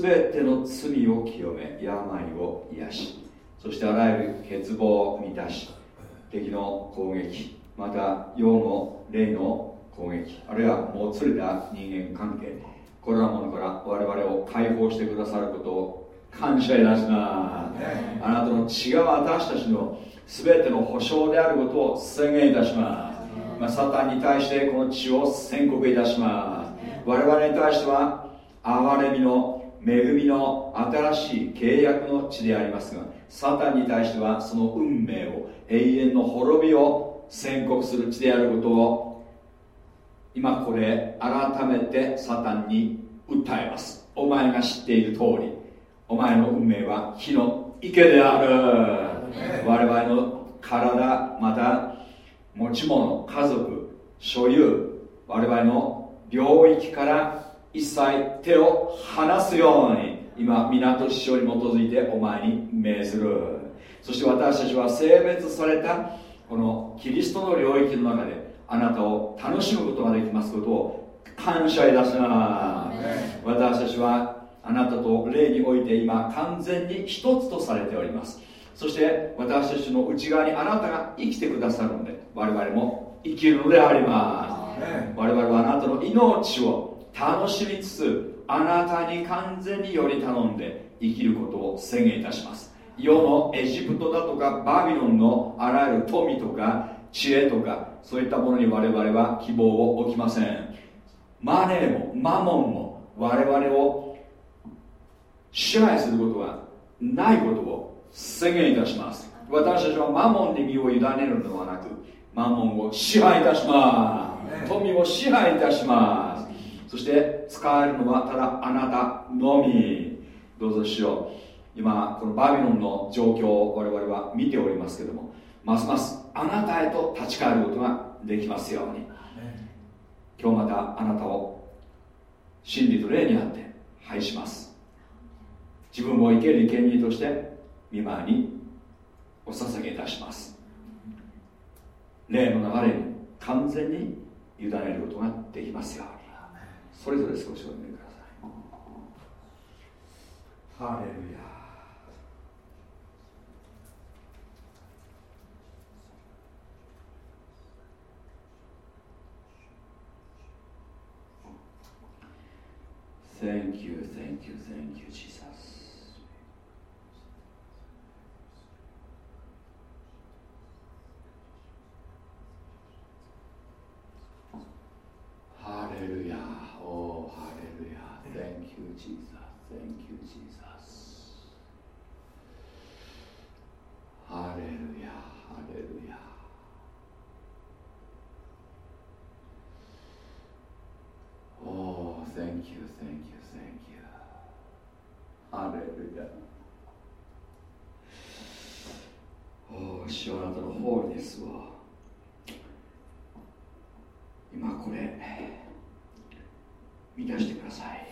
全ての罪を清め病を癒しそしてあらゆる欠乏を満たし敵の攻撃また世の霊の攻撃あるいはもつれた人間関係これらものから我々を解放してくださることを感謝いたします、あなたの違う私たちの全ての保証であることを宣言いたします、まあ、サタンに対してこの血を宣告いたします。我々に対しては憐れみの恵みの新しい契約の地でありますがサタンに対してはその運命を永遠の滅びを宣告する地であることを今これ改めてサタンに訴えます。お前が知っている通りお前の運命は火の池である。我々の体また持ち物家族所有我々の領域から一切手を離すように今港師匠に基づいてお前に命ずる。そして私たちは性別されたこのキリストの領域の中であなたを楽しむことができますことを感謝いたします。私たちはあなたと霊において今完全に一つとされております。そして私たちの内側にあなたが生きてくださるので我々も生きるのであります。我々はあなたの命を楽しみつつあなたに完全により頼んで生きることを宣言いたします。世のエジプトだとかバビロンのあらゆる富とか知恵とかそういったものに我々は希望を置きません。マネーもマモンも我々を支配することはないことを宣言いたします。私たちはマモンに身を委ねるのではなくマモンを支配いたします。富を支配いたしますそして使えるのはただあなたのみ。どうぞしよう。今このバビロンの状況を我々は見ておりますけどもますますあなたへと立ち返ることができますように。今日またあなたを真理と霊にあって拝します。自分を生ける生贄として見舞いにお捧げいたします。霊の流れに完全に委ねることができますようにそれぞれ少しお読みくださいハレルヤ Thank you, thank you, thank you, Jesus. ハレルヤ、oh, ハレルヤ、Thank you, Jesus, thank you, Jesus. ハレルヤ、ハレルヤ。Oh, thank you, thank you, thank you. ハレルヤ。おお、主あなたのホールネスを今これ満たしてください。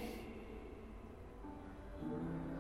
地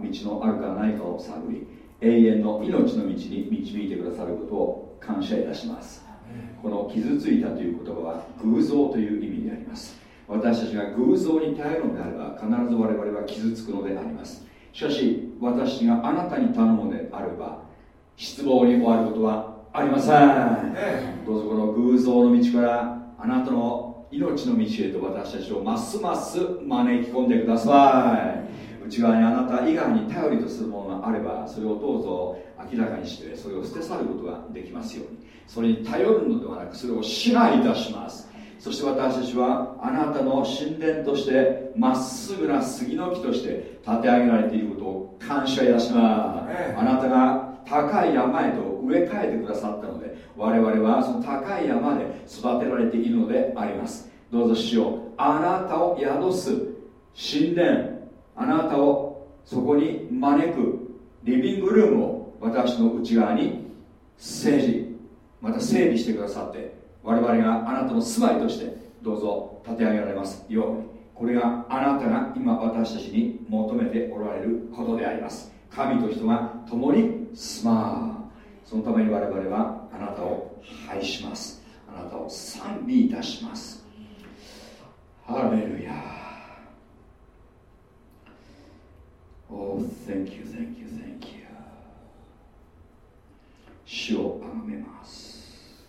道のあるかないかを探り永遠の命の道に導いてくださることを感謝いたします。この傷ついたという言葉は偶像という意味であります。私たちが偶像に頼るのであれば必ず我々は傷つくのであります。しかし私があなたに頼むのであれば失望に終わることはありません、どうぞこの偶像の道からあなたの命の道へと私たちをますます招き込んでください内側にあなた以外に頼りとするものがあればそれをどうぞ明らかにしてそれを捨て去ることができますように。それに頼るのではなくそれを支配いたします。そして私たちはあなたの神殿としてまっすぐな杉の木として立て上げられていることを感謝いたします。あなたが高い山へと植え替えてくださったので我々はその高い山で育てられているのであります。どうぞしようあなたを宿す神殿あなたをそこに招くリビングルームを私の内側に政治また整備してくださって我々があなたの住まいとしてどうぞ立て上げられます。ようにこれがあなたが今私たちに求めておられることであります。神と人が共に住まうそのために我々はあなたを拝します。あなたを賛美いたします。ハレルヤ Oh, thank you, thank you, thank you. 主をあがめます。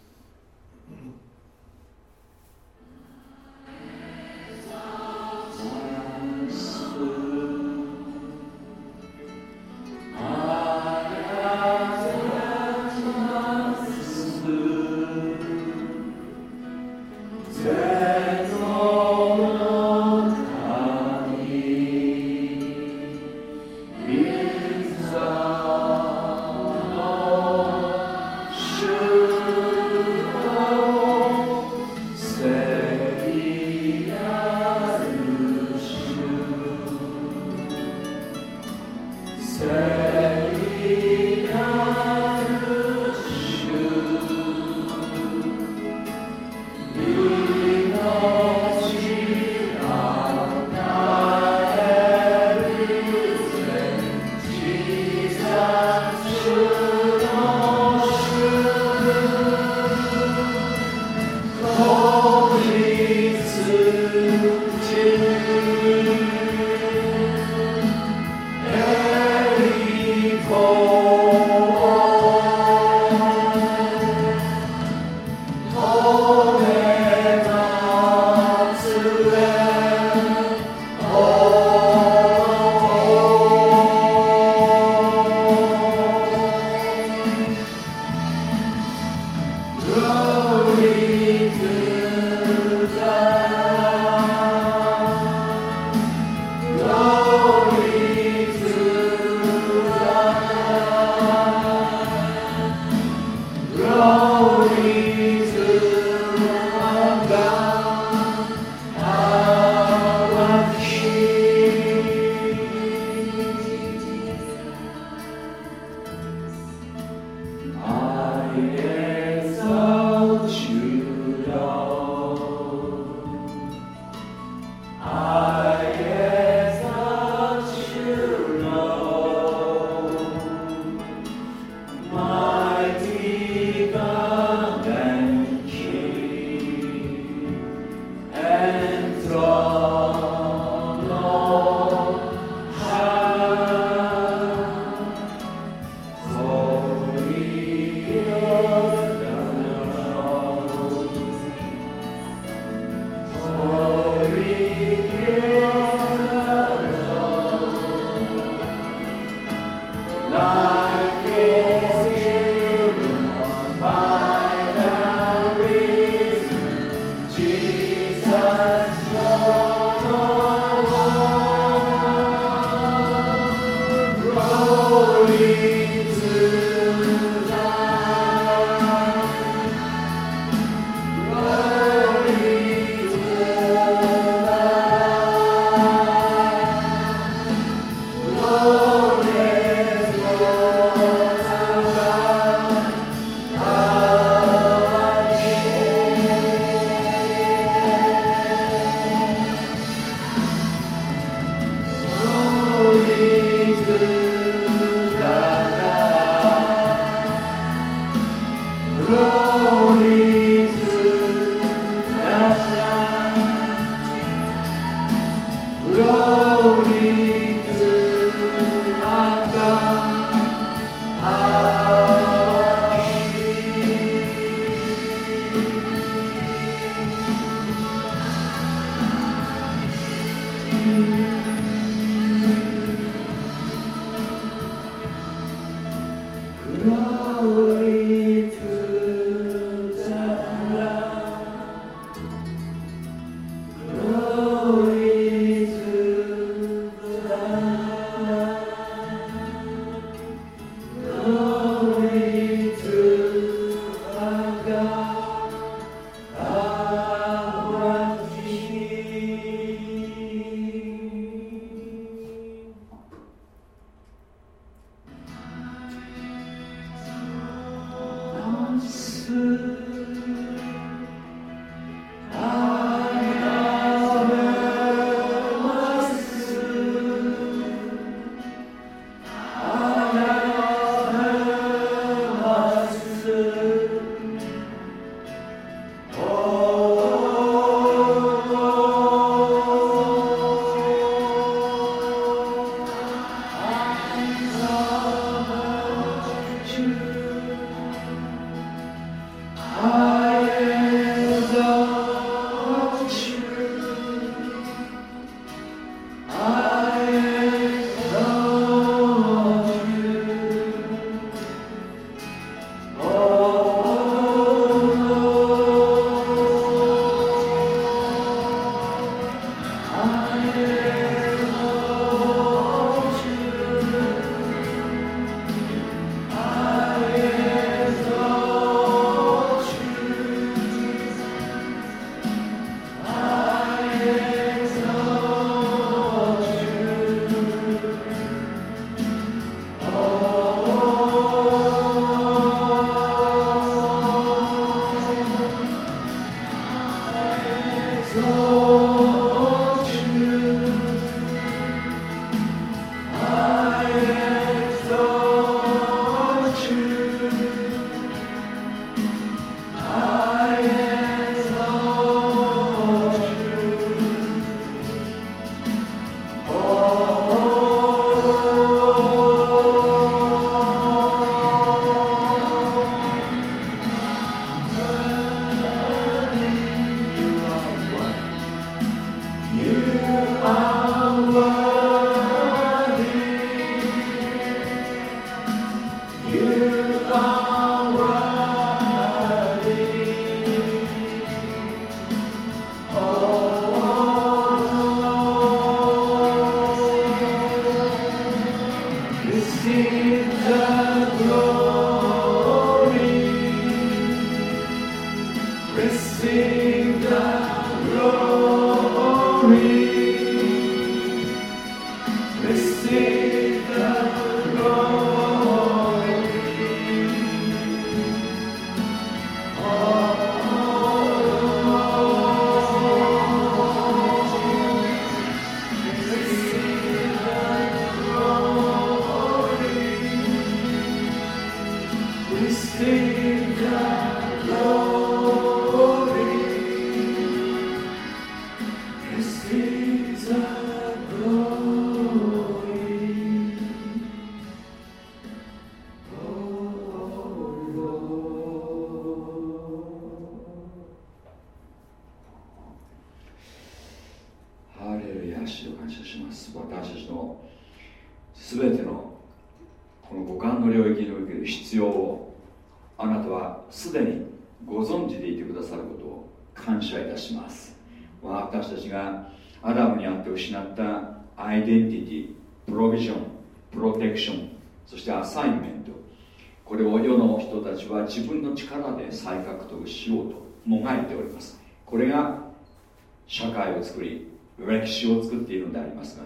ますが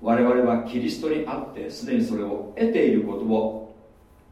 我々はキリストにあってすでにそれを得ていることを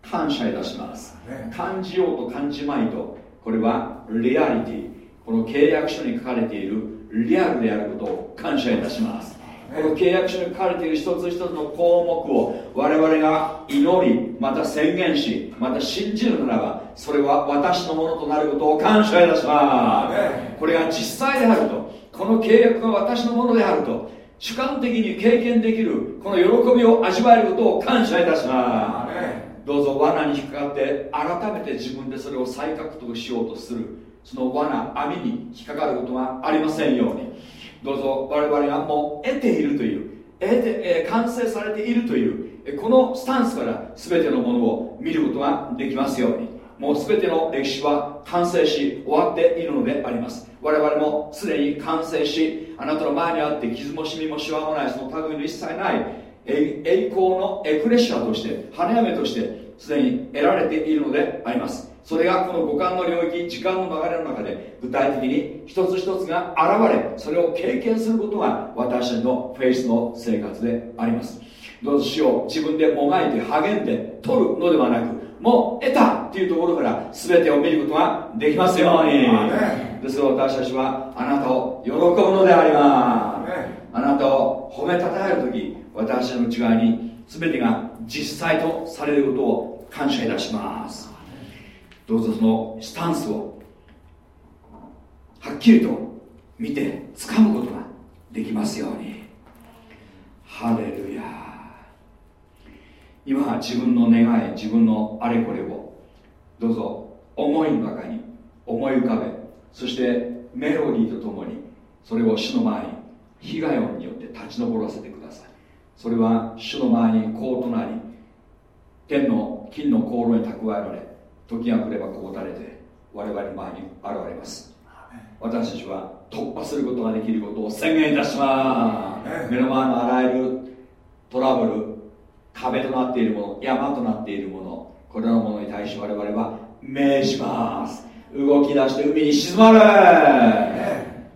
感謝いたします。感じようと感じまいとこれはリアリティこの契約書に書かれているリアルであることを感謝いたします。この契約書に書かれている一つ一つの項目を我々が祈りまた宣言しまた信じるならばそれは私のものとなることを感謝いたします。これが実際であるとこの契約が私のものであると主観的に経験できるこの喜びを味わえることを感謝いたします。どうぞ罠に引っかかって改めて自分でそれを再獲得しようとする。その罠網に引っかかることがありませんように。どうぞ我々がもう得ているという得て、えー、完成されているというこのスタンスから全てのものを見ることができますように。もう全ての歴史は完成し終わっているのであります我々もすでに完成しあなたの前にあって傷もシミもシワもないその類の一切ない栄光のエクレシアとして花嫁としてすでに得られているのであります。それがこの五感の領域時間の流れの中で具体的に一つ一つが現れそれを経験することが私たちのフェイスの生活であります。どうぞ死を自分でもがいて励んで取るのではなくもう得たっていうところから全てを見ることができますよ。うにですから私たちはあなたを喜ぶのであります。あなたを褒めたたえる時私たちの内側に全てが実際とされることを感謝いたします。どうぞそのスタンスをはっきりと見て掴むことができますように。ハレルヤ今自分の願い自分のあれこれをどうぞ思いの中に思い浮かべそしてメロディーとともにそれを主の前に被害音によって立ち上らせてください。それは主の前にこうとなり天の金の航路に蓄えられ時が来ればこうたれて我々の前に現れます。私たちは突破することができることを宣言いたします。目の前のあらゆるトラブル壁となっているもの山となっているものこれらのものに対し我々は命じます。動き出して海に沈まれ。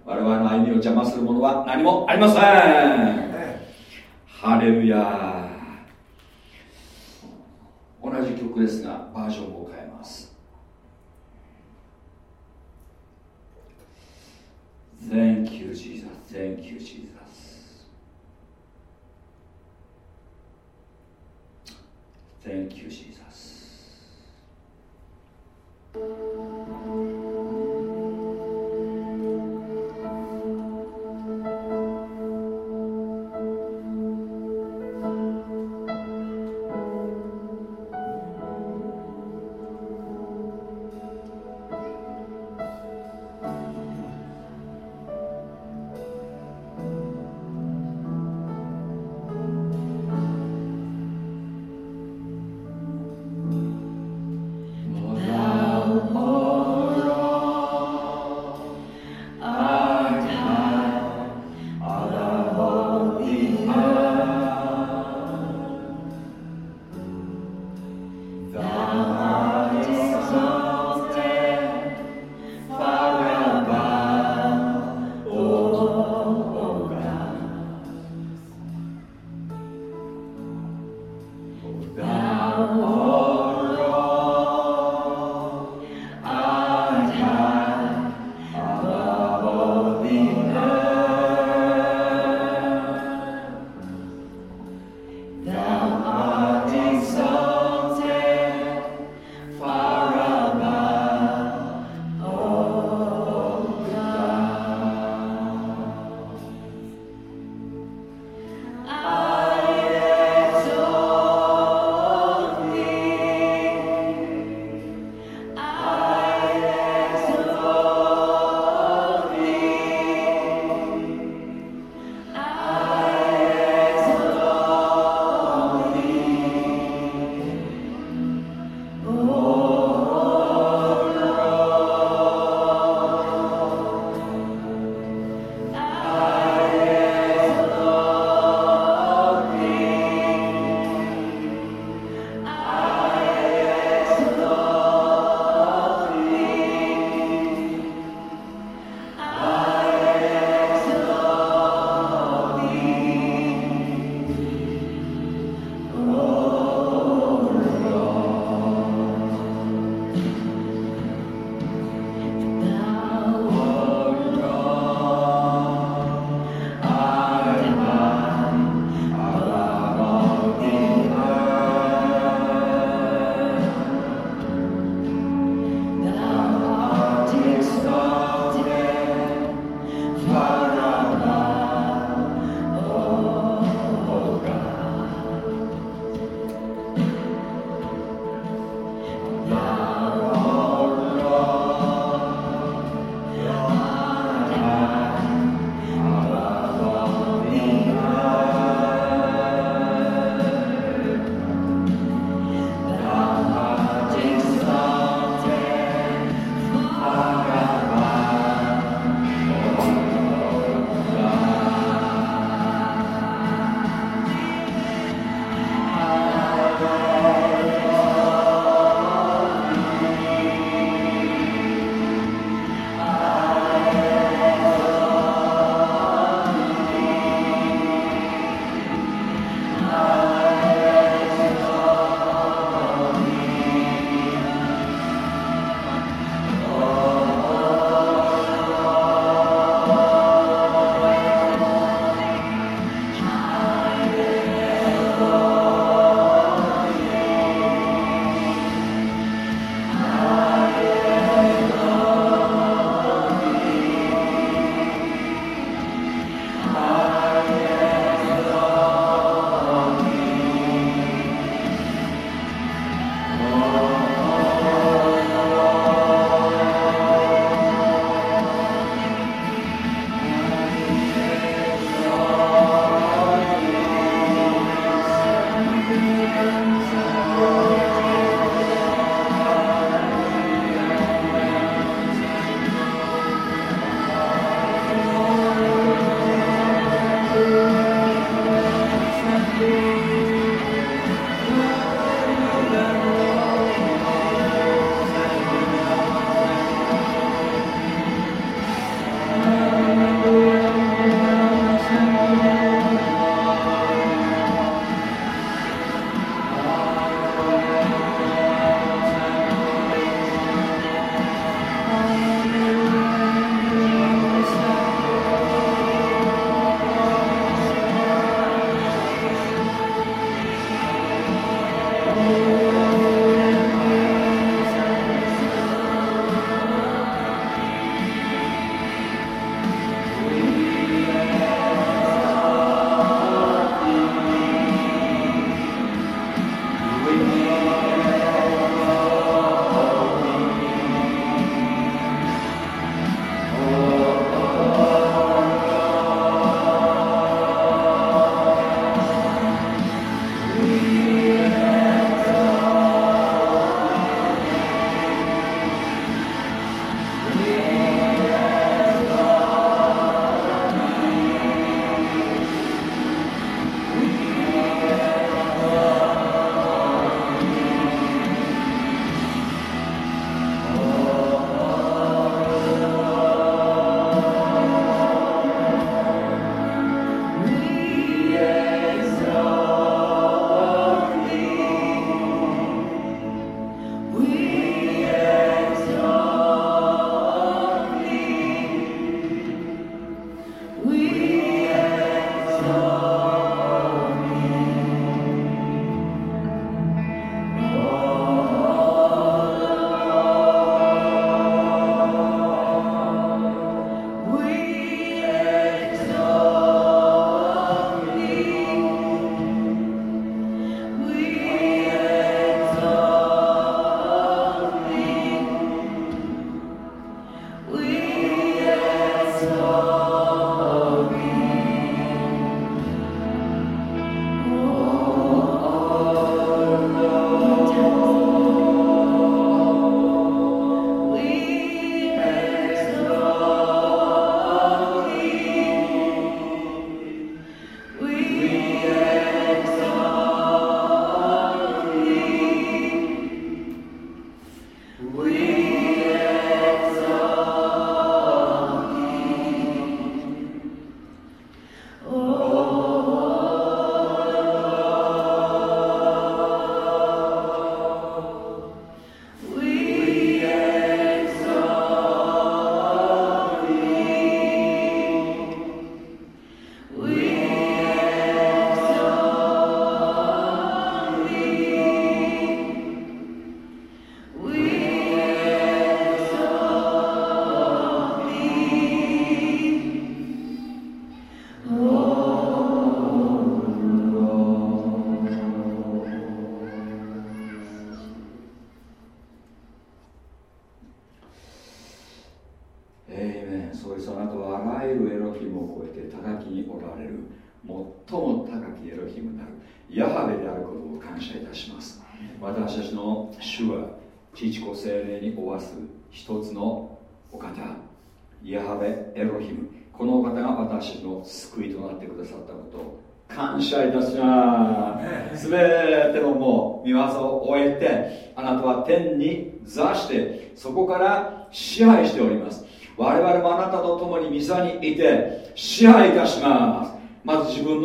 我々の歩みを邪魔するものは何もありません。ハレルヤ。同じ曲ですがバージョンを変えます。Thank you, Jesus. Thank you, Jesus. Thank you, Jesus.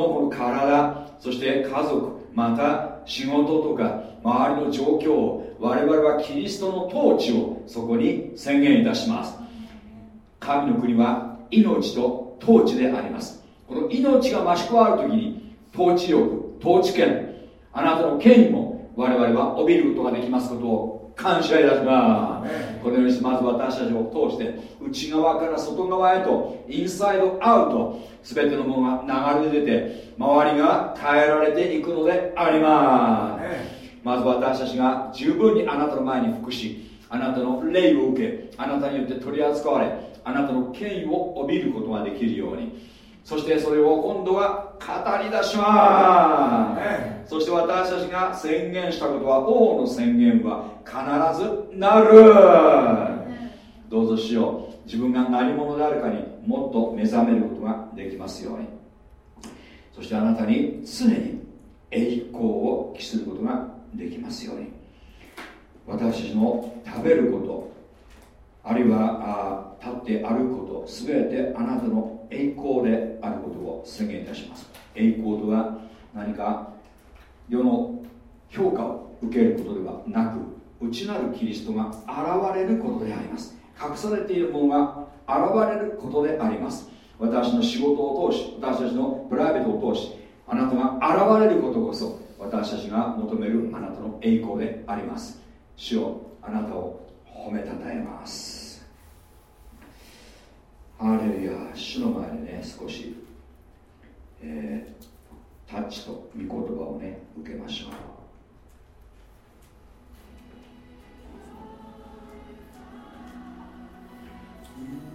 この体そして家族また仕事とか周りの状況を我々はキリストの統治をそこに宣言いたします。神の国は命と統治であります。この命が増し加わる時に統治力統治権あなたの権威も我々は帯びることができますことを感謝いたします。このようにしてまず私たちを通して内側から外側へとインサイドアウト全てのものが流れ出て周りが変えられていくのであります。まず私たちが十分にあなたの前に服しあなたの霊を受けあなたによって取り扱われあなたの権威を帯びることができるようにそしてそれを今度は語り出します。そして私たちが宣言したことは王の宣言は必ずなる。どうぞしよう。自分が何者であるかにもっと目覚めることができますように。そしてあなたに常に栄光を期することができますように。私たちの食べることあるいはあ立って歩くこと全てあなたの栄光であることを宣言いたします。栄光とは何か世の評価を受けることではなく内なるキリストが現れることであります。隠されているものが現れることであります。私の仕事を通し私たちのプライベートを通しあなたが現れることこそ私たちが求めるあなたの栄光であります。主よあなたを褒めたたえます。ハレルヤ主の前でね少し、えー、タッチと御言葉をね受けましょううん。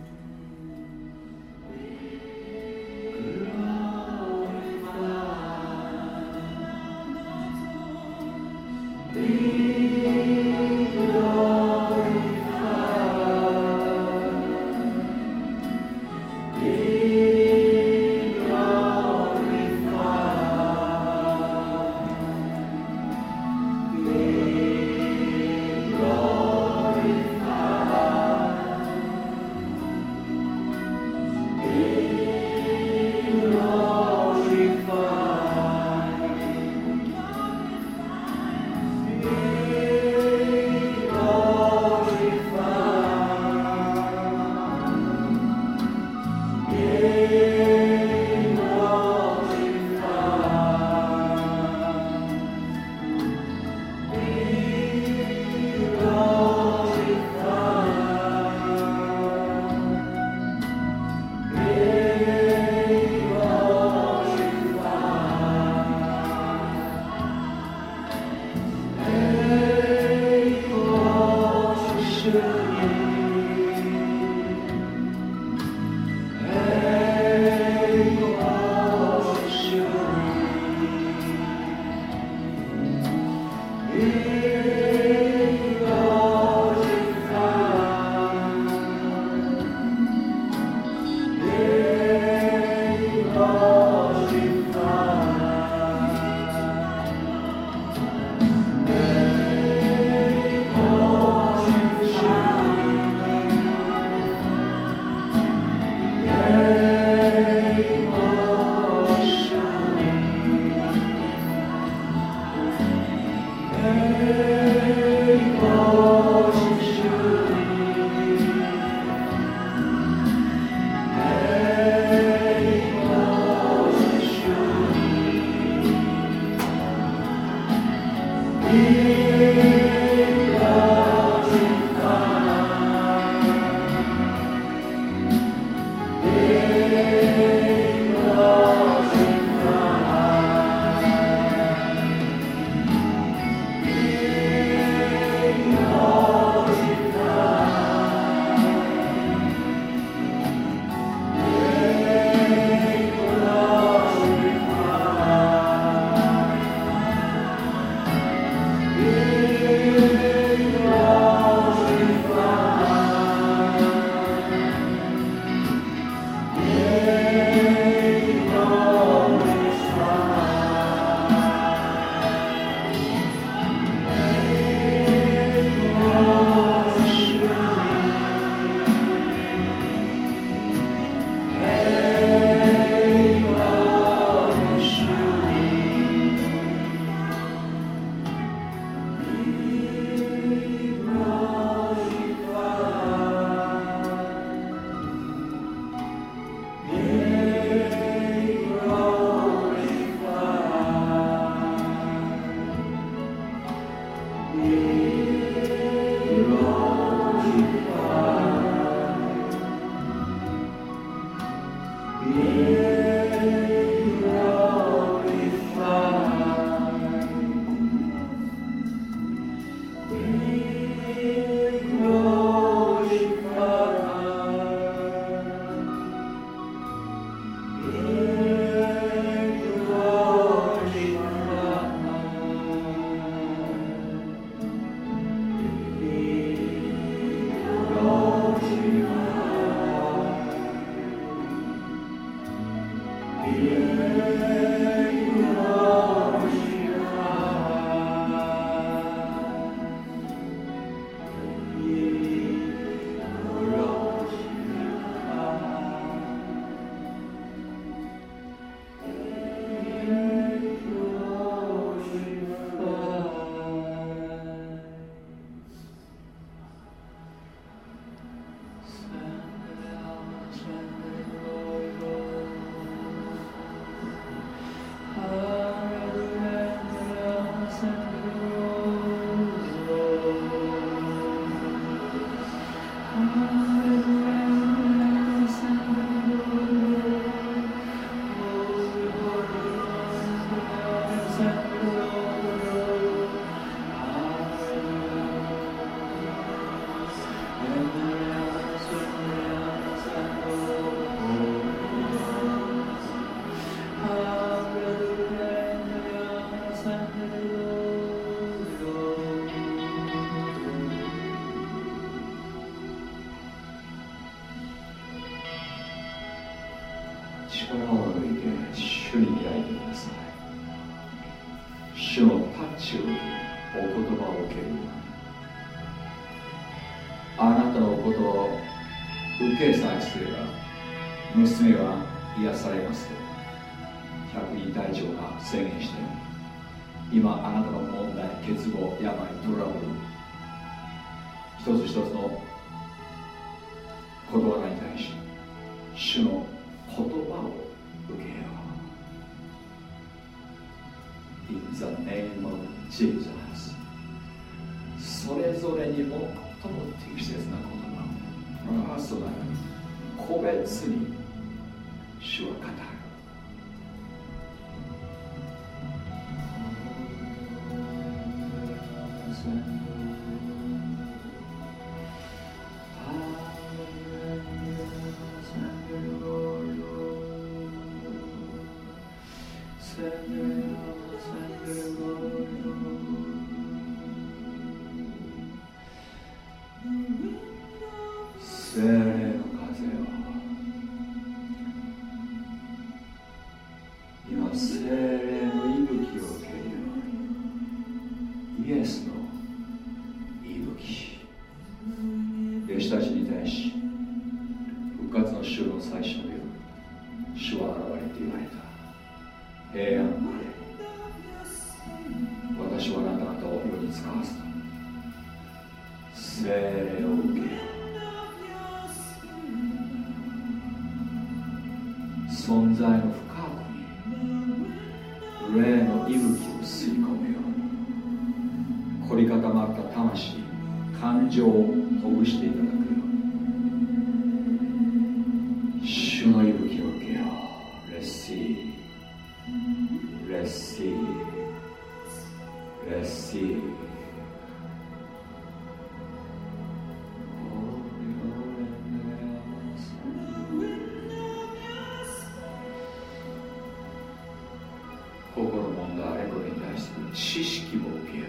知識を受けよう。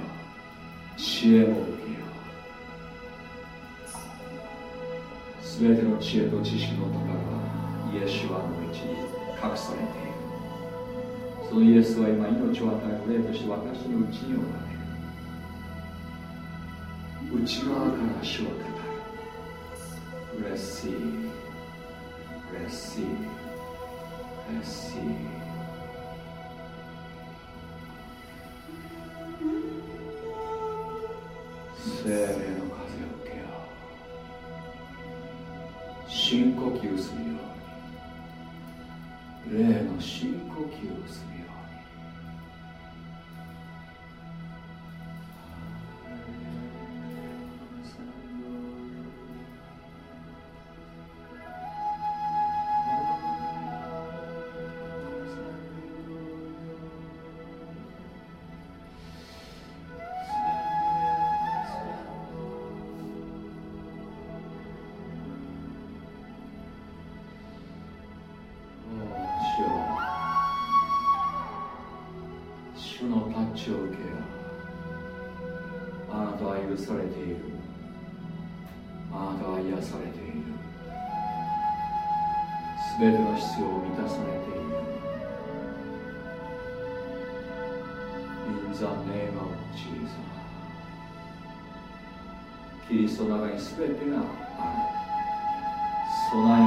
知恵を受けよう。すべての知恵と知識の宝はイエスはワのうちに隠されている。そのイエスは今命を与える霊として私のうちにおられる。内側から足を語る。Receive Receive Receive 全ての必要を満たされている。In the name of Jesus キリストの中に全てがある。備え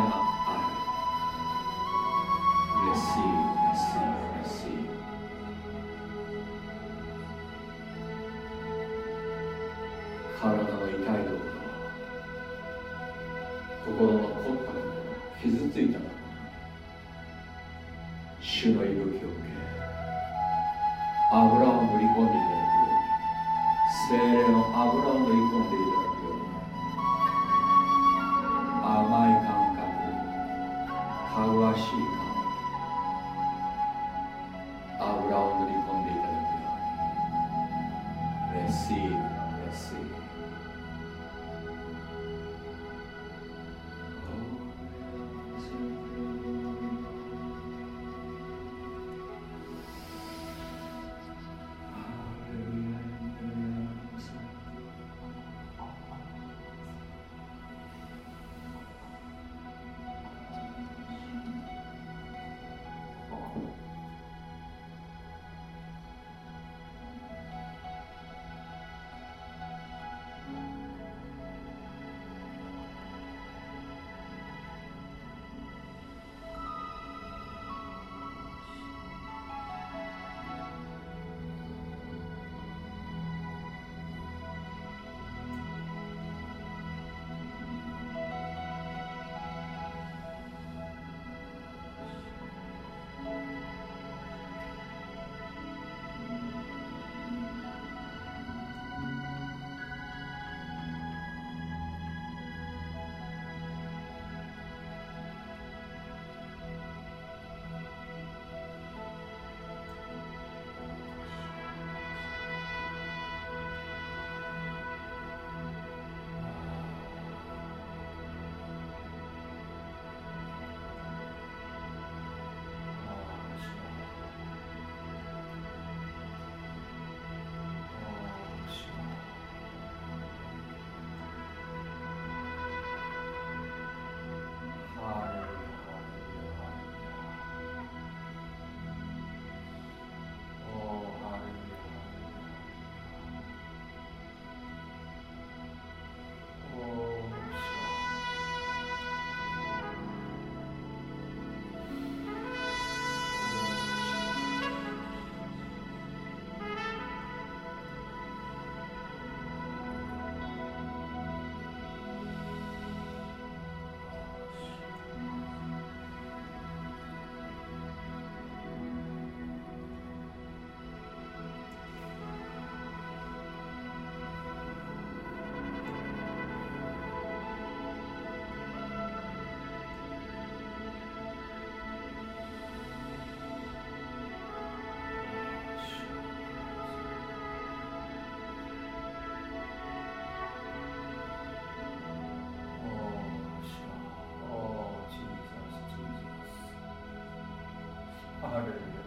পাহাড়ের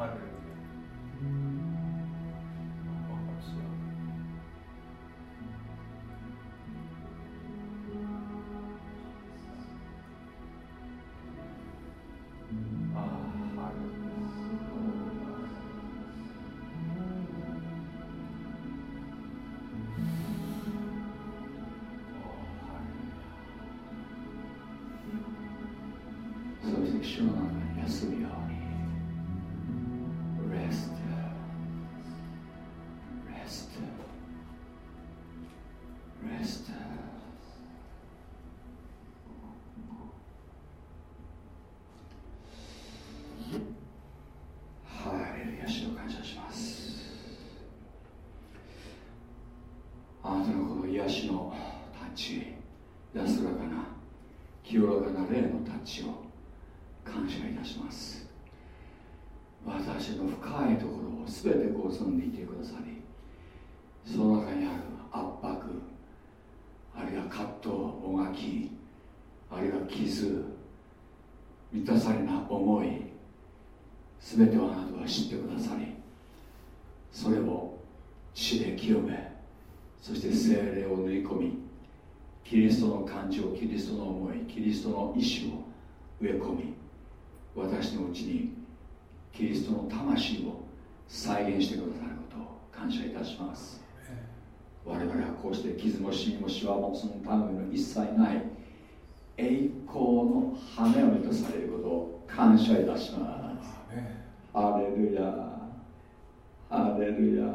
Aleluia. sure. 癒しのタッチ安らかな清らかな霊のタッチを感謝いたします。私の深いところを全てご存んでいてくださりその中にある圧迫あるいは葛藤もがきあるいは傷満たされな思い全てをあなたは知ってくださりそれを血で清めそして精霊を塗り込みキリストの感情キリストの思いキリストの意志を植え込み私のうちにキリストの魂を再現してくださることを感謝いたします。我々はこうして傷も死にもしわもその類の一切ない栄光の羽を満たされることを感謝いたします。ハレルヤハレルヤ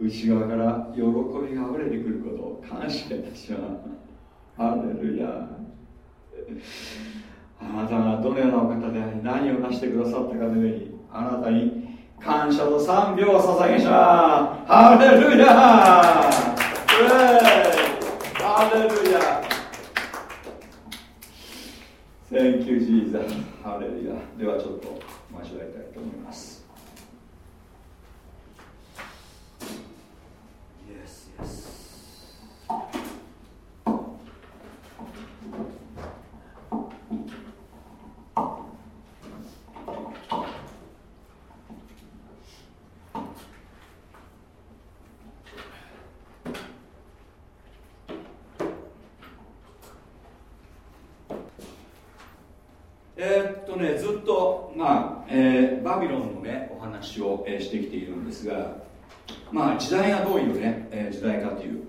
内側から喜びがあふれてくることを感謝いたします。ハレルヤあなたがどのようなお方であり何を成してくださったかの上にあなたに感謝と賛美を捧げします。ハレルヤハレルヤ Thank you, Jesus. ハレルヤではちょっと交わりたいと思います。してきているんですがまあ時代がどういうね、え時代かという。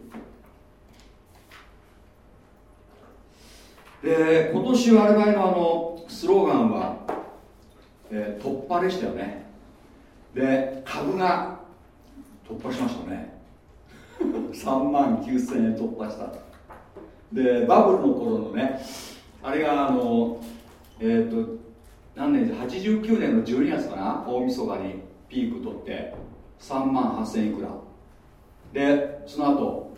で今年我々のあのスローガンは、えー、突破でしたよね。で株が突破しましたね。3万9000円突破した。でバブルの頃のねあれがあのえっ、ー、と何年で89年の12月かな？大晦日にピーク取って。3万8000いくら。でその後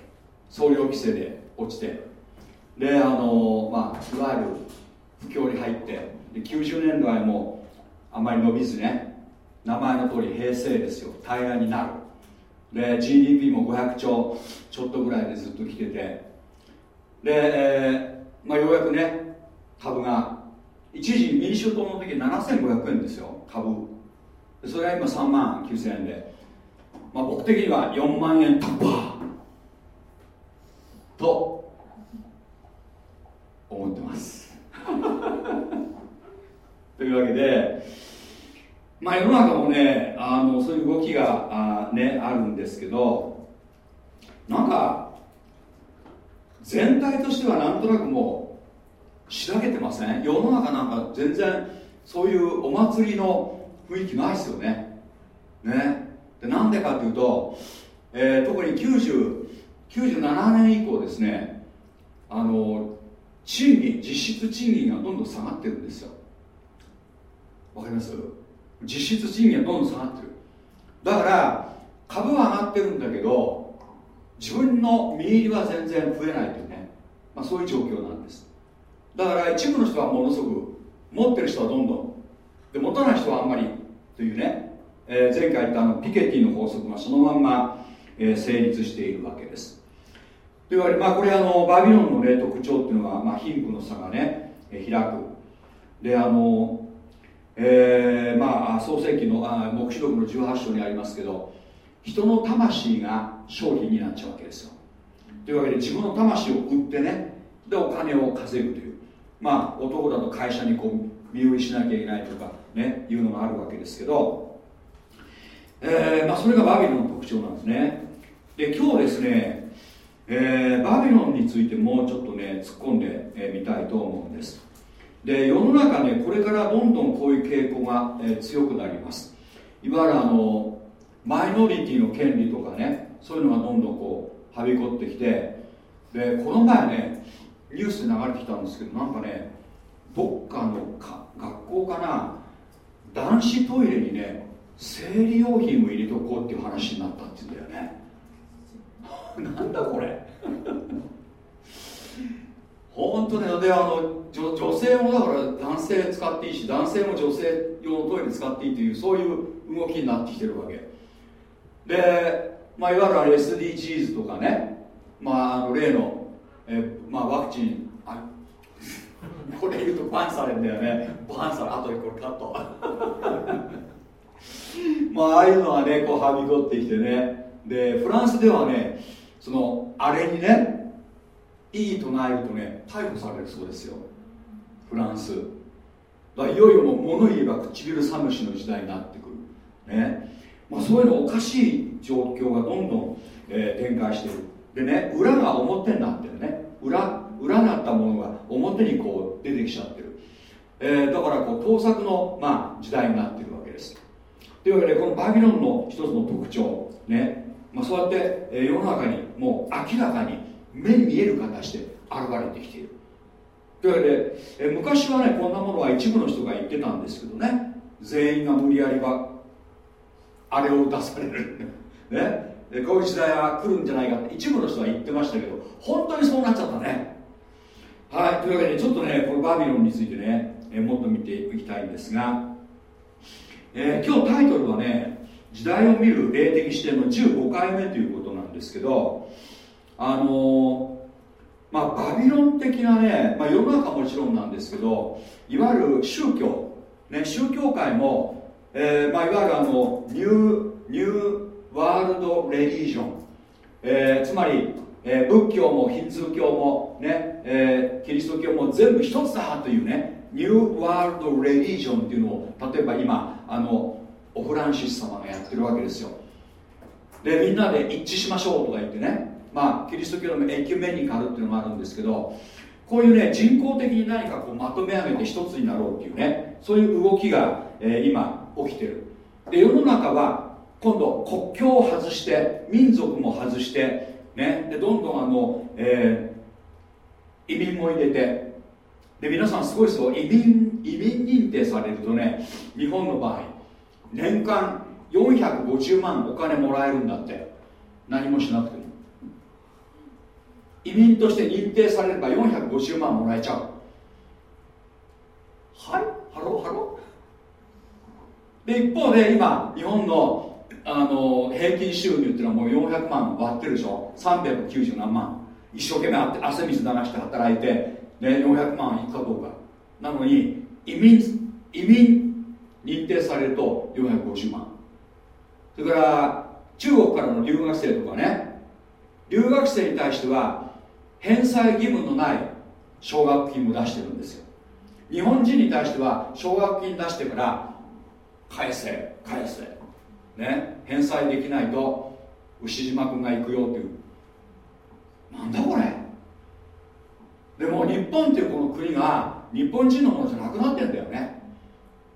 総量規制で落ちてであのまあいわゆる不況に入ってで90年代もあまり伸びずね名前の通り平成ですよ。平らになる。で GDP も500兆ちょっとぐらいでずっと来てて。で、えーまあ、ようやくね株が一時民主党の時7500円ですよ株。それが今3万9000円で、まあ、僕的には4万円突破と思ってます。というわけで、まあ、世の中もねあのそういう動きがあ,、ね、あるんですけどなんか全体としてはなんとなくもうしらけてません？世の中なんか全然そういうお祭りの雰囲気ないですよね。ね。でなんでかというと、えー、特に97年以降ですねあの賃金実質賃金がどんどん下がってるんですよ。わかります？実質賃金がどんどん下がってる。だから株は上がってるんだけど自分の身入りは全然増えないというね、まあ、そういう状況なんです。だから一部の人はものすごく持ってる人はどんどんで持たない人はあんまりというね、えー、前回言ったあのピケティの法則がそのまんま、えー、成立しているわけです。というわけで、まあ、これあのバビロンの、ね、特徴っていうのは、まあ、貧富の差がね、えー、開く。であのえー、まあ創世記のあ黙示録の18章にありますけど人の魂が商品になっちゃうわけですよ。というわけで自分の魂を売ってねでお金を稼ぐという。まあ男だと会社にこう身売りしなきゃいけないとかねいうのがあるわけですけど、えーまあ、それがバビロンの特徴なんですね。で今日ですね、えー、バビロンについてもうちょっとね突っ込んでみ、えー、たいと思うんです。で世の中ねこれからどんどんこういう傾向が、えー、強くなります。いわゆるあのマイノリティの権利とかねそういうのがどんどんこうはびこってきてでこの前ねニュースで流れてきたんですけどなんかねどっかのか学校かな男子トイレにね生理用品を入れとこうっていう話になったって言うんだよね。なんだこれ。本当ねであの女女性もだから男性使っていいし男性も女性用のトイレ使っていいというそういう動きになってきてるわけ。で、まあ、いわゆる SDGs とかね、まあ、あの例の、えまあ、ワクチン。あ これ言うとバンされるんだよね。バンされあとでこれカット。まああいうのはねこうはびこってきてね。でフランスではねそのあれにねいい唱えるとね逮捕されるそうですよ。フランス。だいよいよもう物言えば唇寒しの時代になってくる。ね。まあ、そういうのおかしい状況がどんどん、えー、展開してる。でね裏が表になってるね。裏裏なったものが表にこう出てきちゃってる、えー、だからこう盗作の、まあ、時代になってる。というわけでこのバビロンの一つの特徴ね、まあ、そうやって、え、世の中にもう明らかに目に見える形で現れてきている。というわけで、え、昔はねこんなものは一部の人が言ってたんですけどね全員が無理やりばあれを出される。ね。でこういう時代は来るんじゃないかって一部の人は言ってましたけど本当にそうなっちゃったね。はいというわけでちょっとねこのバビロンについてね、えもっと見ていきたいんですが、えー、今日タイトルはね時代を見る霊的視点の15回目ということなんですけどあのー、まあ、バビロン的なね、まあ、世の中もちろんなんですけどいわゆる宗教、ね、宗教界も、えーまあ、いわゆるあのニューニューワールド・レリージョン、えー、つまりえー、仏教もヒンズー教もね、えー、キリスト教も全部一つだというねニューワールド・レリージョンっていうのを例えば今あのオフランシス様がやってるわけですよ。でみんなで一致しましょうとか言ってね。まあキリスト教のエキュメニカルっていうのもあるんですけどこういうね人工的に何かこうまとめ上げて一つになろうっていうねそういう動きが、えー、今起きてる。で世の中は今度国境を外して民族も外してね、でどんどんあの、えー、移民も入れてで皆さんすごいですよ。移民移民認定されるとね日本の場合年間450万お金もらえるんだって。何もしなくても。移民として認定されれば450万もらえちゃう。はい？ Hello？Hello？で一方で今日本のあの平均収入っていうのはもう400万割ってるでしょ。390何万。一生懸命汗水流して働いて、ね、400万いくかどうか。なのに移民移民認定されると450万。それから中国からの留学生とかね。留学生に対しては返済義務のない奨学金も出してるんですよ。日本人に対しては奨学金出してから返せ返せ。ね、返済できないと牛島君が行くよっていう。なんだこれ？でも日本っていうこの国が日本人のものじゃなくなってんだよね。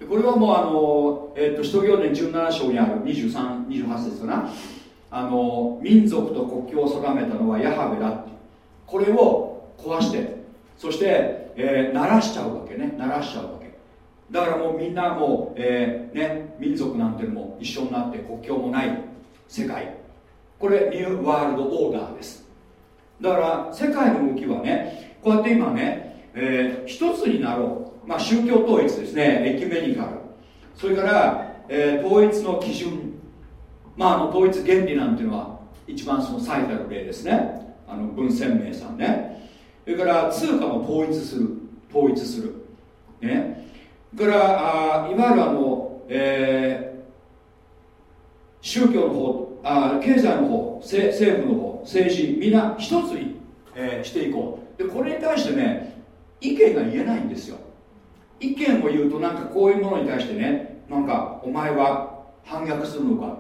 これはもうあの、えー、っと使徒行伝17章にある2328節かな。あの民族と国境を定めたのはヤハベだってこれを壊してそして、えー、鳴らしちゃうわけね。鳴らしちゃうわけ。だからもうみんなもう、えー、ね、民族なんていうのも一緒になって国境もない世界。これニューワールドオーダーです。だから世界の動きはねこうやって今ね、えー、一つになろう、まあ、宗教統一ですね。エキュメニカル。それから、えー、統一の基準。まああの統一原理なんていうのは一番その最たる例ですね。あの文鮮明さんね。それから通貨も統一する。統一する。ね。それからあいわゆるあの、えー、宗教の方あ経済の方政府の方政治みんな一つに、えー、していこう。でこれに対してね意見が言えないんですよ。意見を言うとなんかこういうものに対してねなんかお前は反逆するのか。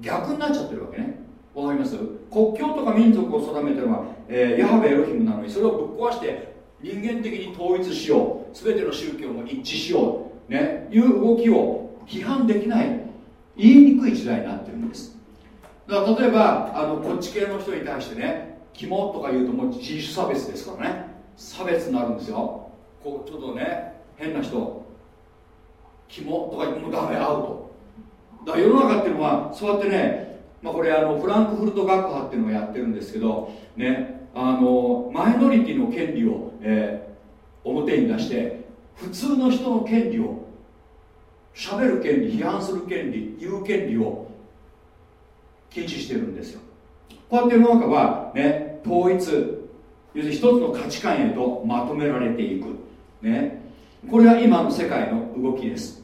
逆になっちゃってるわけね。わかります？国境とか民族を定めてるのは、えー、ヤハベエロヒムなのにそれをぶっ壊して人間的に統一しよう。全ての宗教も一致しよう。ね。いう動きを批判できない。言いにくい時代になってるんです。だから例えばあのこっち系の人に対してね肝とか言うともう人種差別ですからね。差別になるんですよ。こうちょっとね変な人。肝とか言ってもダメアウトだから世の中っていうのはそうやってね、まあ、これあのフランクフルト学派っていうのをやってるんですけどねあのマイノリティの権利を、えー、表に出して普通の人の権利を喋る権利批判する権利言う権利を禁止してるんですよ。こうやって世の中はね統一。要するに一つの価値観へとまとめられていく。ね。これは今の世界の動きです。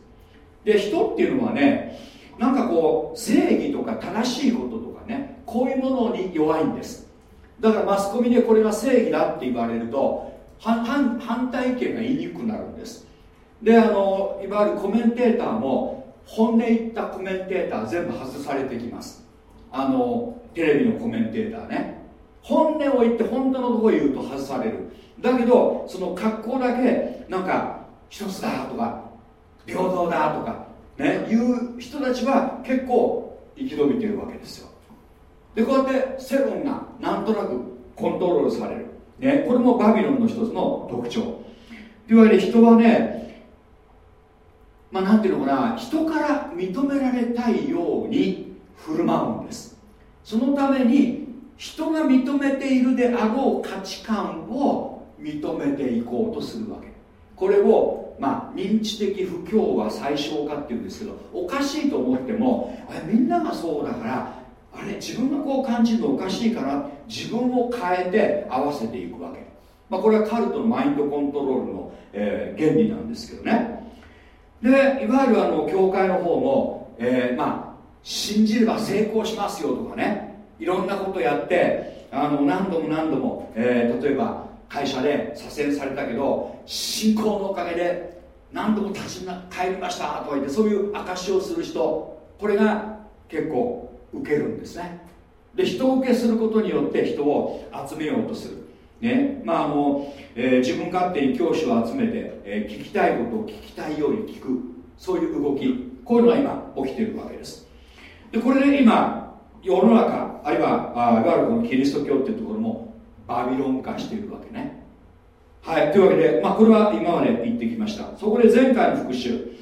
で人っていうのはねなんかこう正義とか正しいこととかねこういうものに弱いんです。だからマスコミでこれが正義だって言われると反反対意見が言いにくくなるんです。であのいわゆるコメンテーターも本音言ったコメンテーター全部外されてきます。あのテレビのコメンテーターね。本音を言って本当のところ言うと外される。だけどその格好だけなんか一つだとか平等だとかねいう人たちは結構生き延びてるわけですよ。でこうやって世論がなんとなくコントロールされる、ね、これもバビロンの一つの特徴。いわゆる人はねまあなんていうのかな人から認められたいように振る舞うんです。そのために人が認めているであろう価値観を認めていこうとするわけ。これを、まあ、認知的不協和最小化っていうんですけどおかしいと思ってもあれみんながそうだからあれ自分がこう感じるのおかしいから自分を変えて合わせていくわけ、まあ、これはカルトのマインドコントロールの、えー、原理なんですけどね。でいわゆるあの教会の方も、えー、まあ信じれば成功しますよとかね。いろんなことやってあの何度も何度も、えー、例えば会社で左遷されたけど信仰のおかげで何度も立ちな帰りましたとか言ってそういう証しをする人これが結構受けるんですね。で人受けすることによって人を集めようとする。ね。まああの、えー、自分勝手に教師を集めて、えー、聞きたいことを聞きたいように聞く。そういう動き。こういうのが今起きているわけです。でこれで今世の中あるいはあいわゆるこのキリスト教っていうところもバビロン化しているわけね。はいというわけで、まあ、これは今まで言ってきました。そこで前回の復習。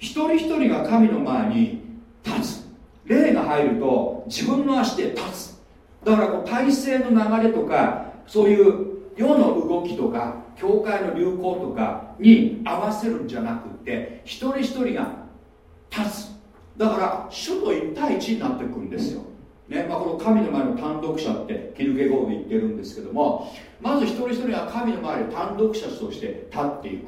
一人一人が神の前に立つ。霊が入ると自分の足で立つ。だからこう体制の流れとかそういう世の動きとか教会の流行とかに合わせるんじゃなくて一人一人が立つ。だから主と一対一になっていくんですよ、ねまあ、この神の前の単独者ってキルケゴーで言ってるんですけどもまず一人一人は神の前で単独者として立っていく。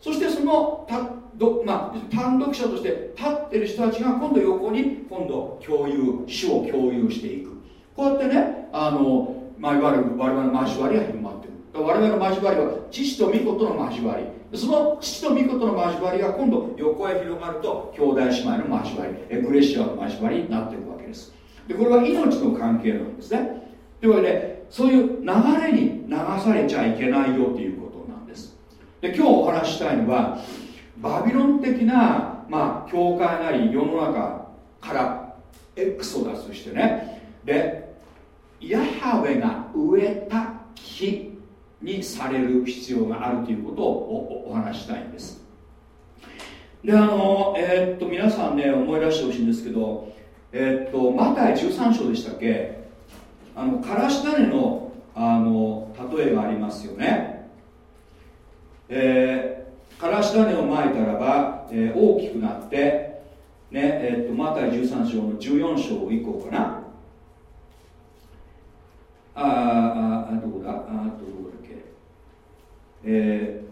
そしてそのたど、まあ、単独者として立ってる人たちが今度横に今度共有主を共有していく。こうやってねあの、まあ、いわゆる我々の交わりが広まってる。我々の交わりは父と御子との交わり。その父と御子との交わりが今度横へ広がると兄弟姉妹の交わりエクレシアの交わりになっていくわけです。でこれは命の関係なんですね。というわけでそういう流れに流されちゃいけないよということなんです。で今日お話したいのはバビロン的な、まあ、教会なり世の中からエクソダスしてね。でヤハウェが植えた木。にされる必要があるということをお話したいんです。であのえー、っと皆さんね思い出してほしいんですけどえー、っとマタイ13章でしたっけ？あのからし種のあの例えがありますよね。えー、からし種をまいたらば、えー、大きくなってねえー、っとマタイ13章の14章以降かな？ああどこだ？あどこだえ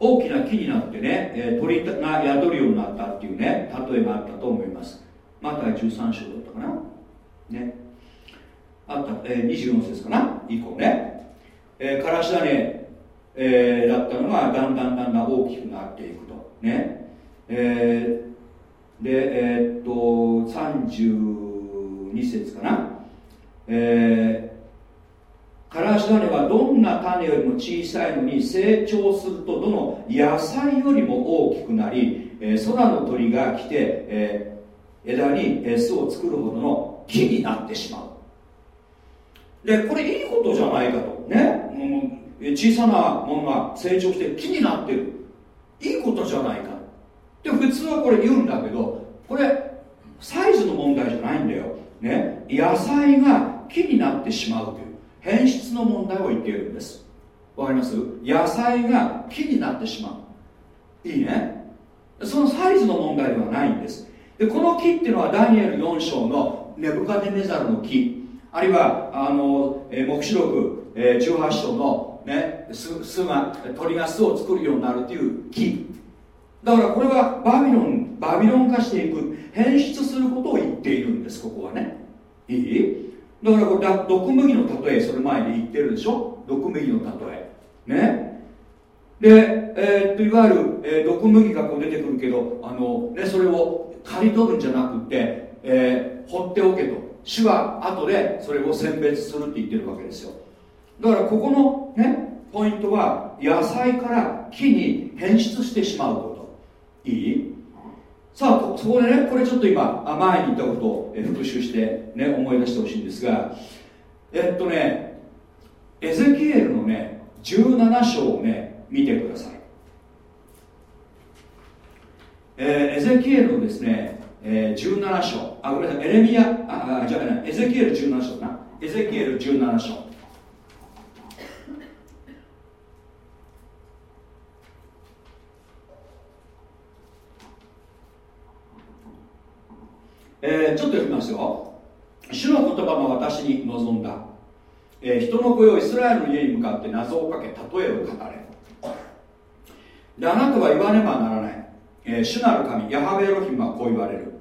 ー、大きな木になってね、えー、鳥が宿るようになったっていうね例えがあったと思います。また13章だったかな？ね。あった、えー、24節かな？以降ね、えー、からし種、えー、だったのがだんだんだんだん大きくなっていくと。ね。えー、でえー、っと32節かな？えー、かららし種はどんな種よりも小さいのに成長するとどの野菜よりも大きくなり、えー、空の鳥が来て、えー、枝に巣を作るほどの木になってしまう。でこれいいことじゃないかと。ね、うん、小さなものが成長して木になってる。いいことじゃないか。で普通はこれ言うんだけどこれサイズの問題じゃないんだよ、ね、野菜が木になってしまうという変質の問題を言っているんです。わかります？野菜が木になってしまう。いいね。そのサイズの問題ではないんです。でこの木っていうのはダニエル4章のネブカデネザルの木。あるいはあの、え、黙示録、え、18章の、ね、巣巣が鳥が巣を作るようになるという木。だからこれはバビロンバビロン化していく変質することを言っているんですここはね。いい？だからこれ毒麦の例えそれ前に言ってるでしょ？毒麦の例え。ね？で、えー、っといわゆる、えー、毒麦がこう出てくるけどあの、ね、それを刈り取るんじゃなくて、えー、放っておけと。主は後でそれを選別するって言ってるわけですよ。だからここのねポイントは野菜から木に変質してしまうこと。いい？さあそこでねこれちょっと今前に言ったことを復習して、ね、思い出してほしいんですがえっとねエゼキエルのね17章をね見てください、えー、エゼキエルのですね、えー、17章。あごめんなさいエレミアあじゃあねエゼキエル17章な。エゼキエル17章。えー、ちょっと読みますよ。主の言葉が私に望んだ、えー、人の子よイスラエルの家に向かって謎をかけ例えを語れ。であなたは言わねばならない、えー、主なる神ヤハベエロヒムはこう言われる。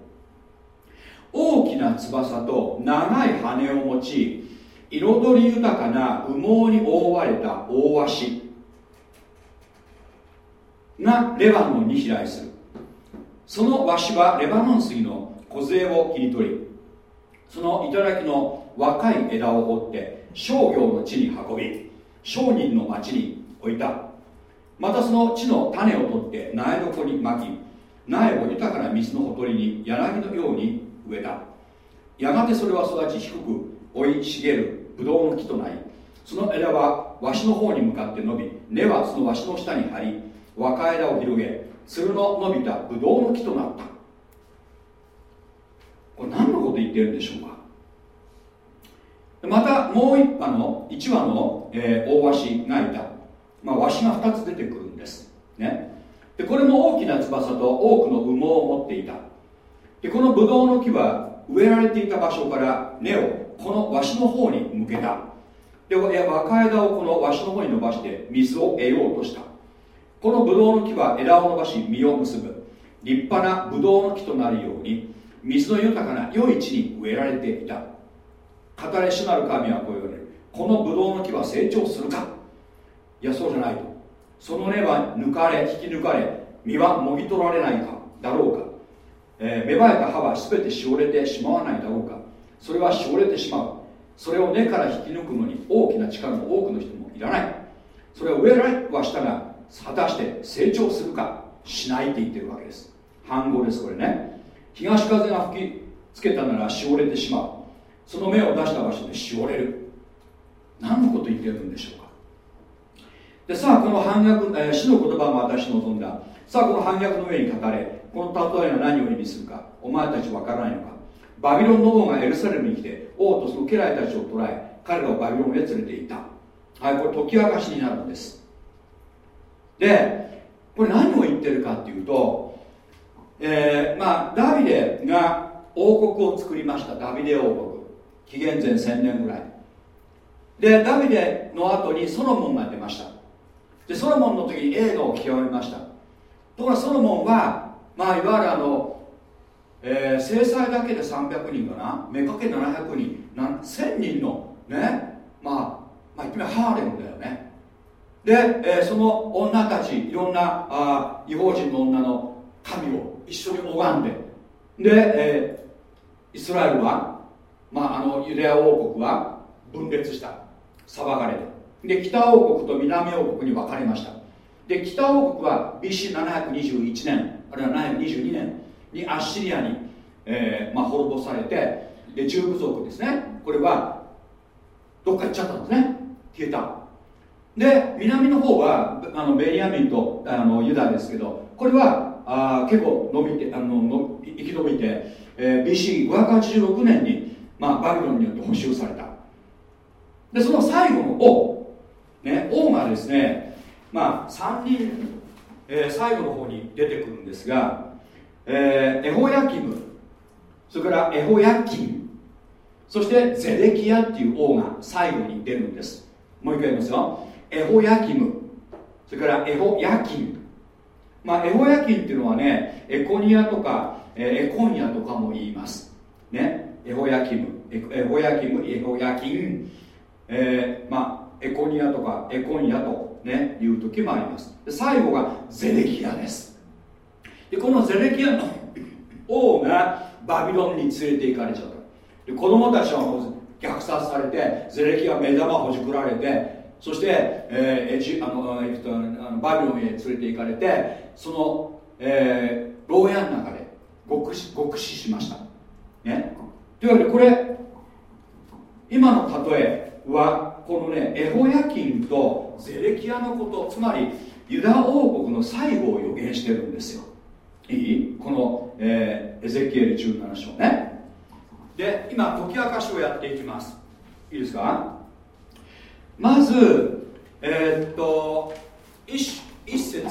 大きな翼と長い羽を持ち彩り豊かな羽毛に覆われた大鷲。がレバノンに飛来する。そのワシはレバノン杉の梢を切り取りその頂の若い枝を折って商業の地に運び商人の町に置いた。またその地の種を取って苗床にまき苗を豊かな水のほとりに柳のように植えた。やがてそれは育ち低く生い茂るブドウの木となりその枝はわしの方に向かって伸び根はそのわしの下に張り若枝を広げつるの伸びたブドウの木となった。これ何のこと言ってるんでしょうか？またもう一羽の1羽の、えー、大ワシがいた、まあ、ワシが2つ出てくるんです、ね、でこれも大きな翼と多くの羽毛を持っていた。でこのブドウの木は植えられていた場所から根をこのワシの方に向けた。で若枝をこのワシの方に伸ばして水を得ようとした。このブドウの木は枝を伸ばし実を結ぶ。立派なブドウの木となるように水の豊かな良い地に植えられていた。語れ主なる神はこう言われる。このブドウの木は成長するか？いやそうじゃないと。その根は抜かれ引き抜かれ実はもぎ取られないか？だろうか、えー、芽生えた葉は全てしおれてしまわないだろうか？それはしおれてしまう。それを根から引き抜くのに大きな力も多くの人もいらない。それは植えられはしたが果たして成長するか？しないって言ってるわけです。反語ですこれね。東風が吹きつけたならしおれてしまう。その芽を出した場所でしおれる。何のこと言ってるんでしょうか。でさあこの反逆、えー、主の言葉も私望んだ。さあこの反逆の上に書かれこの例えが何を意味するかお前たち分からないのか。バビロンの王がエルサレムに来て王とその家来たちを捕らえ彼らをバビロンへ連れて行った。はいこれ解き明かしになるんです。でこれ何を言ってるかっていうとえー、まあダビデが王国を作りました。ダビデ王国。紀元前1000年ぐらい。でダビデの後にソロモンが出ました。でソロモンの時に映画を極めました。ところがソロモンはまあいわゆるあの、えー、制裁だけで300人かな？目かけ700人。な1000人のね？まあまあ言ってみればハーレムだよね。で、えー、その女たちいろんなあ違法人の女の神を一緒に拝んで。で、えー、イスラエルは、まあ、あのユダヤ王国は分裂した。裁かれたで北王国と南王国に分かれました。で北王国は BC721 年あるいは722年にアッシリアに、えーまあ、滅ぼされてで中部族ですね。これはどっか行っちゃったんですね。消えた。で南の方はあのベニヤミンとあのユダですけどこれはあ結構伸びてあのの生き延びて、えー、BC586 年に、まあ、バビロンによって補修された。でその最後の王、ね、王がですねまあ3人、えー、最後の方に出てくるんですが、えー、エホヤキムそれからエホヤキムそしてゼレキヤっていう王が最後に出るんです。もう一回言いますよ。エホヤキムそれからエホヤキムまあエホヤキンっていうのはねエコニアとか、えエコニアとかも言います。ねエホヤキム。エホヤキムエホヤキン、えー、まあエコニアとかエコニアとねいう時もあります。で最後がゼレキヤです。でこのゼレキヤの王がバビロンに連れて行かれちゃった。で子供たちはもう虐殺されてゼレキヤ目玉ほじくられてそして、えー、エジあのあのバビロンへ連れて行かれてその、えー、牢屋の中で極死極死しました、ね、というわけでこれ今の例えはこのねエホヤキンとゼレキアのことつまりユダ王国の最後を予言してるんですよ。いい？この、えー、エゼキエル17章ね。で今解き明かしをやっていきます。いいですか？まずえー、っと一一節。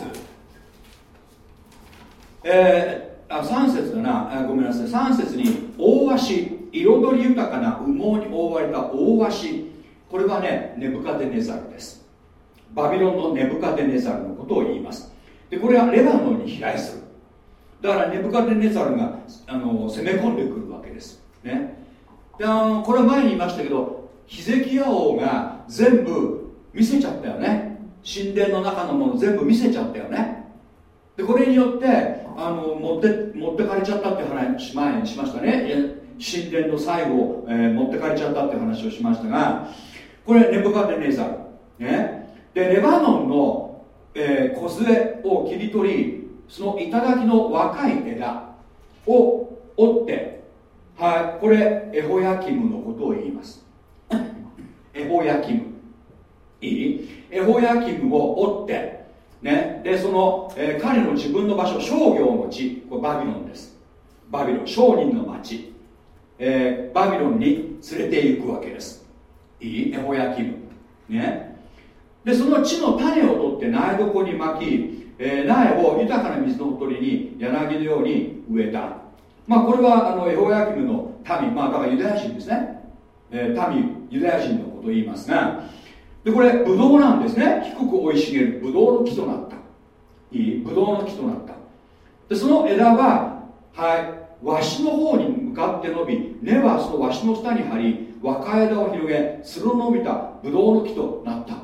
えー、あ3節だな。あごめんなさい。3節に大鷲彩り豊かな羽毛に覆われた大鷲これはねネブカデネザルです。バビロンのネブカデネザルのことを言います。でこれはレバノンに飛来する。だからネブカデネザルがあの攻め込んでくるわけです。ね。であのこれは前に言いましたけどヒゼキヤ王が全部見せちゃったよね。神殿の中のもの全部見せちゃったよね。でこれによってあの持って持ってかれちゃったって話前にしましたね。神殿の最後を、えー、持ってかれちゃったって話をしましたがこれネブカデネザル。ね。でレバノンの、えー、梢を切り取りその頂の若い枝を折ってはいこれエホヤキムのことを言います。エホヤキム。いい？エホヤキムを追ってね。でその、えー、彼の自分の場所商業の地。これバビロンです。バビロン商人の町、えー、バビロンに連れて行くわけです。いい？エホヤキム。ね。でその地の種を取って苗床に巻き、えー、苗を豊かな水のほとりに柳のように植えた。まあこれはあのエホヤキムの民。まあだからユダヤ人ですね。えー、民。ユダヤ人のことを言いますがでこれブドウなんですね。低く生い茂るブドウの木となった。いいブドウの木となった。でその枝ははいわしの方に向かって伸び根はそのわしの下に張り若枝を広げつるの伸びたブドウの木となった。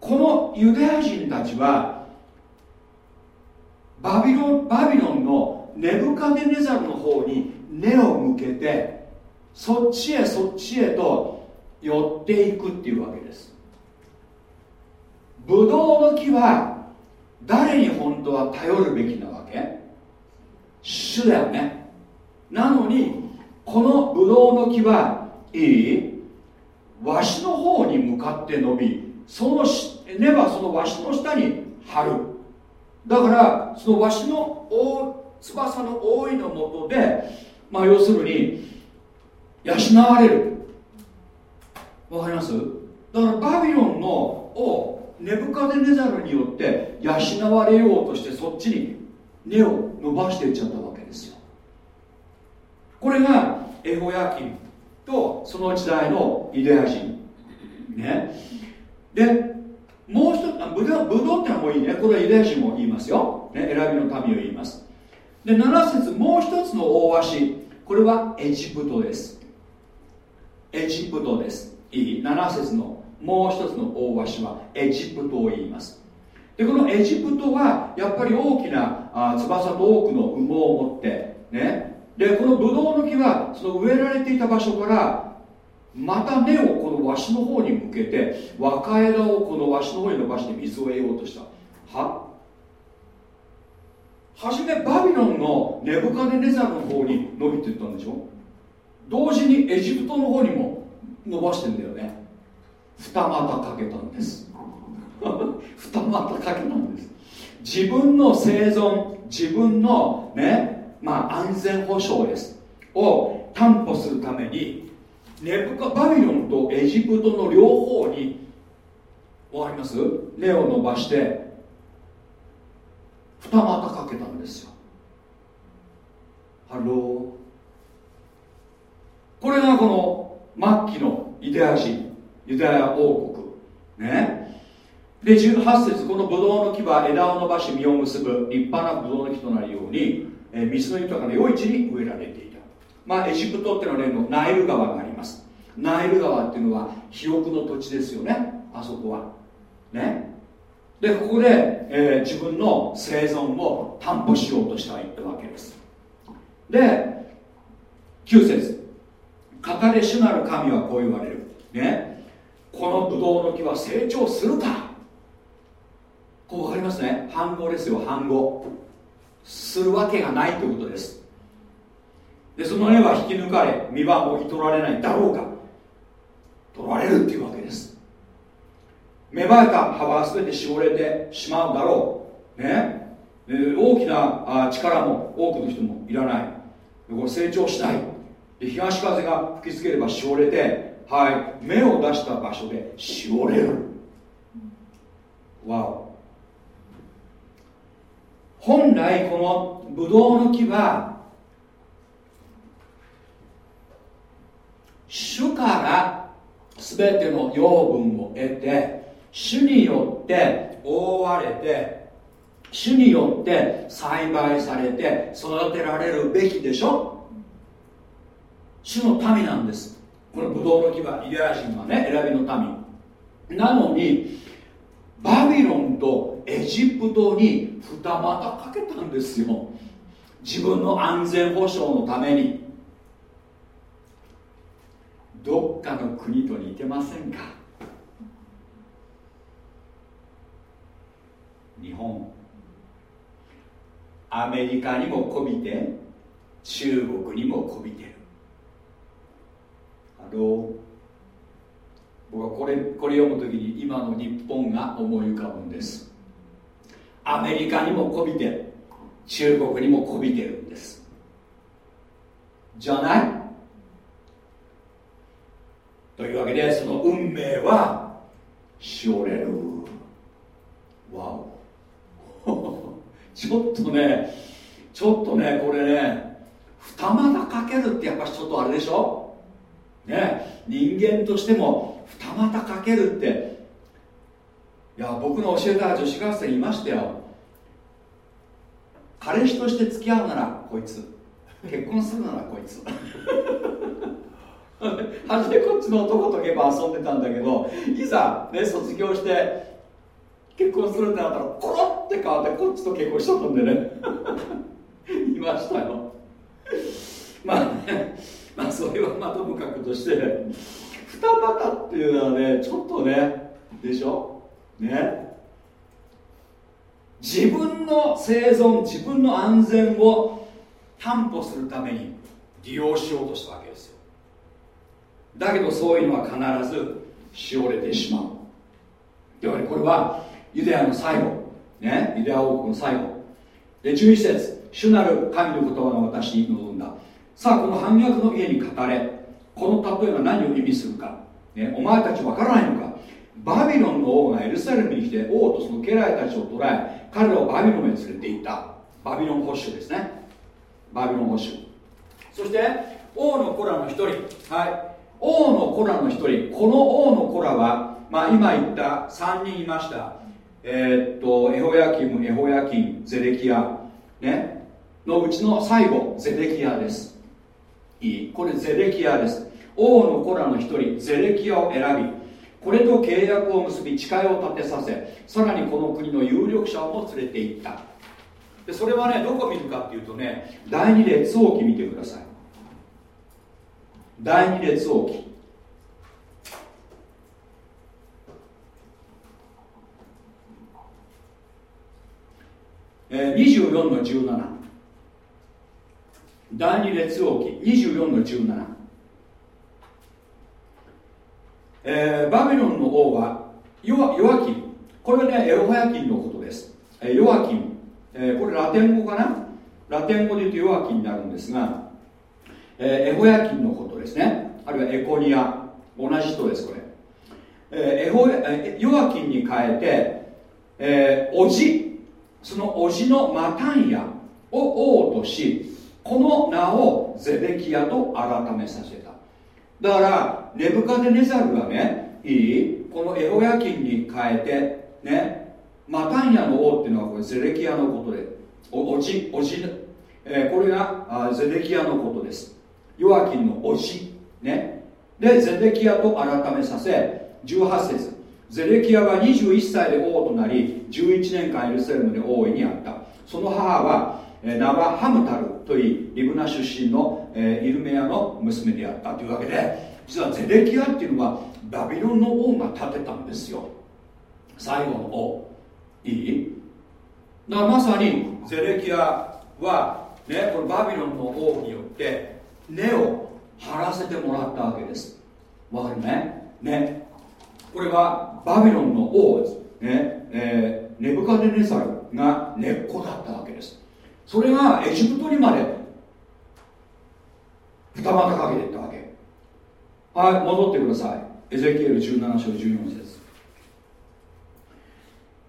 このユダヤ人たちはバビロンバビロンのネブカデネザルの方に目を向けてそっちへそっちへと寄っていくっていうわけです。ブドウの木は誰に本当は頼るべきなわけ？主だよね。なのにこのブドウの木はいい？わしの方に向かって伸びその根はそのわしの下に張る。だからそのわしの翼の覆いのもとでまあ要するに養われる。わかります？だからバビロンのをネブカデネザルによって養われようとしてそっちに根を伸ばしていっちゃったわけですよ。これがエホヤキンとその時代のユダヤ人。ね。でもう一つブドウブドウってのもいいね。これはユダヤ人も言いますよ、ね、選びの民を言います。で7節もう一つの大鷲これはエジプトです。エジプトです。いい7節のもう一つの大鷲はエジプトを言います。でこのエジプトはやっぱり大きなあ翼と多くの羽毛を持ってね。でこのブドウの木はその植えられていた場所からまた根をこのわしの方に向けて若枝をこのわしの方に伸ばして水を得ようとした。は初めバビロンのネブカデネザルの方に伸びていったんでしょ？同時にエジプトの方にも伸ばしてんだよね。二股かけたんです。二股かけたんです。自分の生存自分のねまあ安全保障です。を担保するためにネブカバビロンとエジプトの両方に終わります？根を伸ばして二股かけたんですよ。ハロー。これがこの末期のイデア人ユダヤ王国。ね。で18節このブドウの木は枝を伸ばし実を結ぶ立派なブドウの木となるように、えー、水の豊かな余市に植えられていた。まあエジプトっていうのは例のナイル川があります。ナイル川っていうのは肥沃の土地ですよね。あそこは。ね。でここで、えー、自分の生存を担保しようとしたわけです。で9節。語れ主なる神はこう言われる。ね。このブドウの木は成長するか。こう分かりますね。反語ですよ反語。するわけがないということです。でその根は引き抜かれ実はもぎ取られないだろうか。取られるっていうわけです。芽生えた葉は全てしおれてしまうだろう。ね。大きな力も多くの人もいらない。これ成長しない。で東風が吹きつければしおれてはい芽を出した場所でしおれる。わお。本来このブドウの木は主から全ての養分を得て主によって覆われて主によって栽培されて育てられるべきでしょ？主の民なんです。このブドウの木はユダヤ人はね選びの民。なのにバビロンとエジプトに二股かけたんですよ。自分の安全保障のために。どっかの国と似てませんか？日本。アメリカにもこびて中国にもこびてるハロー僕はこれこれ読む時に今の日本が思い浮かぶんです。アメリカにもこびて中国にもこびてるんです。じゃない？というわけでその運命はしおれる。 Wow。ちょっとねちょっとねこれね二股かけるってやっぱちょっとあれでしょ？ね人間としても二股かけるって。いや僕の教えた女子学生いましたよ。彼氏として付き合うならこいつ。結婚するならこいつ。初めこっちの男と結構遊んでたんだけどいざね卒業して結婚するってなったらコロって変わってこっちと結婚しちゃったんでね。いましたよ。まあね まあそれはまともかくとして二股っていうのはねちょっとねでしょ？ね？自分の生存自分の安全を担保するために利用しようとしたわけですよ。だけどそういうのは必ずしおれてしまう。ではこれはユダヤの最後。ね？ユダヤ王国の最後。で11節。主なる神の言葉が私に望んだ。さあこの反逆の家に語れ。この例えが何を意味するか、ね、お前たちわからないのか。バビロンの王がエルサレムに来て王とその家来たちを捕らえ彼らをバビロンへ連れて行った。バビロン保守ですね。バビロン保守そして王の子らの一人。はい。王の子らの一人。この王の子らは、まあ、今言った3人いました。えー、っとエホヤキムエホヤキンゼレキヤ。ね。のうちの最後ゼレキヤです。いい。これゼレキアです。王の子らの一人ゼレキアを選びこれと契約を結び誓いを立てさせさらにこの国の有力者をも連れて行った。でそれはねどこ見るかっていうとね第二列王記見てください。第二列王記。え、24の17第二列王記24の17、えー、バビロンの王はヨアキン。これはねエロホヤキンのことです、えー、ヨアキン、えー、これラテン語かな？ラテン語で言うとヨアキンになるんですが、えー、エホヤキンのことですね。あるいはエコニア。同じ人ですこれ、えー、エホヨアキンに変えて、えー、おじそのおじのマタンヤを王としこの名をゼベキヤと改めさせた。だからネブカデネザルがねいいこのエホヤキンに変えてねマタンヤの王っていうのはこれゼレキヤのことでおおじおじ、えー、これがあゼレキヤのことです。ヨアキンのおじね。でゼレキヤと改めさせ18節。ゼレキヤは21歳で王となり11年間エルサレムで王位にあった。その母は名はハムタルといいリブナ出身の、イルメアの娘であったというわけで実はゼレキヤっていうのはバビロンの王が建てたんですよ。最後の王いい？だからまさにゼレキヤは、ね、このバビロンの王によって根を張らせてもらったわけです。わかるね？ね。これはバビロンの王です、ね。えー、ネブカデネザルが根っこだったわけです。それがエジプトにまで二股かけていったわけ。はい戻ってください。エゼキエル17章14節。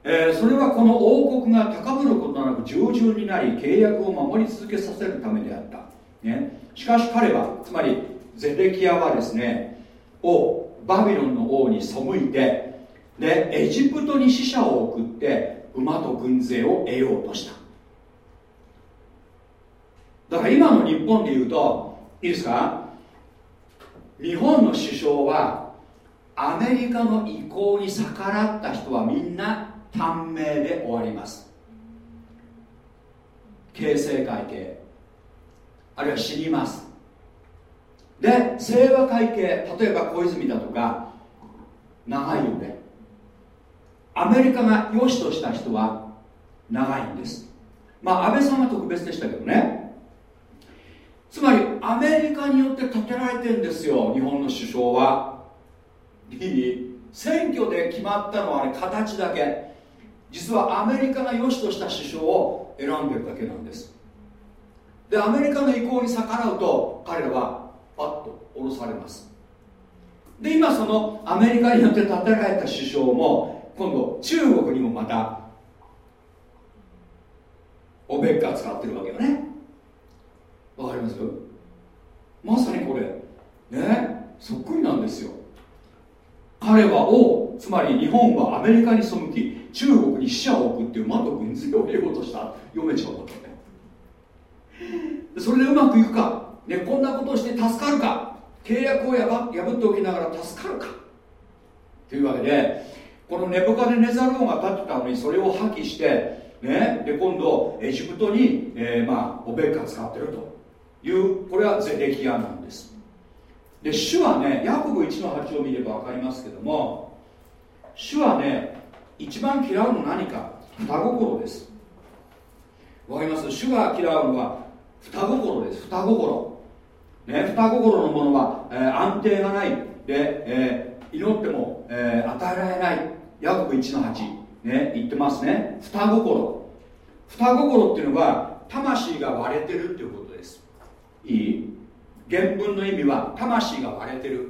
えー、それはこの王国が高ぶることなく従順になり契約を守り続けさせるためであった、ね、しかし彼はつまりゼデキヤはですねをバビロンの王に背いてでエジプトに死者を送って馬と軍勢を得ようとした。だから今の日本で言うといいですか？日本の首相はアメリカの意向に逆らった人はみんな短命で終わります。形成会計あるいは死にます。で清和会計例えば小泉だとか長いよね。アメリカが良しとした人は長いんです。まあ安倍さんは特別でしたけどね。つまりアメリカによって建てられてるんですよ。日本の首相は。いい？選挙で決まったのはあれ形だけ。実はアメリカが良しとした首相を選んでるだけなんです。でアメリカの意向に逆らうと彼らはパッと下ろされます。で今そのアメリカによって建てられた首相も今度中国にもまたおべっか使ってるわけよねわかります？まさにこれ。ね？そっくりなんですよ。彼は王つまり日本はアメリカに背き中国に死者を送って馬と軍勢を得ようとした。読めちゃうわけね。それでうまくいくか、ね、こんなことをして助かるか。契約を破っておきながら助かるか。というわけでこのネブカデネザル王が立ってたのにそれを破棄してね、で今度エジプトに、えー、まあ、おべっか使ってると。いうこれはゼレキヤなんです。で主はねヤコブ1の8を見れば分かりますけども主はね一番嫌うの何か双心です。わかります？主が嫌うのは双心です。双心。ね双心のものは、えー、安定がない。で、えー、祈っても、えー、与えられない。ヤコブ1の8ね言ってますね。双心。双心っていうのは魂が割れてるっていうこと。いい原文の意味は魂が割れてる。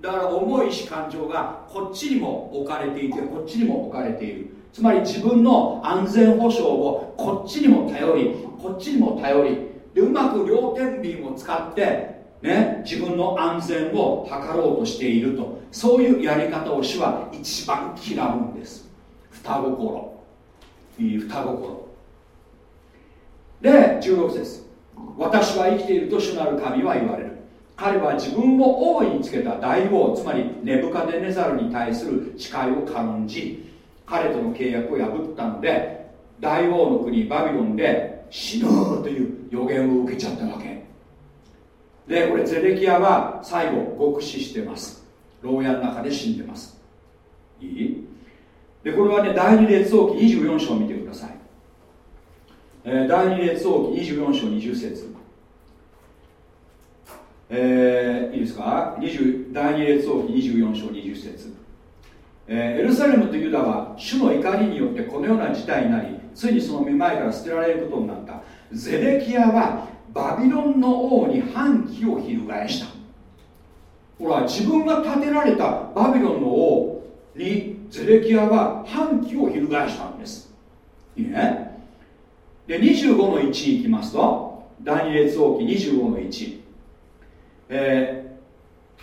だから重いし感情がこっちにも置かれていてこっちにも置かれている。つまり自分の安全保障をこっちにも頼りこっちにも頼り。でうまく両天秤を使ってね、自分の安全を図ろうとしていると。そういうやり方を主は一番嫌うんです。双心。いい双心。で16節。私は生きていると主なる神は言われる。彼は自分を王位につけた大王つまりネブカデネザルに対する誓いを軽んじ彼との契約を破ったので大王の国バビロンで死ぬという予言を受けちゃったわけ。でこれゼレキヤは最後極死してます。牢屋の中で死んでます。いい？でこれはね第二列王記24章を見てください。えー、第二列王記24章20節。えー、いいですか？20第二列王記24章20節。えー、エルサレムとユダは主の怒りによってこのような事態になりついにその見前から捨てられることになった。ゼレキヤはバビロンの王に反旗を翻した。ほら自分が建てられたバビロンの王にゼレキヤは反旗を翻したんです。いいね？で25の1いきますと第二列王記25の1え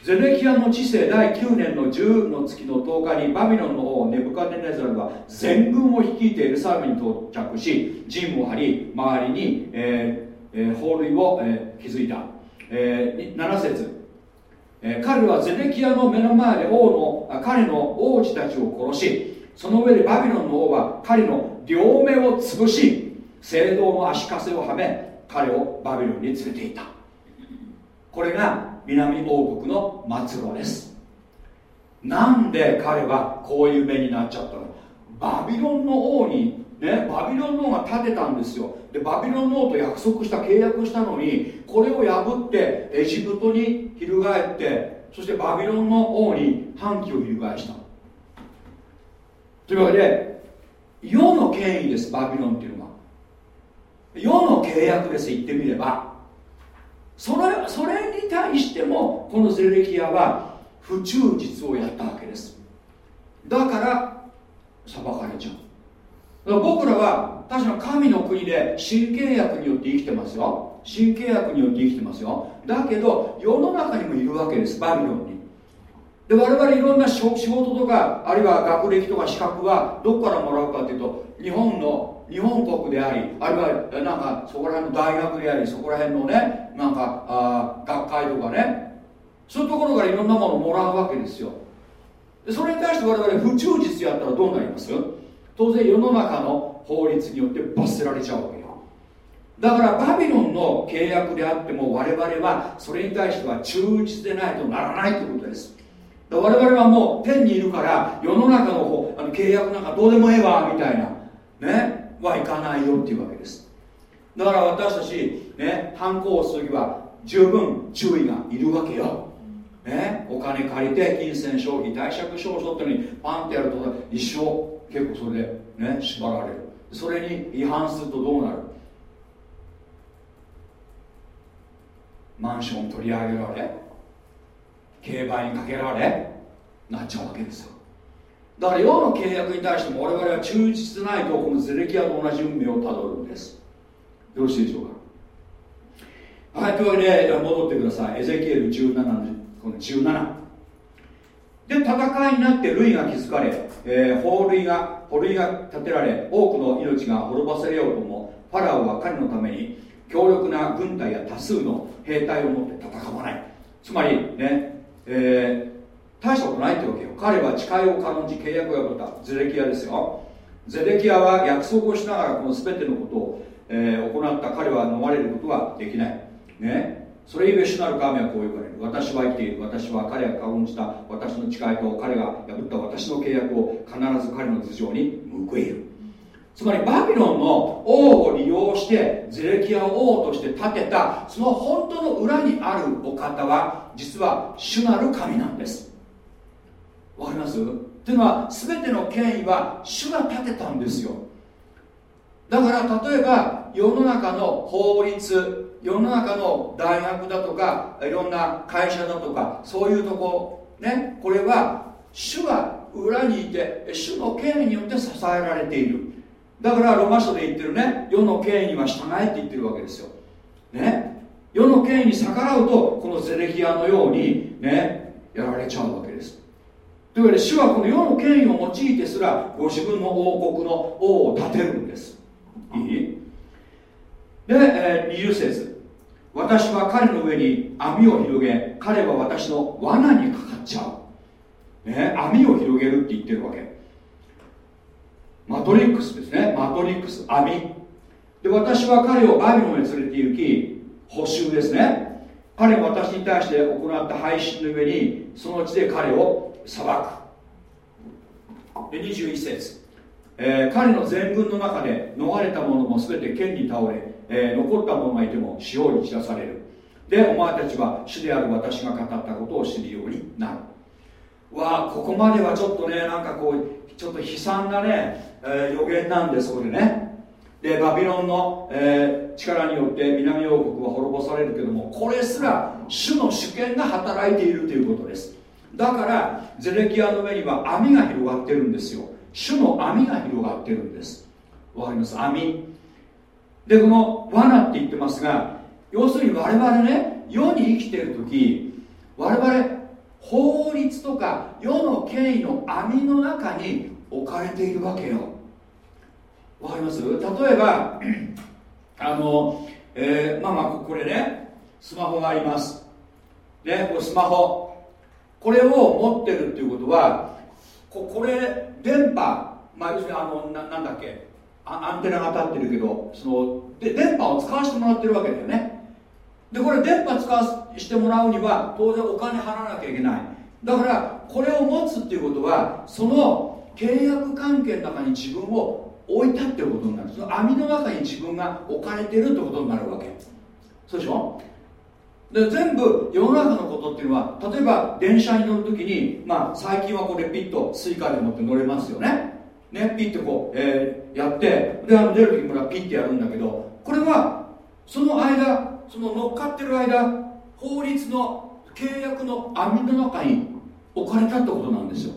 ー、ゼレキヤの治世第9年の10の月の10日にバビロンの王ネブカデネザルは全軍を率いてエルサレムに到着し陣を張り周りに、えーえー、法塁を、えー、築いた、えー、7節、彼はゼレキヤの目の前で王の彼の王子たちを殺しその上でバビロンの王は彼の両目を潰し聖堂の足かせをはめ彼をバビロンに連れていた。これが南王国の末路です。なんで彼はこういう目になっちゃったの？バビロンの王にねバビロンの王が建てたんですよ。でバビロンの王と約束した契約したのにこれを破ってエジプトに翻ってそしてバビロンの王に反旗を翻した。というわけで世の権威ですバビロンっていうのは。世の契約です言ってみれば。それそれに対してもこのゼレキヤは不忠実をやったわけです。だから裁かれちゃう。ら僕らは確か神の国で新契約によって生きてますよ。新契約によって生きてますよ。だけど世の中にもいるわけですバビロンに。で我々いろんな仕事とかあるいは学歴とか資格はどこからもらうかっていうと日本の日本国でありあるいはなんかそこら辺の大学でありそこら辺のねなんかあ学会とかね。そういうところからいろんなものをもらうわけですよ。でそれに対して我々不忠実やったらどうなります？当然世の中の法律によって罰せられちゃうわけよ。だからバビロンの契約であっても我々はそれに対しては忠実でないとならないということです。我々はもう天にいるから世の中のあの契約なんかどうでもええわみたいな。ね？はいかないよっていうわけです。だから私たちね犯行をする時は十分注意がいるわけよ、ね、お金借りて金銭消費貸借証書ってのにパンってやると一生結構それでね縛られる。それに違反するとどうなる？マンション取り上げられ競馬にかけられなっちゃうわけですよ。だから世の契約に対しても我々は忠実でないとこのゼレキアと同じ運命をたどるんです。よろしいでしょうか？はいというわけで戻ってください。エゼキエル17のこの17で戦いになって類が築かれ、えー、法類が法類が建てられ多くの命が滅ぼされようともファラオは彼のために強力な軍隊や多数の兵隊を持って戦わない。つまりね、えー大したことないってわけよ。彼は誓いを軽んじ契約を破った。ゼレキヤですよ。ゼレキヤは約束をしながらこの全てのことを、えー、行った彼は逃れることはできない。ね。それゆえ主なる神はこう言われる。私は生きている。私は彼が軽んじた。私の誓いと彼が破った私の契約を必ず彼の頭上に報いる。つまりバビロンの王を利用してゼレキヤを王として建てたその本当の裏にあるお方は実は主なる神なんです。わかります？っていうのは全ての権威は主が立てたんですよ。だから例えば世の中の法律世の中の大学だとかいろんな会社だとかそういうとこねこれは主が裏にいて主の権威によって支えられている。だからロマ書で言ってるね世の権威には従えって言ってるわけですよ。ね？世の権威に逆らうとこのゼレキアのようにねやられちゃうわけ。というわけで主はこの世の権威を用いてすらご自分の王国の王を立てるんです。いい？で、えー、20節。私は彼の上に網を広げ彼は私の罠にかかっちゃう、ね、網を広げるって言ってるわけ。マトリックスですね。マトリックス網。で私は彼をバビロンへ連れて行き補修ですね。彼は私に対して行った配信の上にその地で彼を裁くで21節。えー、彼の全軍の中で逃れた者も全て剣に倒れ、えー、残った者がいても死をに散らされる。でお前たちは主である私が語ったことを知るようになる。わあここまではちょっとねなんかこうちょっと悲惨なね、えー、予言なんですこれね。でバビロンの、えー、力によって南王国は滅ぼされるけどもこれすら主の主権が働いているということですだからゼレキアの上には網が広がってるんですよ。主の網が広がってるんです。わかります？網。でこの罠って言ってますが要するに我々ね世に生きてる時我々法律とか世の権威の網の中に置かれているわけよ。わかります？例えばあの、えー、まあまあこれねスマホがあります。ねこれスマホ。これを持ってるっていうことはここれ電波まあ要するにあのななんだっけアンテナが立ってるけどそので電波を使わせてもらってるわけだよね。でこれ電波使わせてもらうには当然お金払わなきゃいけない。だからこれを持つっていうことはその契約関係の中に自分を置いたっていうことになる。その網の中に自分が置かれてるってことになるわけ。そうでしょ？で全部世の中のことっていうのは例えば電車に乗るときに、まあ、最近はこれピッとスイカで持って乗れますよね。ねピッとこう、えー、やってであの出る時もピッてやるんだけどこれはその間その乗っかってる間法律の契約の網の中に置かれたってことなんですよ。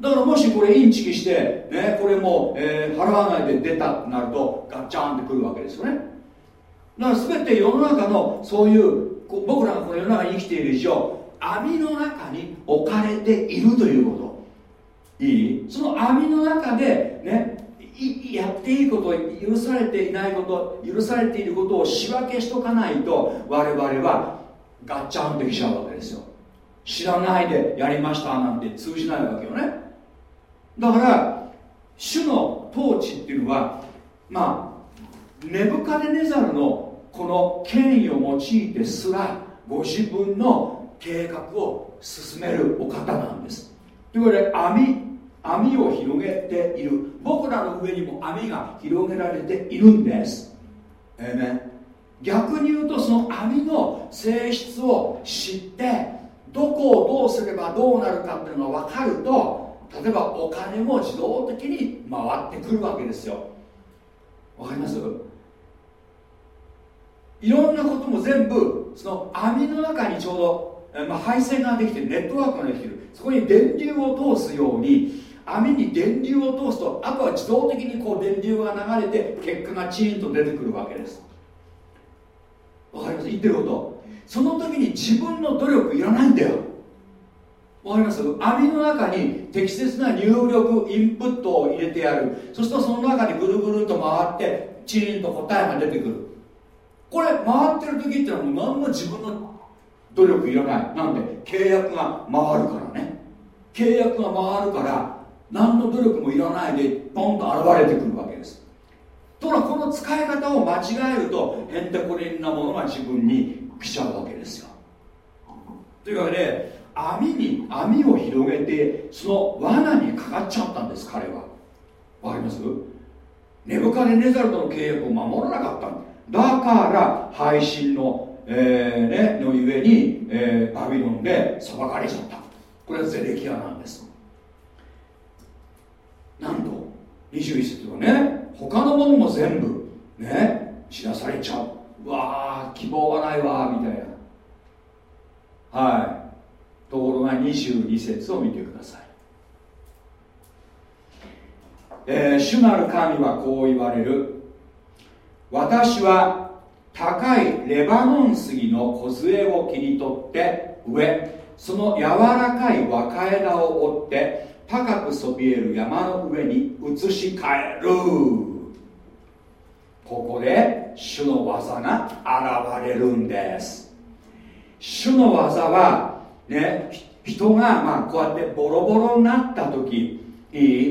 だからもしこれインチキして、ね、これも、えー、払わないで出たとなるとガッチャンってくるわけですよね。だから全て世の中のそういう僕らがこの世の中に生きている以上網の中に置かれているということ。いい？その網の中でねやっていいこと許されていないこと許されていることを仕分けしとかないと我々はガッチャンってきちゃうわけですよ。知らないでやりましたなんて通じないわけよね。だから主の統治っていうのはまあネブカデネザルのこの権威を用いてすらご自分の計画を進めるお方なんです。ということで網網を広げている。僕らの上にも網が広げられているんです。えね逆に言うとその網の性質を知ってどこをどうすればどうなるかっていうのが分かると例えばお金も自動的に回ってくるわけですよ。わかります？いろんなことも全部その網の中にちょうど、まあ、配線ができてネットワークができる。そこに電流を通すように網に電流を通すとあとは自動的にこう電流が流れて結果がチーンと出てくるわけです。わかります？言ってること。その時に自分の努力いらないんだよ。わかります？網の中に適切な入力インプットを入れてやる。そうするとその中にぐるぐると回ってチーンと答えが出てくる。これ回ってる時っていうのはもう何も自分の努力いらない。なんで契約が回るからね。契約が回るから何の努力もいらないでポンと現れてくるわけです。ところがこの使い方を間違えるとへんてこりんなものが自分に来ちゃうわけですよ。というわけで網に網を広げてその罠にかかっちゃったんです彼は。わかります？ネブカデネザルとの契約を守らなかったんだ。だから配信の、えーね、のゆえに、えー、バビロンで裁かれちゃった。これはゼレキアなんです。なんと21節はね他のものも全部ね知らされちゃう。うわー希望がないわみたいな。はい。ところが22節を見てください。えー、主なる神はこう言われる。私は高いレバノン杉の梢を切り取って植えその柔らかい若枝を折って高くそびえる山の上に移し替える。ここで主の技が現れるんです。主の技はね人がまあこうやってボロボロになった時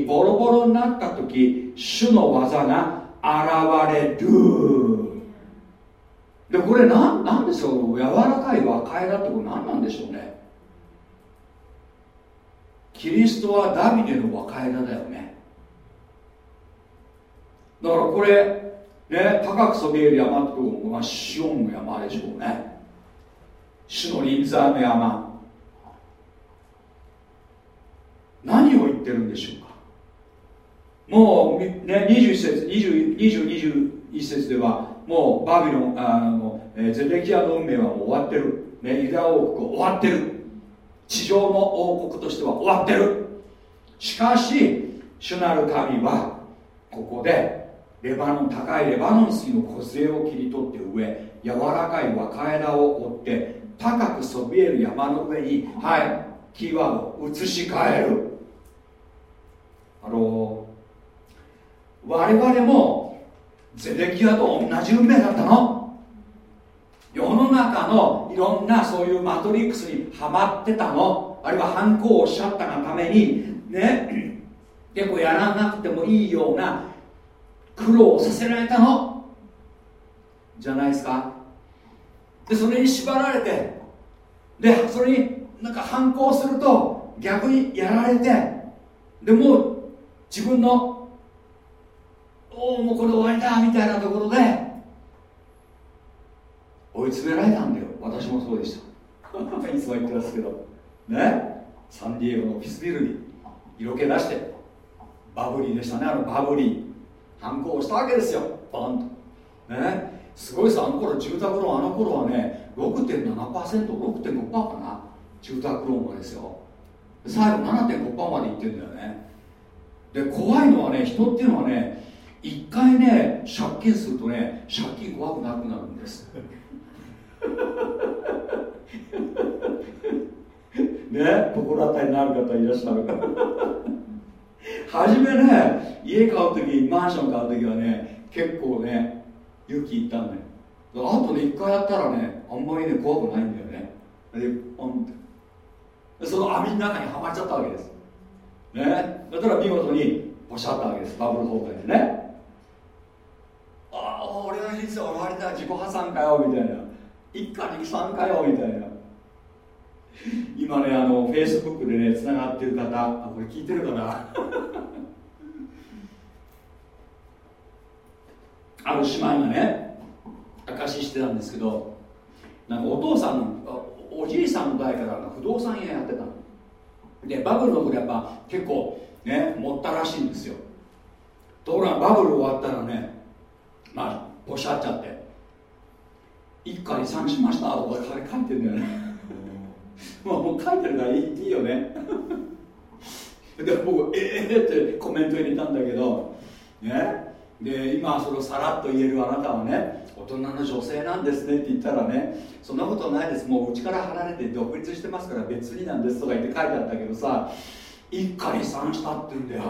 ボロボロになった時主の技が現れる。でこれ何なんでしょう柔らかい若枝ってこれ何なんでしょうね。キリストはダビデの若枝だよね。だからこれね高くそびえる山ってとこがシオンの山でしょうね。主の臨在の山。何を言ってるんでしょうか。もう、ね、21節2021節ではもうバビロンあの、えゼデキアの運命はもう終わってる、ね、ユダ王国終わってる。地上の王国としては終わってる。しかし主なる神はここでレバノン高いレバノン杉の梢を切り取って植え柔らかい若枝を折って高くそびえる山の上にはいキーワード移し替える。あの我々もゼデキアと同じ運命だったの。世の中のいろんなそういうマトリックスにはまってたの。あるいは反抗をしゃったがためにね。結構やらなくてもいいような苦労をさせられたの。じゃないですか。でそれに縛られてでそれになんか反抗すると逆にやられてでもう自分のもうこれ終わりだみたいなところで追い詰められたんだよ。私もそうでした。いつも言ってますけど。ね？サンディエゴのオフィスビルに色気出してバブリーでしたね。あのバブリー。反抗したわけですよ。バンと。ね？すごいさあの頃住宅ローンあの頃はね 6.7%6.5% かな。住宅ローンがですよ。最後7.5%までいってんだよね。で怖いのはね人っていうのはね一回ね借金するとね借金怖くなくなるんです。ね？心当たりのある方いらっしゃる初めね家買う時マンション買う時はね結構ね勇気いったんだよ。あとね一回やったらねあんまりね怖くないんだよね。でポンってその網の中にはまっちゃったわけです。ね？だから見事にポシャったわけです。バブル崩壊でね。あ人生終わりだ自己破産かよみたいな。一家に三かよみたいな。今ねあのフェイスブックでねつながってる方あこれ聞いてるかな？ある姉妹がね証ししてたんですけどなんかお父さんのおじいさんの代から不動産屋やってたの。でバブルの頃やっぱ結構ね持ったらしいんですよ。ところがバブル終わったらねまあポシャっちゃって。一家に産しましたとか書いてんだよね。もう もう書いてるからいいいいよね。で僕ええー、ってコメント入れたんだけどね。で今それをさらっと言えるあなたはね大人の女性なんですねって言ったらねそんなことないです。もううちから離れて独立してますから別になんですとか言って書いてあったけどさ一家離散したって言うんだよ。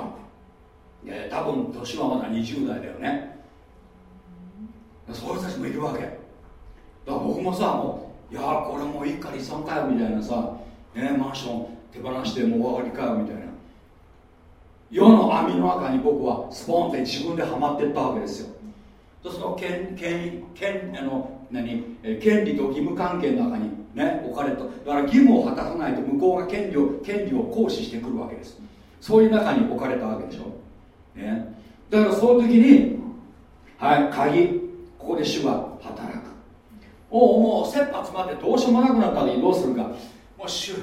多分年はまだ20代だよねそういう人たちもいるわけ。だから僕もさもういやこれもう一家離散かよみたいなさ、ね、マンション手放してもう終わりかよみたいな。世の網の中に僕はスポンって自分ではまっていったわけですよ。その権権権あの何？権利と義務関係の中に、ね、置かれた。だから義務を果たさないと向こうが権利を権利を行使してくるわけです。そういう中に置かれたわけでしょ、ね、だからその時にはい鍵。ここで主は働く。おおもう切羽詰まってどうしようもなくなったのにどうするか。もう主よ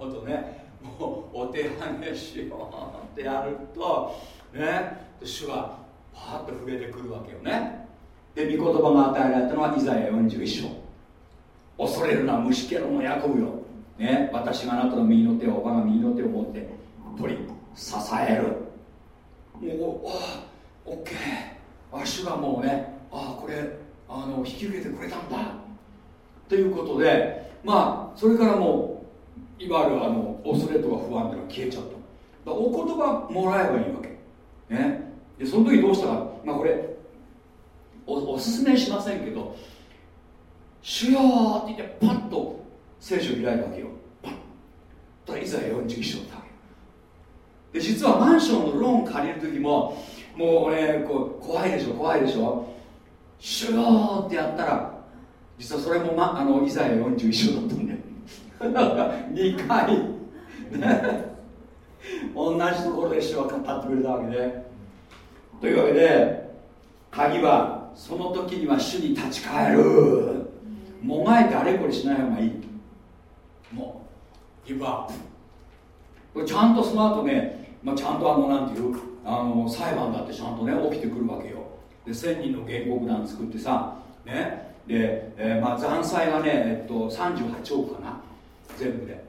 とねもうお手上げしようってやるとね主はパーッと触れてくるわけよね。で御言葉が与えられたのはイザヤ41章。恐れるな虫けろのヤコブよ、ね、私があなたの右の手を我が右の手を持って取り支える。もうあオッケー。足がもうねああこれあの引き受けてくれたんだということでまあそれからもういわゆるあの恐れとか不安っていうのは消えちゃった。お言葉もらえばいいわけ。ね。でその時どうしたか。まあこれおおすすめしませんけど「主よ」って言ってパッと聖書を開いたわけよ。パッ。といざ41章だで実はマンションのローン借りる時ももうねこう怖いでしょ怖いでしょ「主よ」ってやったら実はそれも、ま、あのイザヤ41章だったんだよ。2回。ね 同じところで主は語ってくれたわけでというわけで鍵はその時には主に立ち返る。もがいてあれこれしない方がいい。もうギブアップ。ちゃんとその後ね、まあ、ちゃんとあのなんていうあの裁判だってちゃんとね起きてくるわけよ。で1000人の原告団作ってさね。で、えー、まあ、残債がね、えっと、38億かな。全部で。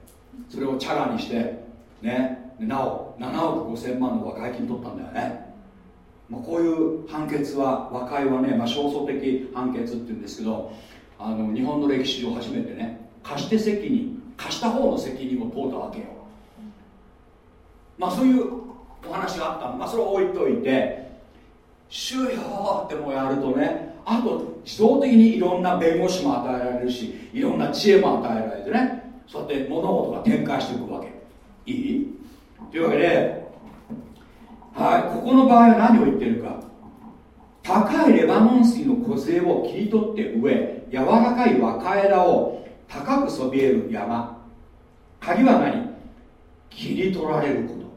それをチャラにしてね。なお7億5000万の和解金取ったんだよね、まあ、こういう判決は和解はね、まあ、勝訴的判決っていうんですけどあの日本の歴史上初めてね貸して責任貸した方の責任を問うたわけよ。まあそういうお話があったまあそれを置いといて「主よ」ってもやるとねあと自動的にいろんな弁護士も与えられるしいろんな知恵も与えられてねそうやって物事が展開していくわけ。いい？というわけではいここの場合は何を言ってるか。高いレバノン杉の梢を切り取って植え柔らかい若枝を高くそびえる山。鍵は何？切り取られること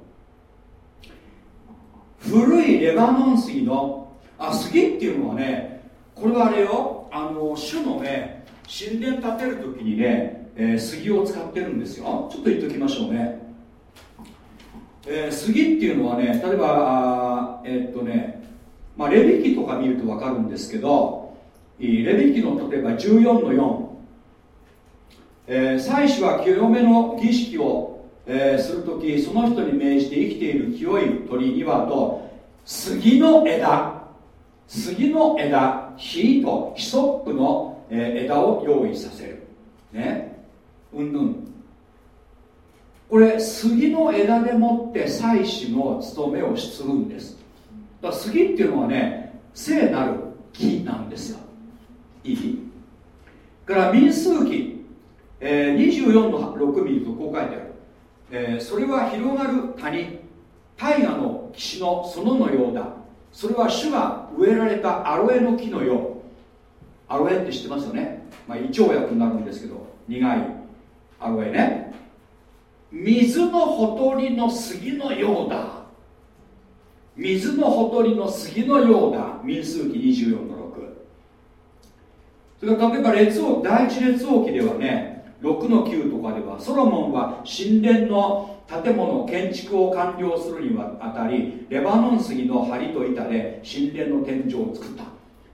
古いレバノン杉のあ杉っていうのはねこれはあれよあの種のね神殿建てる時にね、えー、杉を使ってるんですよ。ちょっと言っておきましょうね、えー、杉っていうのはね例えばえー、っとねまあ、レビキとか見ると分かるんですけどレビキの例えば14の4、えー、祭司は清めの儀式を、えー、するときその人に命じて生きている清い鳥にはと杉の枝。杉の枝。火とヒソップの、枝を用意させる。ね。うんぬん。これ杉の枝でもって祭司の務めをするんです。だ杉っていうのはね聖なる木なんですよ。いいから民数記、えー、24の6見るとこう書いてある、えー、それは広がる谷。大河の岸の園のようだ。それは主が植えられたアロエの木のよう。アロエって知ってますよね、まあ、胃腸薬になるんですけど苦い。アロエね。水のほとりの杉のようだ。水のほとりの杉のようだ。民数記24の6それから例えば列王第一列王記ではね6の9とかではソロモンは神殿の建物建築を完了するにあたりレバノン杉の梁と板で神殿の天井を作った。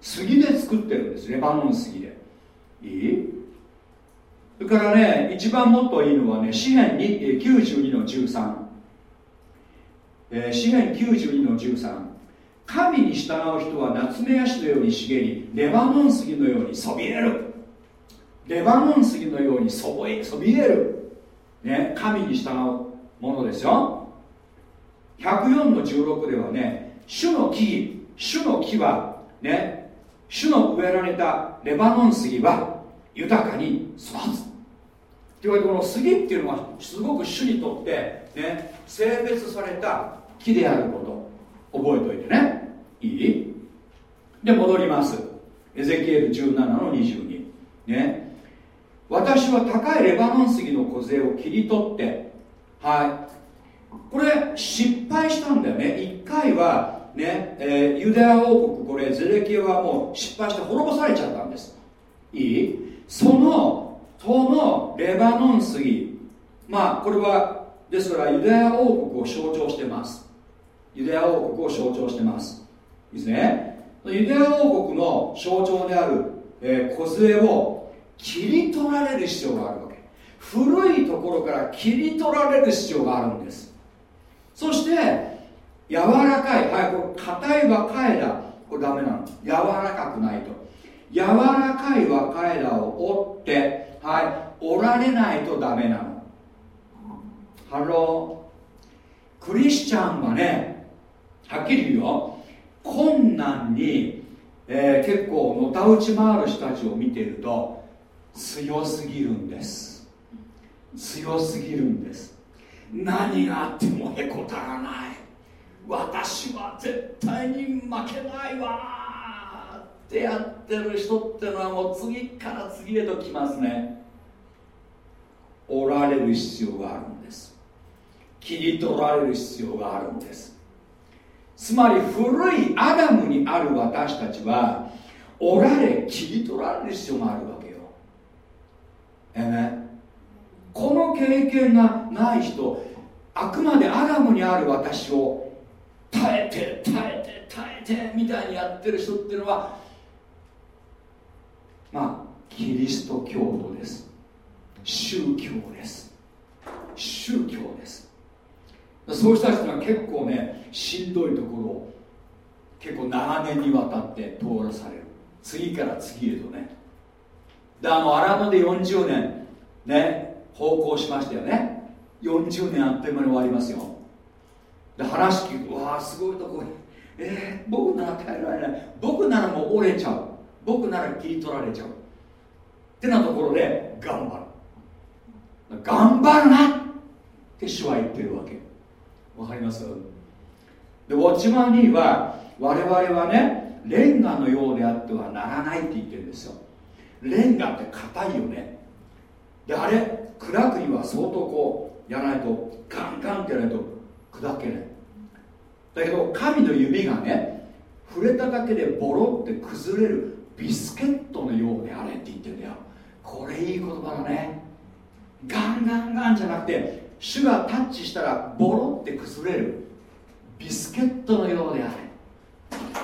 杉で作ってるんですレバノン杉で。いいそれからね一番もっといいのはね詩篇92の13えー、詩篇92の13神に従う人は夏目ヤシのように茂りレバノン杉のようにそびえる。レバノン杉のようにそびそびえる、ね、神に従う。ものですよ104の16ではね主の木主の木はね主の植えられたレバノン杉は豊かに育つ。というわけでこの杉っていうのはすごく主にとってね性別された木であること。覚えておいてね。いい？で戻ります。エゼキエル17の22ね。私は高いレバノン杉の梢を切り取ってはい。これ失敗したんだよね。一回はね、えー、ユダヤ王国これゼレキエはもう失敗して滅ぼされちゃったんです。いい？そのそのレバノン杉。まあこれはですからユダヤ王国を象徴してます。ユダヤ王国を象徴してます。いいですね。ユダヤ王国の象徴である、えー、梢を切り取られる必要がある古いところから切り取られる必要があるんです。そして柔らかいはいこれ硬い若枝これダメなの。柔らかくないと。柔らかい若枝を折ってはい折られないとダメなの。ハロークリスチャンはねはっきり言うよ。困難に、えー、結構のたうち回る人たちを見ていると強すぎるんです。強すぎるんです。何があってもへこたらない。私は絶対に負けないわ。ってやってる人ってのはもう次から次へと来ますね。おられる必要があるんです。切り取られる必要があるんです。つまり古いアダムにある私たちはおられ切り取られる必要があるわけよ。えねこの経験がない人あくまでアダムにある私を耐えて耐えて耐えてみたいにやってる人っていうのはまあキリスト教徒です。宗教です。宗教です。そういう人は結構ねしんどいところを結構長年にわたって通らされる。次から次へとね。であの荒野で40年ね奉公しましたよね。40年あっという間に終わりますよ。で話聞くとわあすごいとこ。にえー、僕なら耐えられない。僕ならもう折れちゃう。僕なら切り取られちゃう。ってなところで頑張る。頑張るな。って主は言ってるわけ。わかります？でウォッチマンリーは我々はねレンガのようであってはならないって言ってるんですよ。レンガって硬いよね。であれ砕くには相当こうやらないとガンガンってやらないと砕けない。だけど神の指がね触れただけでボロって崩れるビスケットのようであれって言ってるんだよ。これいい言葉だね。ガンガンガンじゃなくて主がタッチしたらボロって崩れるビスケットのようであれ。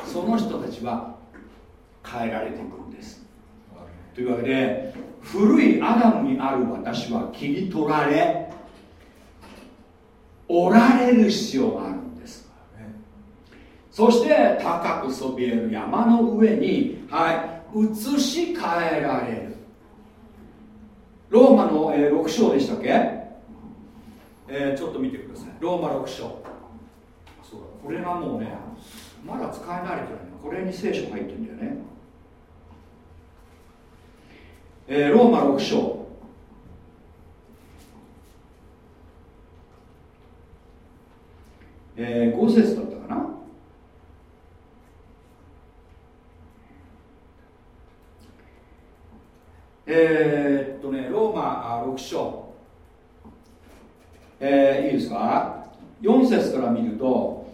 その人たちは変えられていくんです。というわけで古いアダムにある私は切り取られおられる必要があるんですそして高くそびえる山の上にはい移し替えられる。ローマの、え、6章でしたっけ、えー、ちょっと見てください。ローマ6章。そうだ。これがもうねまだ使い慣れてないこれに聖書入ってるんだよね、えー、ローマ6章。えー、5節だったかな。えー、っとねローマ6章。えー、いいですか。4節から見ると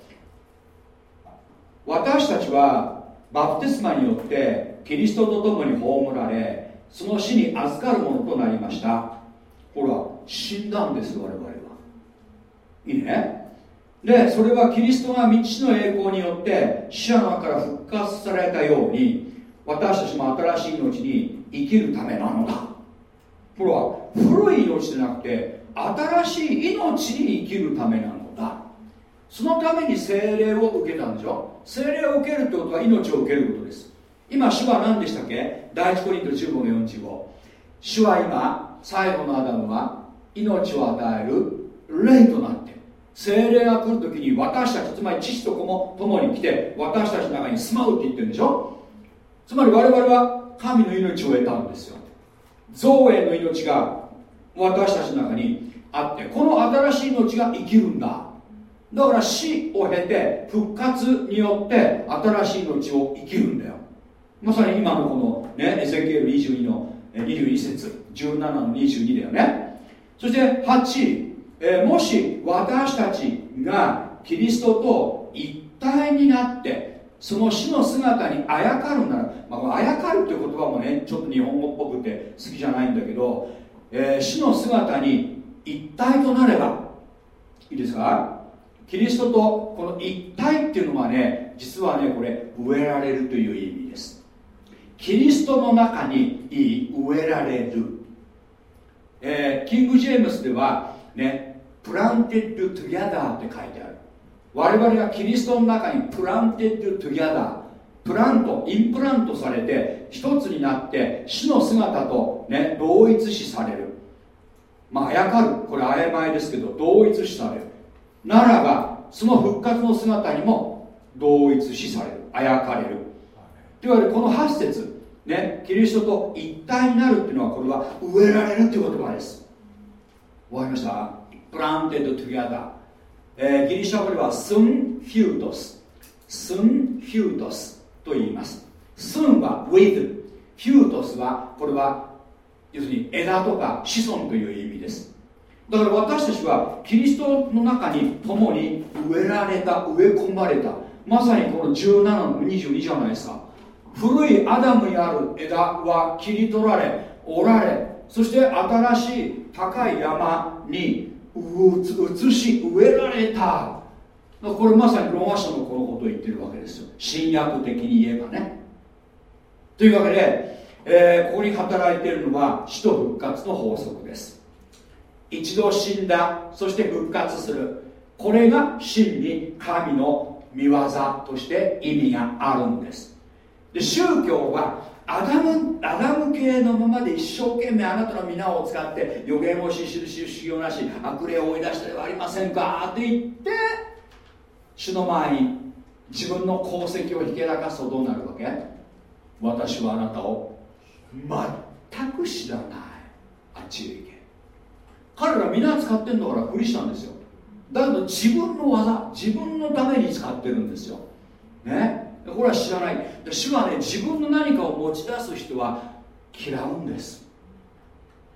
私たちはバプテスマによってキリストと共に葬られその死に預かるものとなりました。ほら死んだんです我々は。いいね？でそれはキリストが道の栄光によって死者の中から復活されたように私たちも新しい命に生きるためなのだ。これは古い命でなくて新しい命に生きるためなのだ。そのために精霊を受けたんでしょ？精霊を受けるってことは命を受けることです。今主は何でしたっけ？第一コリント15の45主は今最後のアダムは命を与える霊となって。精霊が来るときに私たちつまり父と子も共に来て私たちの中に住まうって言ってるんでしょ？つまり我々は神の命を得たんですよ。造営の命が私たちの中にあってこの新しい命が生きるんだ。だから死を経て復活によって新しい命を生きるんだよ。まさに今のこのねエゼキエル22の22節17の22だよね。そして8、えー、もし私たちがキリストと一体になってその死の姿にあやかるなら、まあ、あやかるっていう言葉もねちょっと日本語っぽくて好きじゃないんだけど、えー、死の姿に一体となればいいですか？キリストとこの一体っていうのはね実はねこれ植えられるという意味です。キリストの中に植えられる、えー、キング・ジェームスではね planted together って書いてある。我々がキリストの中に planted together plant implant されて一つになって死の姿と、ね、同一視される。まああやかる。これ曖昧ですけど同一視される。ならばその復活の姿にも同一視される。あやかれる。いわけでこの8節ねキリストと一体になるっていうのはこれは植えられるっていう言葉です。わかりました？ planted together えー、ギリシャ語ではσύμφυτος σύμφυτος と言います。σύν は with フュートスはこれは要するに枝とか子孫という意味です。だから私たちはキリストの中に共に植えられた植え込まれた。まさにこの17の22じゃないですか。古いアダムにある枝は切り取られ折られそして新しい高い山に移し植えられた。これまさにローマ書のこのことを言ってるわけですよ。新約的に言えばね。というわけで、えー、ここに働いているのは死と復活の法則です。一度死んだそして復活する。これが真に神の見業として意味があるんです。で宗教はアダムアダム系のままで一生懸命あなたの皆を使って予言をし印修行なし悪霊を追い出してではありませんかって言って主の前に自分の功績をひけらかすとどうなるわけ？私はあなたを全く知らないあっちへ行け。彼ら皆使ってんだからクリスチャンですよ。だけど自分の技自分のために使ってるんですよ。ね？これは知らない。主はね自分の何かを持ち出す人は嫌うんです。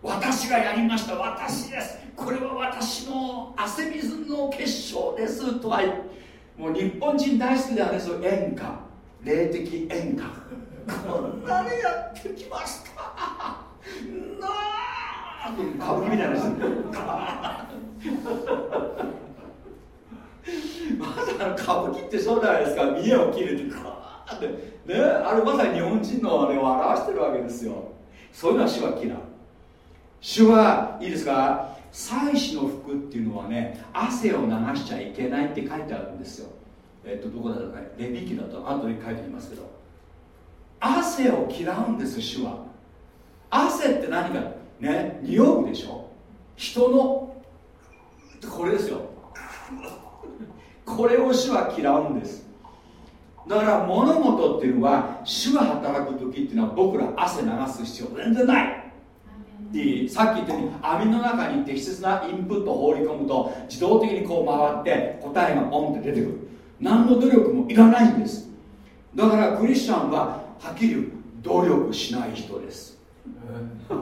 私がやりました。私です。これは私の汗水の結晶です。とはもう日本人大好きではねそう演歌。霊的演歌。こんなにやってきました。なあ。歌舞伎みたいなまさか歌舞伎ってそうじゃないですか。見栄を切るってカーってねあれまさに日本人のあれを表してるわけですよ。そういうのは主は嫌う主はいいですか。祭祀の服っていうのはね汗を流しちゃいけないって書いてあるんですよ。えっとどこだろうねレビキだと。後で書いてきますけど。汗を嫌うんです主は。汗って何か。ね匂うでしょ。人のこれですよ。これを主は嫌うんです。だから物事っていうのは主が働く時っていうのは僕ら汗流す必要全然ない。いい？さっき言ったように網の中に適切なインプットを放り込むと自動的にこう回って答えがポンって出てくる。何の努力もいらないんです。だからクリスチャンははっきり言う努力しない人です。こ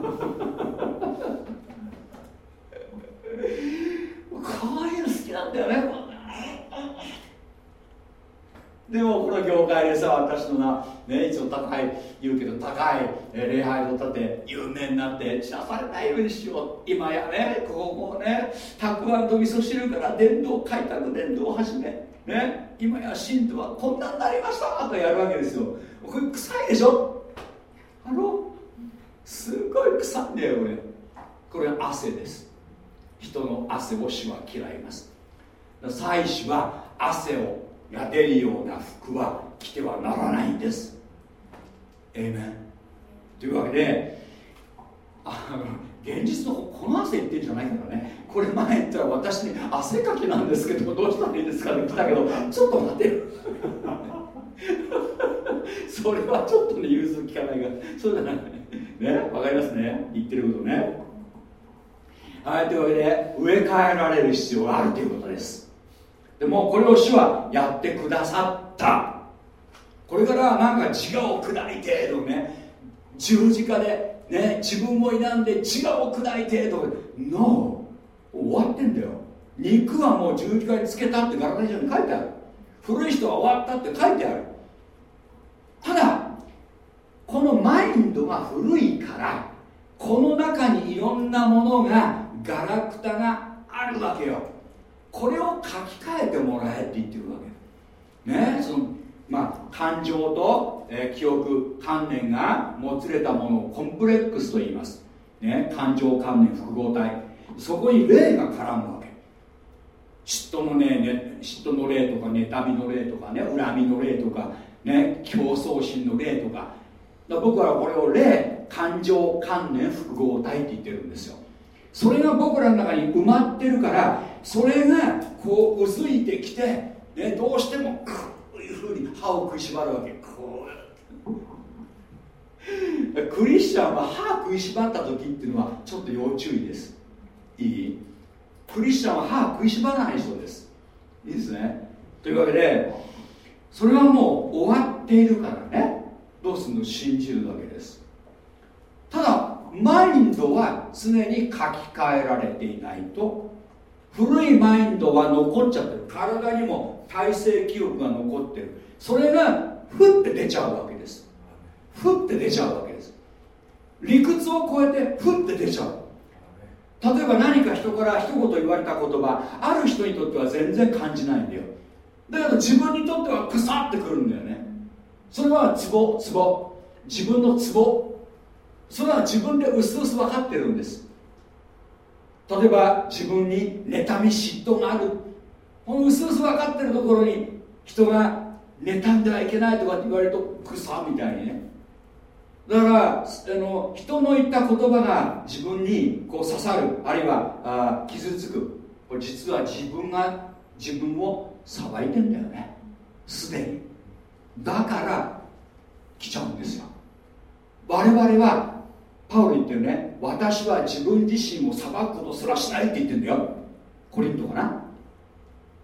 ういうの好きなんだよねでもこの業界でさ私のな、ね、いつも高い言うけど高い礼拝を立て有名になって知らされないようにしよう。今やねここねたくあんと味噌汁から伝道開拓伝道を始めね今や信徒はこんなになりましたとやるわけですよ。これ臭いでしょ？あのすごい臭いんだよこれ。これ汗です。人の汗を主は嫌います。祭司は汗をが出るような服は着てはならないんです。ええねというわけであ現実のこの汗言ってるんじゃないからね。これ前言ったら私に汗かきなんですけどどうしたらいいですかって来たけどちょっと待てる それはちょっとね融通きかないがそうじゃない。ねわかりますね。言ってることね。はいというわけで植え替えられる必要があるということです。でもこれを主はやってくださった。これからなんか自我を砕いてとね。十字架でね自分を選んで自我を砕いてとか。No! 終わってんだよ。肉はもう十字架につけたってガラガラに書いてある。古い人は終わったって書いてある。ただこのマインドが古いからこの中にいろんなものがガラクタがあるわけよ。これを書き換えてもらえって言ってるわけ。ねそのまあ感情と、えー、記憶観念がもつれたものをコンプレックスと言います、ね、感情観念複合体。そこに霊が絡むわけ。嫉妬のねね嫉妬の霊とか妬みの霊とかね恨みの霊とかね競争心の霊とか。だ僕はこれを霊感情観念複合体って言ってるんですよ。それが僕らの中に埋まってるからそれがこううずいてきて、ね、どうしてもこういうふうに歯を食いしばるわけ。こうクリスチャンは歯食いしばった時っていうのはちょっと要注意です。いい？クリスチャンは歯食いしばらない人です。いいですね。というわけでそれはもう終わっているからね。どうするの？信じるだけです。ただマインドは常に書き換えられていないと古いマインドは残っちゃってる。体にも体制記憶が残ってる。それがふって出ちゃうわけです。ふって出ちゃうわけです。理屈を超えてふって出ちゃう。例えば何か人から一言言われた言葉ある人にとっては全然感じないんだよ。だけど自分にとってはくさってくるんだよね。それはツボツボ。自分のツボ。それは自分で薄々分かってるんです。例えば自分に妬み嫉妬がある。この薄々分かってるところに人が妬んではいけないとかって言われると草みたいにね。だからあの人の言った言葉が自分にこう刺さる。あるいはあ傷つく。これ実は自分が自分を裁いてんだよね。すでに。だから来ちゃうんですよ。我々はパウロ言ってるね私は自分自身を裁くことすらしないって言ってんだよ。コリントかな？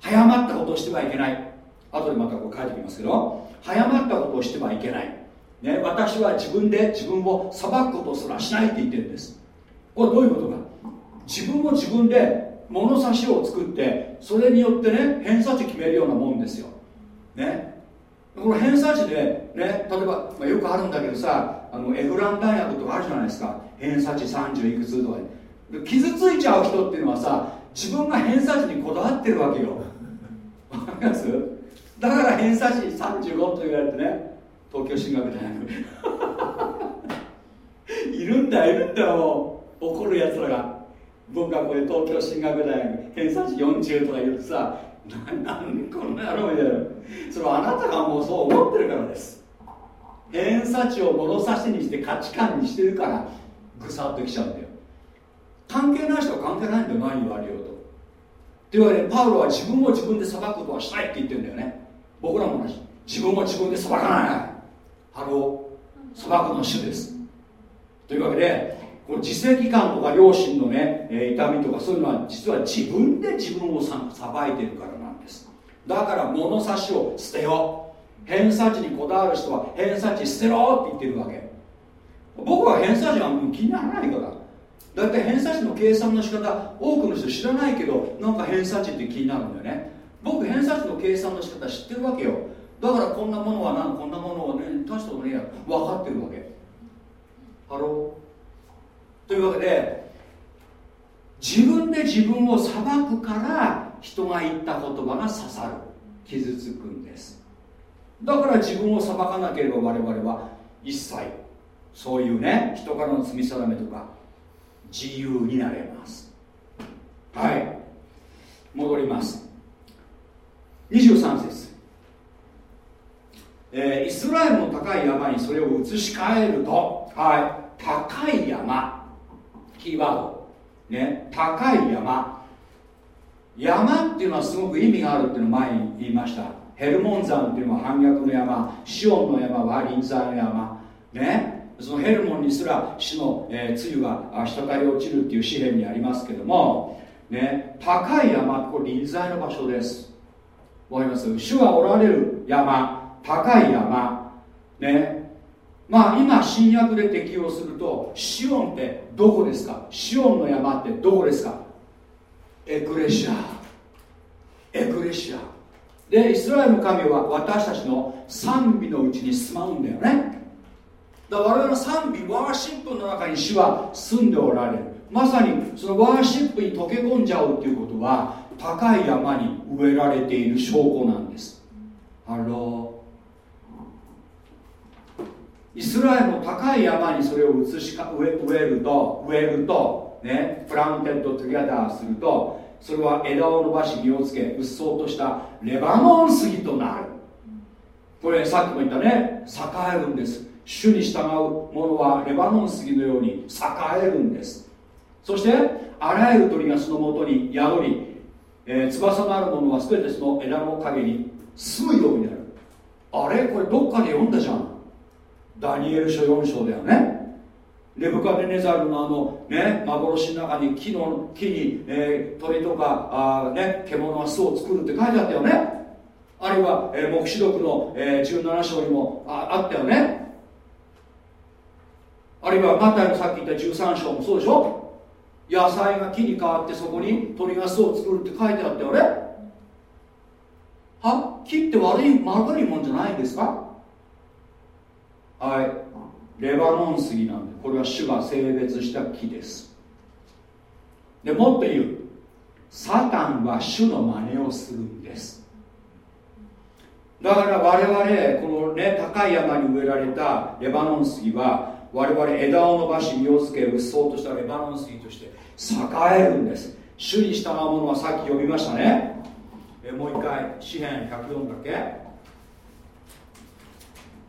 早まったことをしてはいけない。後でまたこう書いてきますけど早まったことをしてはいけない、ね、私は自分で自分を裁くことすらしないって言ってるんです。これどういうことか？自分も自分で物差しを作ってそれによってね偏差値決めるようなもんですよ。ね？この偏差値でね例えば、まあ、よくあるんだけどさあのエフラン大学とかあるじゃないですか。偏差値30いくつとかで。傷ついちゃう人っていうのはさ自分が偏差値にこだわってるわけよ。わかります？だから偏差値35と言われてね東京進学大学。いるんだいるんだよ怒るやつらが。僕がこれ東京進学大学偏差値40とか言うとさ 何この野郎みたいな。それはあなたがもうそう思ってるからです。偏差値を物差しにして価値観にしてるからぐさっときちゃうんだよ。関係ない人は関係ないんだよ。何言われようと。って言われパウロは自分を自分で裁くことはしないって言ってるんだよね。僕らも同じ。自分を自分で裁かない。 Hello。裁くの主です。というわけでこの自責感とか両親のね、え、痛みとかそういうのは実は自分で自分を裁いてるからなんです。だから物差しを捨てよう。偏差値にこだわる人は偏差値捨てろって言ってるわけ。僕は偏差値はもう気にならないから。だいたい偏差値の計算の仕方多くの人知らないけどなんか偏差値って気になるんだよね。僕偏差値の計算の仕方知ってるわけよ。だからこんなものは何こんなものはね大したことねえや。分かってるわけ。 Hello。というわけで自分で自分を裁くから人が言った言葉が刺さる。傷つくんです。だから自分を裁かなければ我々は一切そういうね人からの罪定めとか自由になれます。はい。戻ります。23節、えー、イスラエルの高い山にそれを移し替えると、はい、高い山。キーワード、ね、高い山。山っていうのはすごく意味があるっていうのを前に言いました。ヘルモン山っていうのは反逆の山。シオンの山は臨在の山。ね。そのヘルモンにすら死の、えー、梅雨が滴り落ちるっていう詩篇にありますけども、ね、高い山これ臨在の場所です。わかります？主がおられる山。高い山。ね。まあ今新約で適用するとシオンってどこですか？シオンの山ってどこですか？エクレシア。エクレシア。でイスラエルの神は私たちの賛美のうちに住まうんだよね。だから我々の賛美ワーシップの中に主は住んでおられる。まさにそのワーシップに溶け込んじゃうっていうことは高い山に植えられている証拠なんです。ハローイスラエルの高い山にそれを移しか植えると植えるとね planted together するとそれは枝を伸ばし実をつけうっそうとしたレバノン杉となる。これさっきも言ったね栄えるんです。主に従う者はレバノン杉のように栄えるんです。そしてあらゆる鳥がそのもとに宿りえー、翼のあるものは全てその枝の陰に住むようになる。あれ？これどっかで読んだじゃん。ダニエル書4章だよね。レブカデネザルのあのね幻の中に木の木に、えー、鳥とかあ、ね、獣が巣を作るって書いてあったよね。あるいは、えー、黙示録の、えー、17章にもああったよね。あるいはマタイのさっき言った13章もそうでしょ。野菜が木に変わってそこに鳥が巣を作るって書いてあってあれは？木って悪い悪いもんじゃないんですか？はい。レバノン杉なんでこれは種が性別した木です。でもっと言う。サタンは種の真似をするんです。だから我々このね高い山に植えられたレバノン杉は我々枝を伸ばし実をつけうっそうとしたレバノン杉として栄えるんです。主に従うものはさっき読みましたね。えもう一回詩篇104だっけ？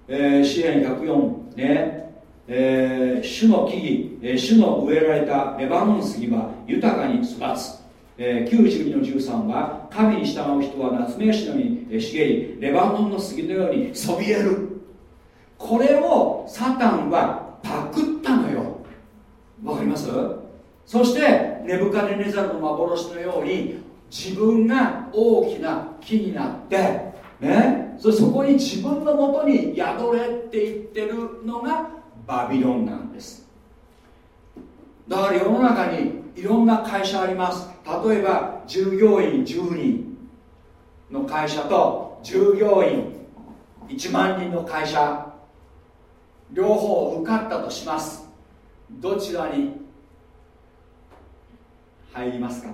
えー、詩篇104ね。えー、主の木々、えー、主の植えられたレバノン杉は豊かに育つ、えー、92の13は神に従う人は夏目吉のに茂りレバノンの杉のようにそびえる。これをサタンはパクったのよ。わかります？そしてネブカデネザルの幻のように自分が大きな木になってね。そそこに自分のもとに宿れって言ってるのがバビロンなんです。だから世の中にいろんな会社あります。例えば従業員10人の会社と従業員1万人の会社。両方受かったとします。どちらに入りますか？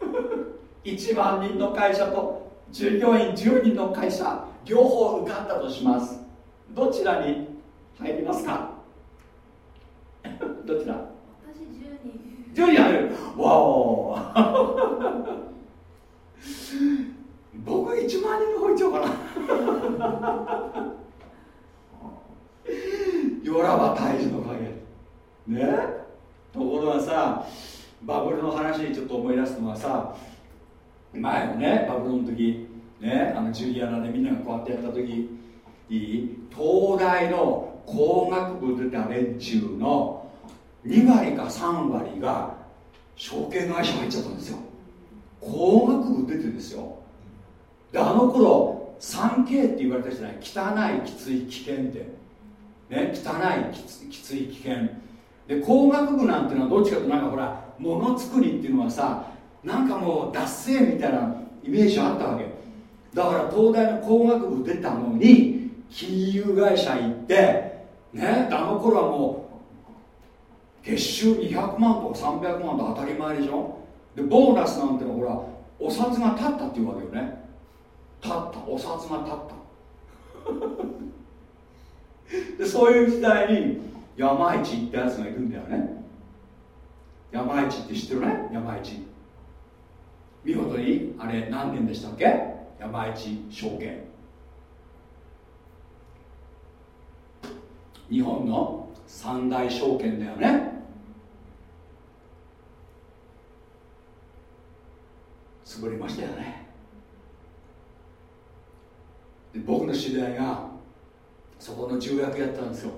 1万人の会社と従業員10人の会社両方受かったとします。どちらに入りますか？どちら？私10人。10人入る。わお。僕1万人の方行っちゃおうかな。ヨラは大事の影。ね？ところがさバブルの話にちょっと思い出すのはさ前のねバブルの時ねあのジュリアナでみんながこうやってやった時いい？東大の工学部出た連中の2割か3割が証券会社入っちゃったんですよ。工学部出てですよ。であの頃 3K って言われたじゃない？汚いきつい危険って。ね汚いきつきつい危険。で工学部なんてのはどっちかというとなんかほらものづくりっていうのはさなんかもう脱線みたいなイメージあったわけ。だから東大の工学部出たのに金融会社行ってねあの頃はもう月収200万とか300万と当たり前でしょ。でボーナスなんてのはほらお札が立ったっていうわけよね。立ったお札が立った。でそういう時代に山市ってやつがいるんだよね。山市って知ってるね？山市。見事にあれ何年でしたっけ？山市証券。日本の三大証券だよね。潰れましたよね。で僕の知り合いがそこの重役やったんですよ。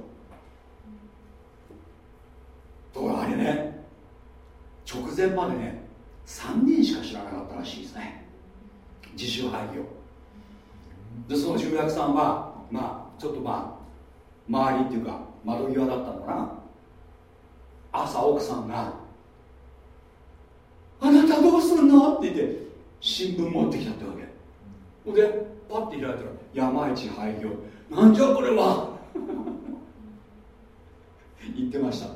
ところあれね直前までね3人しか知らなかったらしいですね。自主廃業。でその重役さんはまあちょっとまあ周りっていうか窓際だったのかな。朝奥さんが「あなたどうすんの?」って言って新聞持ってきたってわけ。ほんでパッて開いたら「山一廃業」なんじゃこれは？言ってました。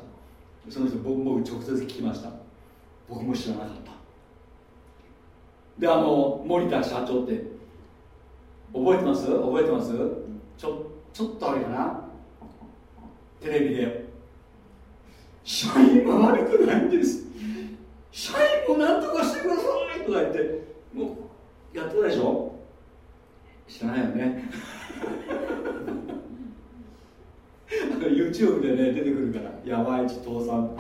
その人僕も直接聞きました。僕も知らなかった。であの森田社長って覚えてます？覚えてます？ちょちょっとあれかな？テレビで。社員は悪くないんです。社員もなんとかしてくださいとか言ってもうやってたでしょ？知らないよね。YouTube でね出てくるから山一倒産。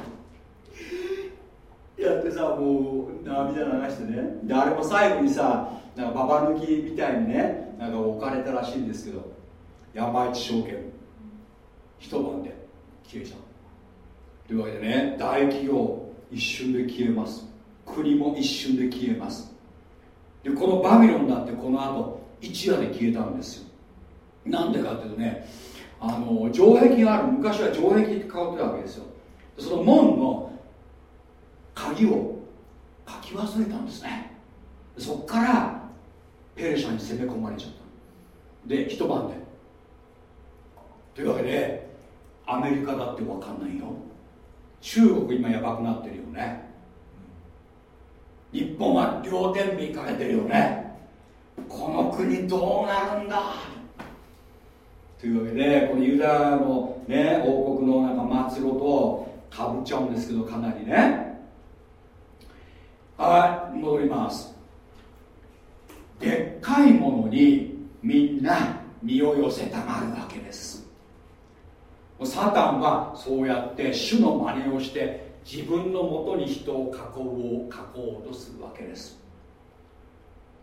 やってさもう涙流してね。であれも最後にさなんかババ抜きみたいにねなんか置かれたらしいんですけど山一証券。一晩で消えちゃう。というわけでね大企業一瞬で消えます。国も一瞬で消えます。でこのバビロンだってこの後一夜で消えたんですよ。なんでかっていうとねあの城壁がある。昔は城壁って変わってるわけですよ。その門の鍵を書き忘れたんですね。そっからペルシャに攻め込まれちゃった。で一晩で。というわけでアメリカだって分かんないよ。中国今やばくなってるよね。日本は両天秤かけてるよね。この国どうなるんだ。というわけでこのユダヤの、ね、王国のなんか末路とかぶっちゃうんですけどかなりね。はい戻ります。でっかいものにみんな身を寄せたがるわけです。サタンはそうやって主の真似をして自分のもとに人を囲おう囲おうとするわけです。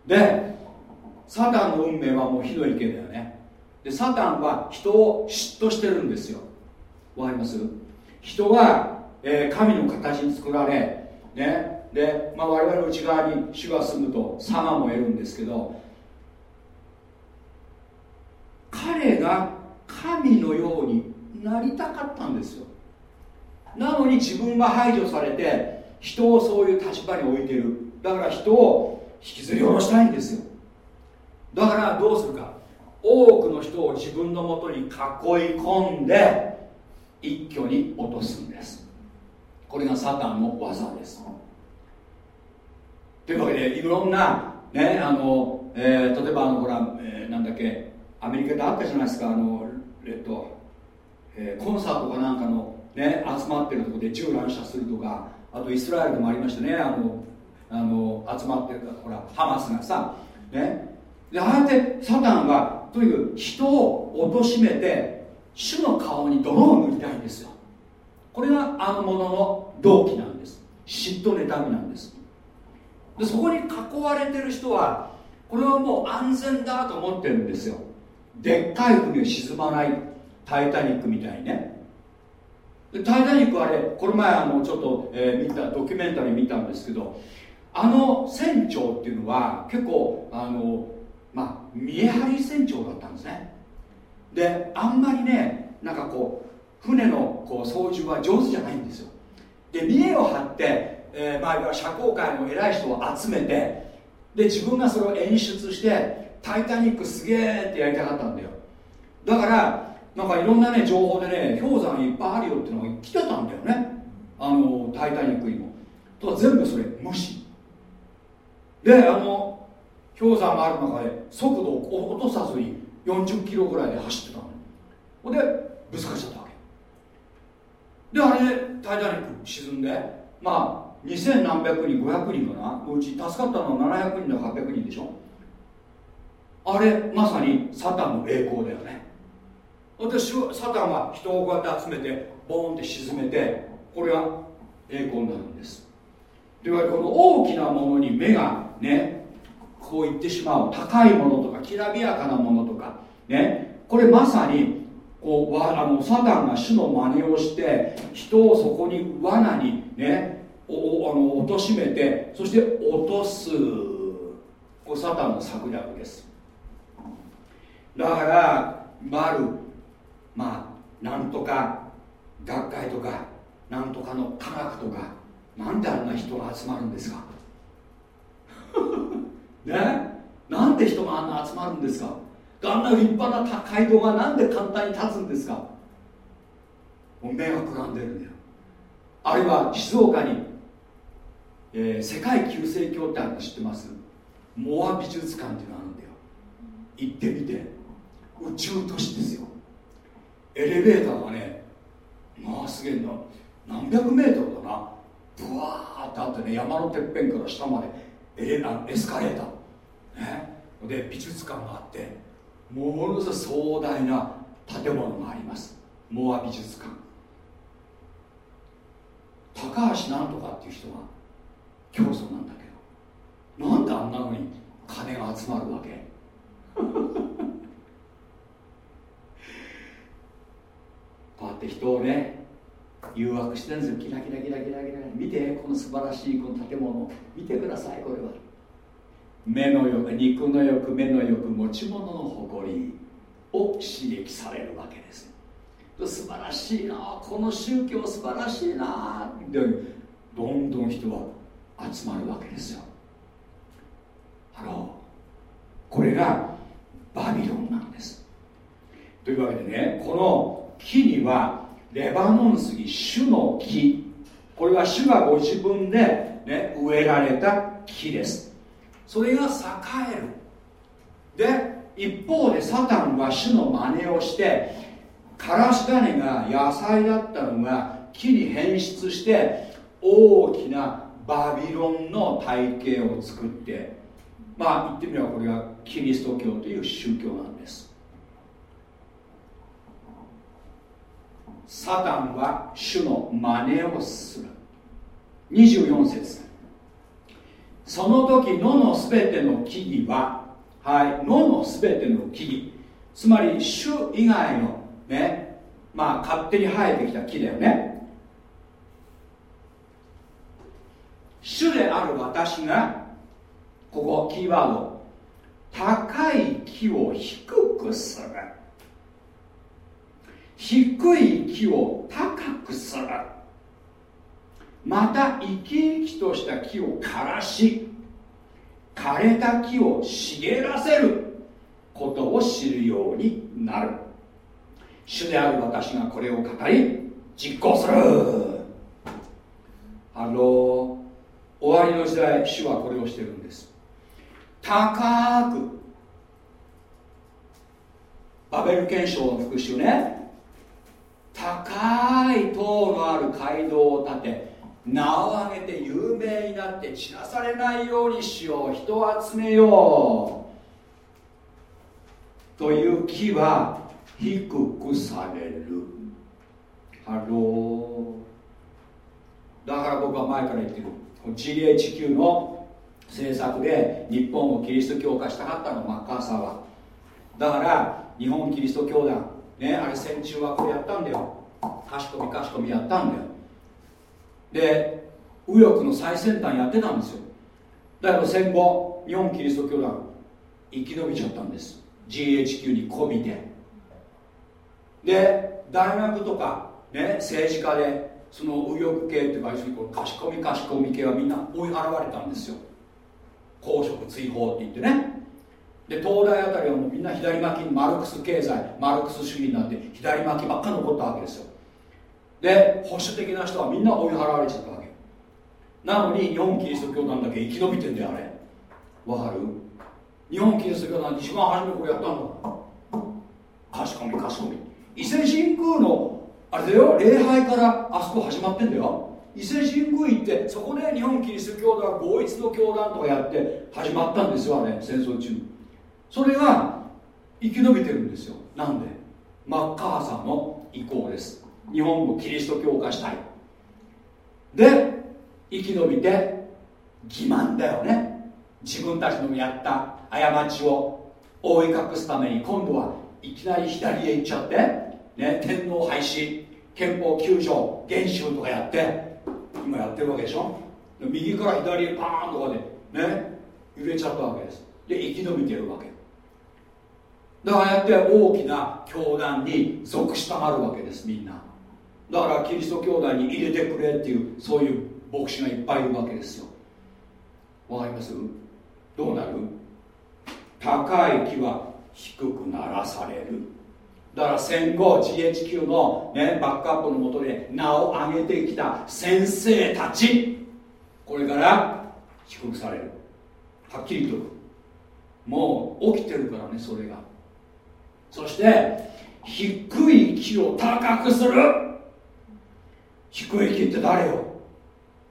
でサタンの運命はもうひどい意見だよね。でサタンは人を嫉妬してるんですよ。わかります？人は、えー、神の形に作られねで、まあ、我々の内側に主が住むと佐賀も得るんですけど彼が神のようになりたかったんですよ。なのに自分が排除されて人をそういう立場に置いてる。だから人を引きずり下ろしたいんですよ。だからどうするか。多くの人を自分のもとに囲い込んで一挙に落とすんです。これがサタンの技です。というわけでいろんなねあの、えー、例えばあのほら、えー、なんだっけアメリカであったじゃないですかあのえっと、えー、コンサートかなんかのね集まってるところで銃乱射するとかあとイスラエルでもありましたねあのあの集まってるほらハマスがさね。でああやってサタンはとにかく人を貶めて主の顔に泥を塗りたいんですよ。これがあのものの動機なんです。嫉妬妬みなんです。でそこに囲われてる人はこれはもう安全だと思ってるんですよ。でっかい船沈まないタイタニックみたいにね。タイタニックあれこの前あのちょっと、えー、見たドキュメンタリー見たんですけどあの船長っていうのは結構あのまあ見え張り船長だったんですね。であんまりねなんかこう船のこう操縦は上手じゃないんですよ。で見栄を張って、えー、まあ社交界の偉い人を集めてで自分がそれを演出して「タイタニックすげえ!」ってやりたかったんだよ。だからなんかいろんなね情報でね氷山いっぱいあるよっていうのが来てたんだよね。あの「タイタニック」にも。と全部それ無視。であの氷山がある中で速度を落とさずに40キロぐらいで走ってたの。ほんでぶつかっちゃったわけ。であれで「タイタニック」沈んでまあ2000何百人500人かな？うち助かったのは700人だ800人でしょ？あれまさにサタンの栄光だよね。でサタンは人をこうやって集めてボーンって沈めてこれが栄光になるんです。というわけでこの大きなものに目がねこう言ってしまう高いものとかきらびやかなものとかねこれまさにこうあのサタンが主の真似をして人をそこに罠にねおあの貶めてそして落とす。これサタンの策略です。だから丸まあなんとか学会とかなんとかの科学とかなんであんな人が集まるんですか？ね？なんで人があんな集まるんですか？あんな立派な街道がなんで簡単に立つんですか？もう迷惑がんでるんだよ。あるいは静岡に、えー、世界旧世教ってあるの知ってます？モア美術館っていうのあるんだよ。行ってみて。宇宙都市ですよ。エレベーターがねまあすげえな何百メートルだな。ブワーってあってね山のてっぺんから下までエレあエスカレーター、ね、で美術館があってものすごい壮大な建物があります。モア美術館。高橋なんとかっていう人が教祖なんだけど。なんであんなのに金が集まるわけ？こうやって人をね誘惑してるんですよ。キラキラキラキラキラ見てこの素晴らしいこの建物。見てくださいこれは。目の欲肉の欲目の欲持ち物の誇りを刺激されるわけです素晴らしいなこの宗教素晴らしいなってどんどん人は集まるわけですよ。ハローこれがバビロンなんです。というわけでねこの木にはレバノン杉主の木。これは主がご自分で、ね、植えられた木です。それが栄える。で一方でサタンは主の真似をしてからし種が野菜だったのが木に変質して大きなバビロンの体系を作ってまあ言ってみればこれがキリスト教という宗教なんです。サタンは主の真似をする。24節。その時野のすべての木々ははい野のすべての木々。つまり主以外のねまあ勝手に生えてきた木だよね。主である私がここキーワード高い木を低くする。低い木を高くする。また生き生きとした木を枯らし枯れた木を茂らせる。ことを知るようになる。主である私がこれを語り実行する。 Hello。終わりの時代主はこれをしてるんです。高くバベル現象の復習ね。高い塔のある街道を建て名を上げて有名になって散らされないようにしよう人を集めよう。という木は低くされる。ハローだから僕は前から言ってる。GHQ の政策で日本をキリスト教化したかったのマッカーサーは。だから日本キリスト教団ねあれ戦中はこれやったんだよ。かしこみかしこみやったんだよ。で右翼の最先端やってたんですよ。だけど戦後日本キリスト教団生き延びちゃったんです。GHQ にこびて。で大学とか、ね、政治家でその右翼系っていうか要するにこう賢み賢み系はみんな追い現れたんですよ。公職追放って言ってね。で東大あたりはもうみんな左巻きにマルクス経済マルクス主義になって左巻きばっか残ったわけですよ。で保守的な人はみんな追い払われちゃったわけ。なのに日本キリスト教団だけ生き延びてんだよあれ。わかる？日本キリスト教団一番初めこれやったんだから賢み賢み。伊勢神宮のあれだよ礼拝からあそこ始まってんだよ。伊勢神宮行ってそこで日本キリスト教団合一の教団とかやって始まったんですよあれ戦争中。それが生き延びてるんですよ。なんで？マッカーサーの意向です。日本をキリスト教化したい。で生き延びて欺瞞だよね。自分たちのやった過ちを覆い隠すために今度はいきなり左へ行っちゃってね、天皇廃止。憲法9条厳守とかやって今やってるわけでしょ？右から左へパーンとかでね揺れちゃったわけです。で生き延びてるわけ。だからやって大きな教団に属したがるわけですみんな。だからキリスト教団に入れてくれっていうそういう牧師がいっぱいいるわけですよ。わかります？どうなる？高い木は低くならされる。だから戦後 GHQ の、ね、バックアップのもとで名を上げてきた先生たち。これから低くされる。はっきりともう起きてるからねそれが。そして低い木を高くする。低い木って誰よ？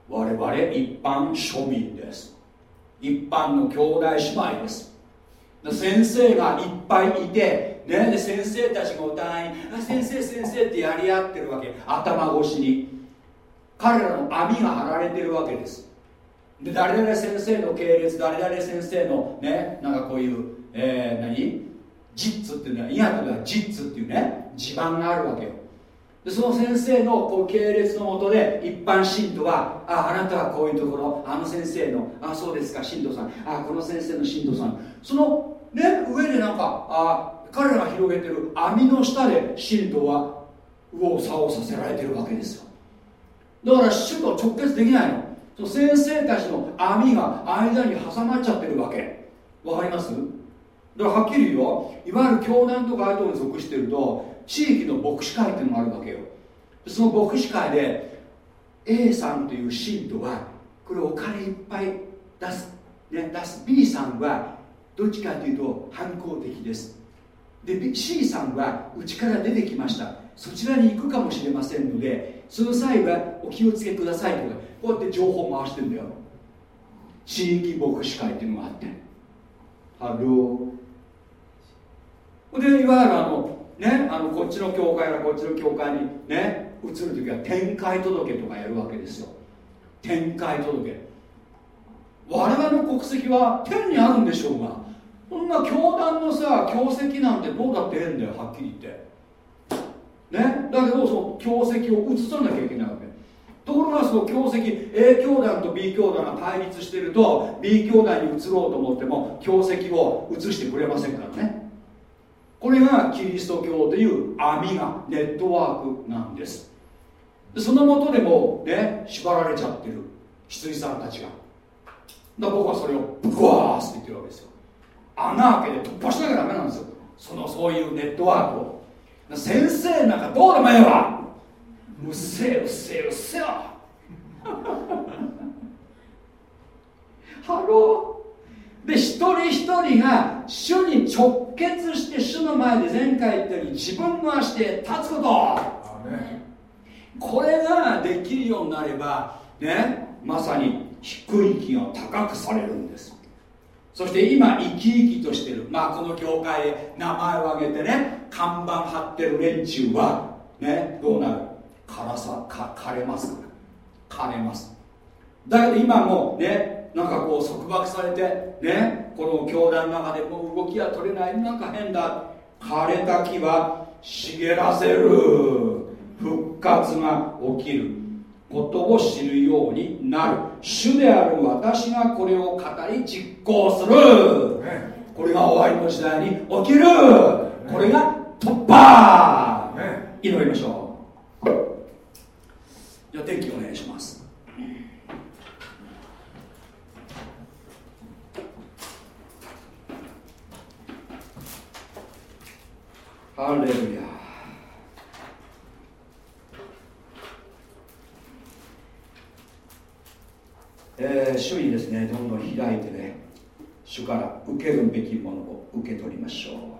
我々一般庶民です。一般の兄弟姉妹です。先生がいっぱいいて、ね、で先生たちがお互いに「先生先生」ってやり合ってるわけ。頭越しに。彼らの網が張られてるわけです。で誰々先生の系列誰々先生のねなんかこういう、えー、何？ジッツっていうのは医学ではジッツっていうね地盤があるわけよ。でその先生のこう系列のもとで一般信徒はああなたはこういうところあの先生のあそうですか信徒さん。あこの先生の信徒さん。そのね上でなんかあ彼らが広げてる網の下で信徒は右往左往させられてるわけですよ。だから主と直結できないの。その先生たちの網が間に挟まっちゃってるわけ。わかります？だからはっきり言うよ。いわゆる教団とかああいうところに属してると地域の牧師会っていうのがあるわけよ。その牧師会で A さんという信徒はこれお金いっぱい出す、ね、出す。B さんはどっちかというと反抗的です。で C さんはうちから出てきました。そちらに行くかもしれませんのでその際はお気をつけくださいとかこうやって情報回してんだよ。地域牧師会っていうのがあって。ハローでいわゆるあのねあのこっちの教会からこっちの教会にね移る時は転会届とかやるわけですよ。転会届。我々の国籍は天にあるんでしょうが。そんな教団のさ教籍なんてどうだってええんだよはっきり言って。ね？だけどその教籍を移さなきゃいけないわけ。ところがその教籍 A 教団と B 教団が対立してると B 教団に移ろうと思っても教籍を移してくれませんからね。これがキリスト教という網がネットワークなんです。そのもとでもね縛られちゃってる羊さんたちが。だ僕はそれをブワースって言ってるわけですよ。穴開けて突破しなきゃダメなんですよ。そのそういうネットワークを。先生なんかどうでもええわうっせえうっせえうっせえわ。ハロー。で一人一人が主に直結して主の前で前回言ったように自分の足で立つこと。これができるようになればねまさに低い気が高くされるんです。そして今生き生きとしてる。まあこの教会へ名前を挙げてね看板貼ってる連中はねどうなる？辛さか枯れます枯れます。だけど今もねなんかこう束縛されてねこの教団の中でもう動きが取れない。なんか変だ。枯れた木は茂らせる。復活が起きる。ことを知るようになる。主である私がこれを語り実行する。これが終わりの時代に起きる。これが突破。祈りましょう。じゃあ天気お願いします。ハレルヤえー、主にですねどんどん開いてね主から受けるべきものを受け取りましょう。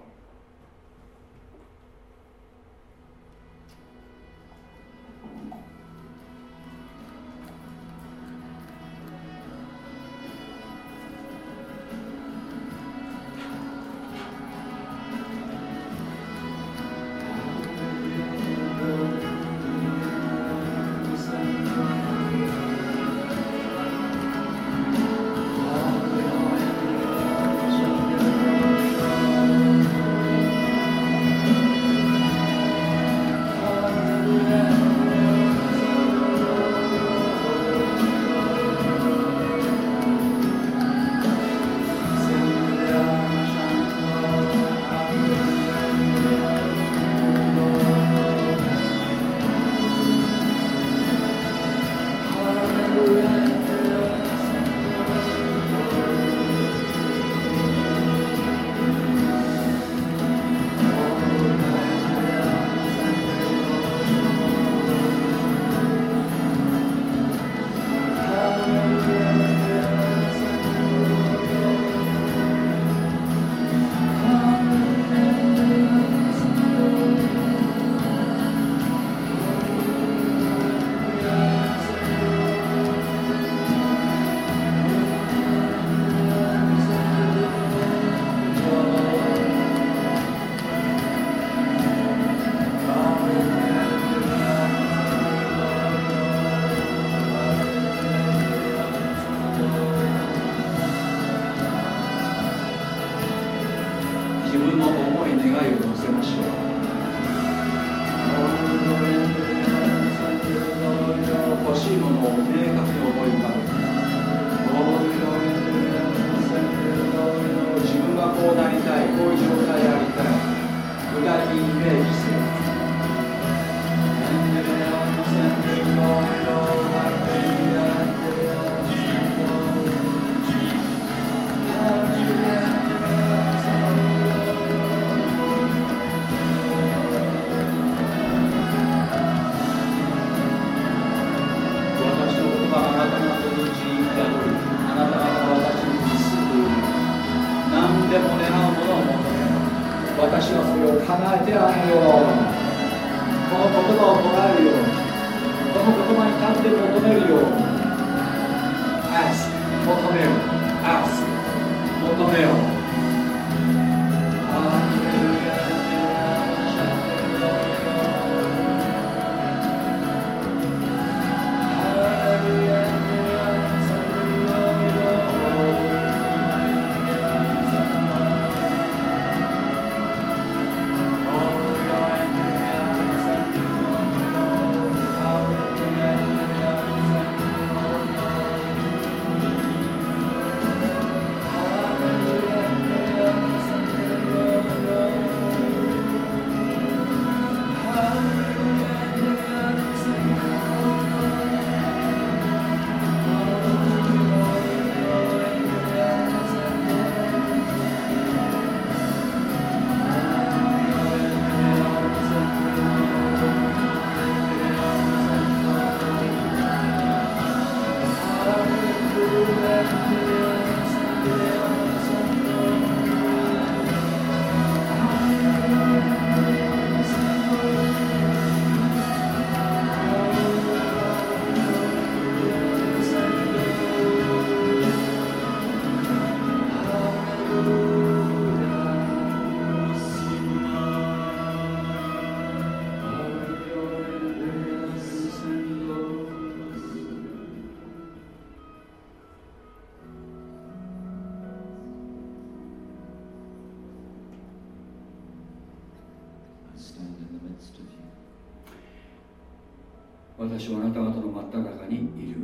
私はあなた方の真っ只中にいる。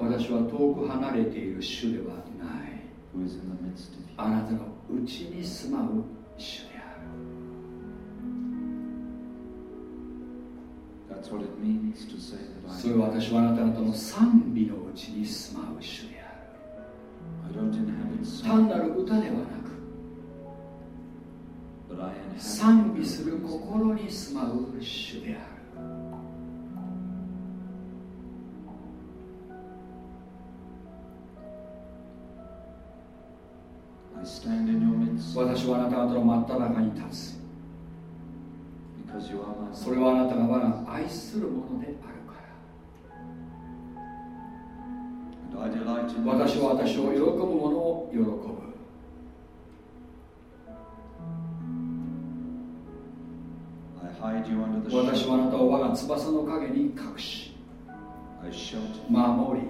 私は遠く離れている主ではない。あなたのうちに住まう主である。それは私はあなた方の賛美のうちに住まう主である。単なる歌ではなく賛美する心に住まう主である。私はあなた方の真っ只中に立つ。それはあなたが我が愛するものであるから。私は私を喜ぶものを喜ぶ私。はあなたを我が翼の陰に隠し守り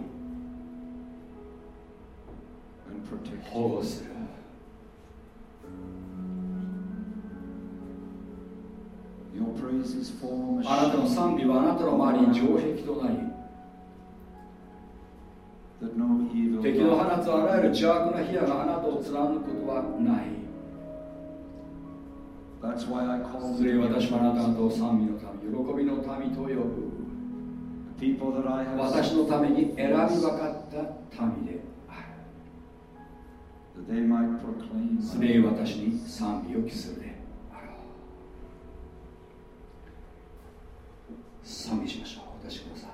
保護する。あなたの賛美はあなたの周りに城壁となり敵の放つあらゆる邪悪な火矢があなたを貫くことはないそれ私はあなた方を賛美の民喜びの民と呼ぶ私のために選び分かった民である。それ私に賛美を期するで賛美しましょう。お出しください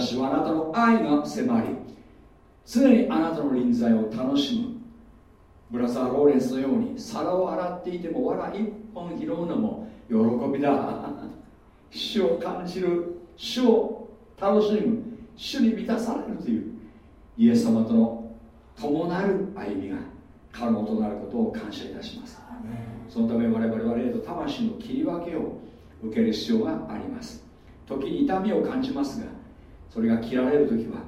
私はあなたの愛が迫り常にあなたの臨在を楽しむ。ブラザー・ローレンスのように皿を洗っていても藁一本拾うのも喜びだ。主を感じる主を楽しむ主に満たされるというイエス様との共なる歩みが可能となることを感謝いたします。そのため我々は霊と魂の切り分けを受ける必要があります。時に痛みを感じますがそれが切られる時は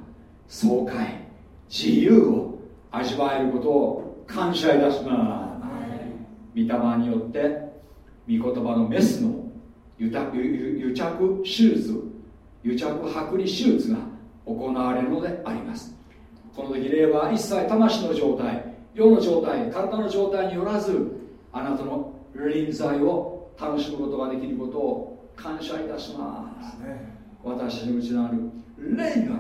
爽快自由を味わえることを感謝いたします。御霊によって御言葉のメスの癒着手術癒着剥離手術が行われるのでありますこの時霊は一切魂の状態世の状態体の状態によらずあなたの臨在を楽しむことができることを感謝いたします、ね、私の内なる霊が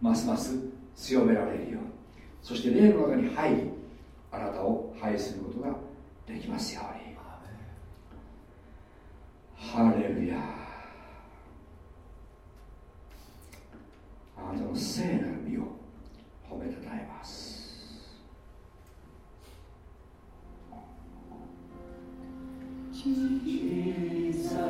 ますます強められるようにそして霊の中に入りあなたを拝することができますように。ハレルヤあなたの聖なる身を褒めたたえます。Jesus.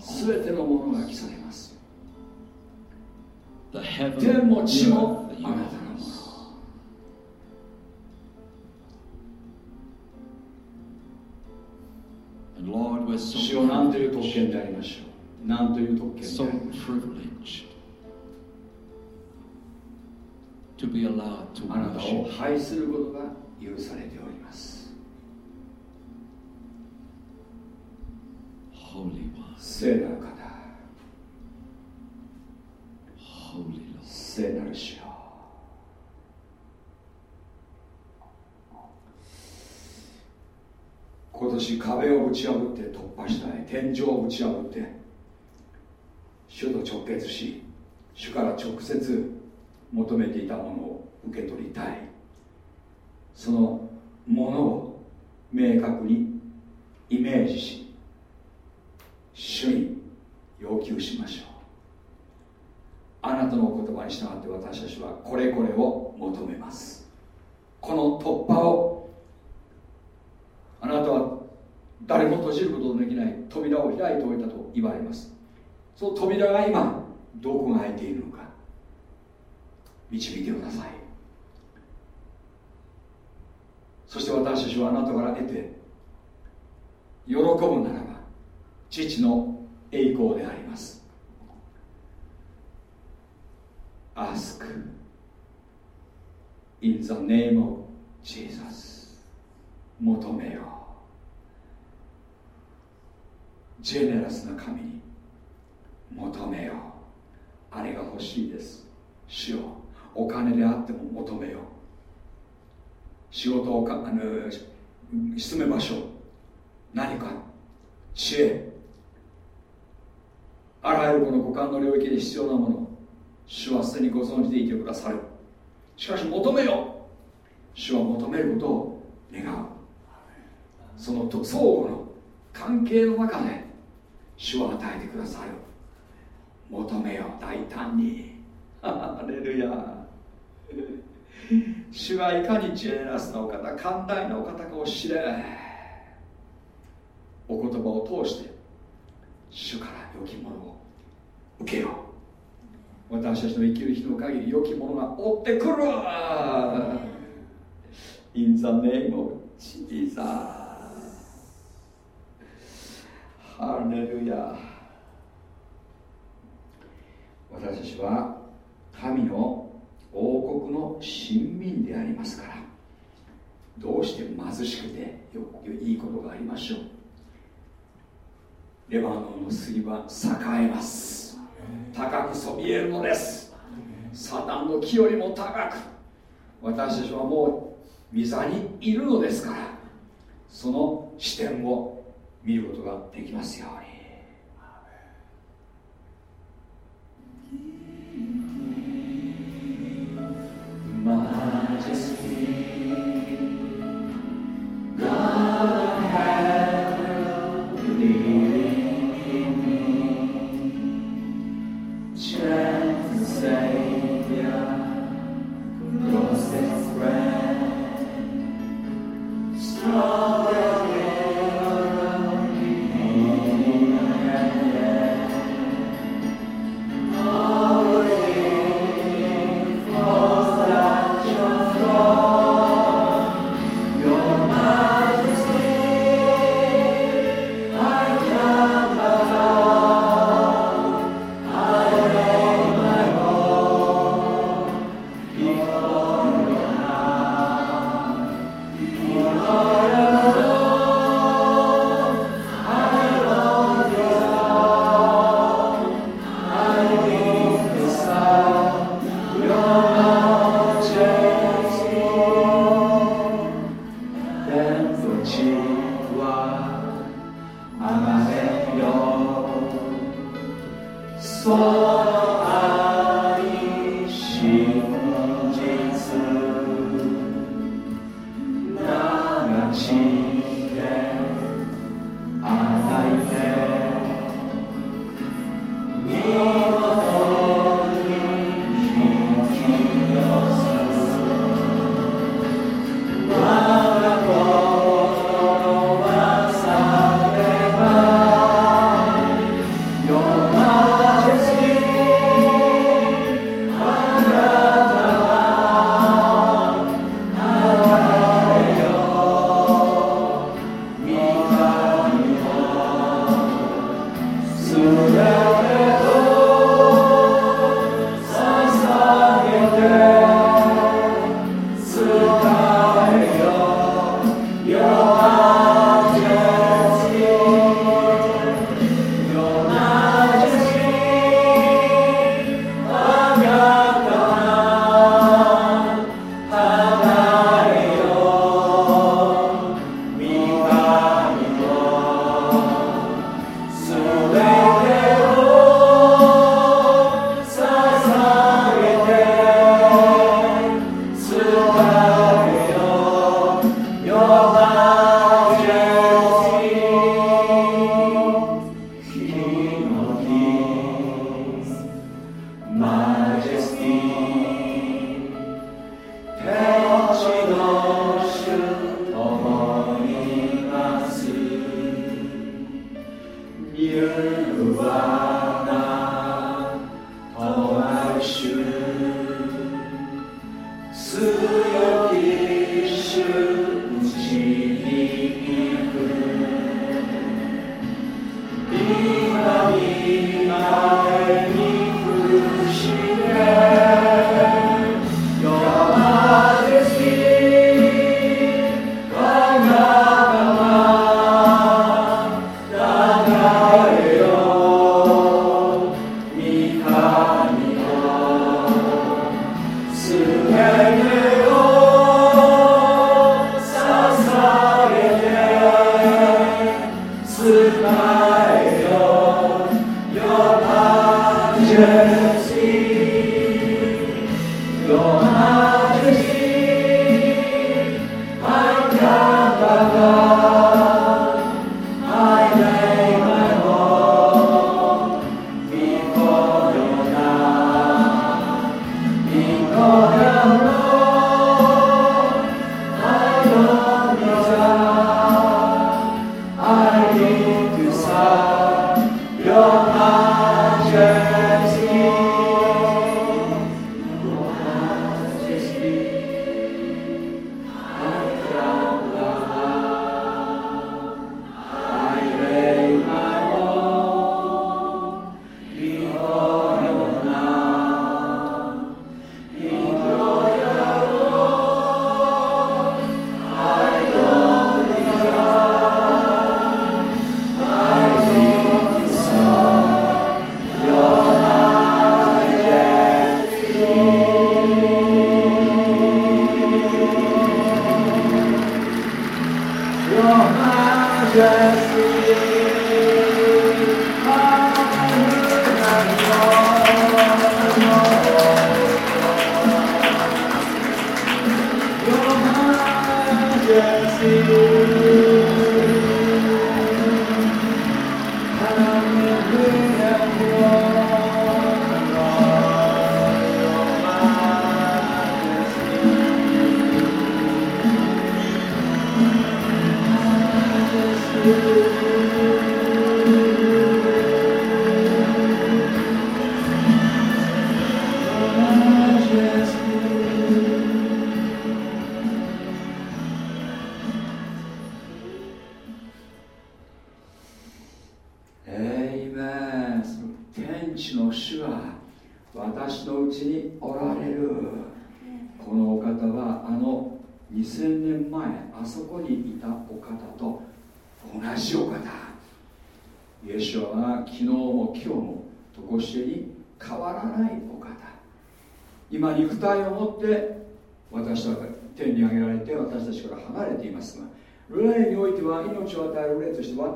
全てのものが来されます天も地もあなたのも.の主よ何という特権でありましょう何という特権でありましょ privileged to be allowed to うあなたを拝することが許されております聖なる方.聖なる主よ。今年壁をぶち破って突破したい。天井をぶち破って主と直結し主から直接求めていたものを受け取りたい。そのものを明確にイメージし主に要求しましょう。あなたのお言葉に従って私たちはこれこれを求めます。この突破をあなたは誰も閉じることのできない扉を開いておいたと言われます。その扉が今どこが開いているのか導いてください。そして私たちはあなたから得て喜ぶならば父の栄光であります。Ask in the name of Jesus. 求めよう。ジェネラスな神に求めよう。あれが欲しいです。主よ。お金であっても求めよう。仕事をかあの住め場所何か知恵。あらゆるこの五感の領域で必要なもの主はすでにご存知でいてくださる。しかし求めよ主は求めることを願う。そのと相互の関係の中で主は与えてくださる。求めよ大胆に。ハレルヤ。主がいかにジェネラスなお方寛大なお方かを知れ。お言葉を通して主から良きものを受けよう。私たちの生きる日の限り良きものが追ってくる In the name of Jesus ハレルヤ。私たちは神の王国の親民でありますからどうして貧しくてよいいことがありましょう。レバノンの杉は栄えます。高くそびえるのです。サタンの木よりも高く。私たちはもう御座にいるのですから。その視点を見ることができますように。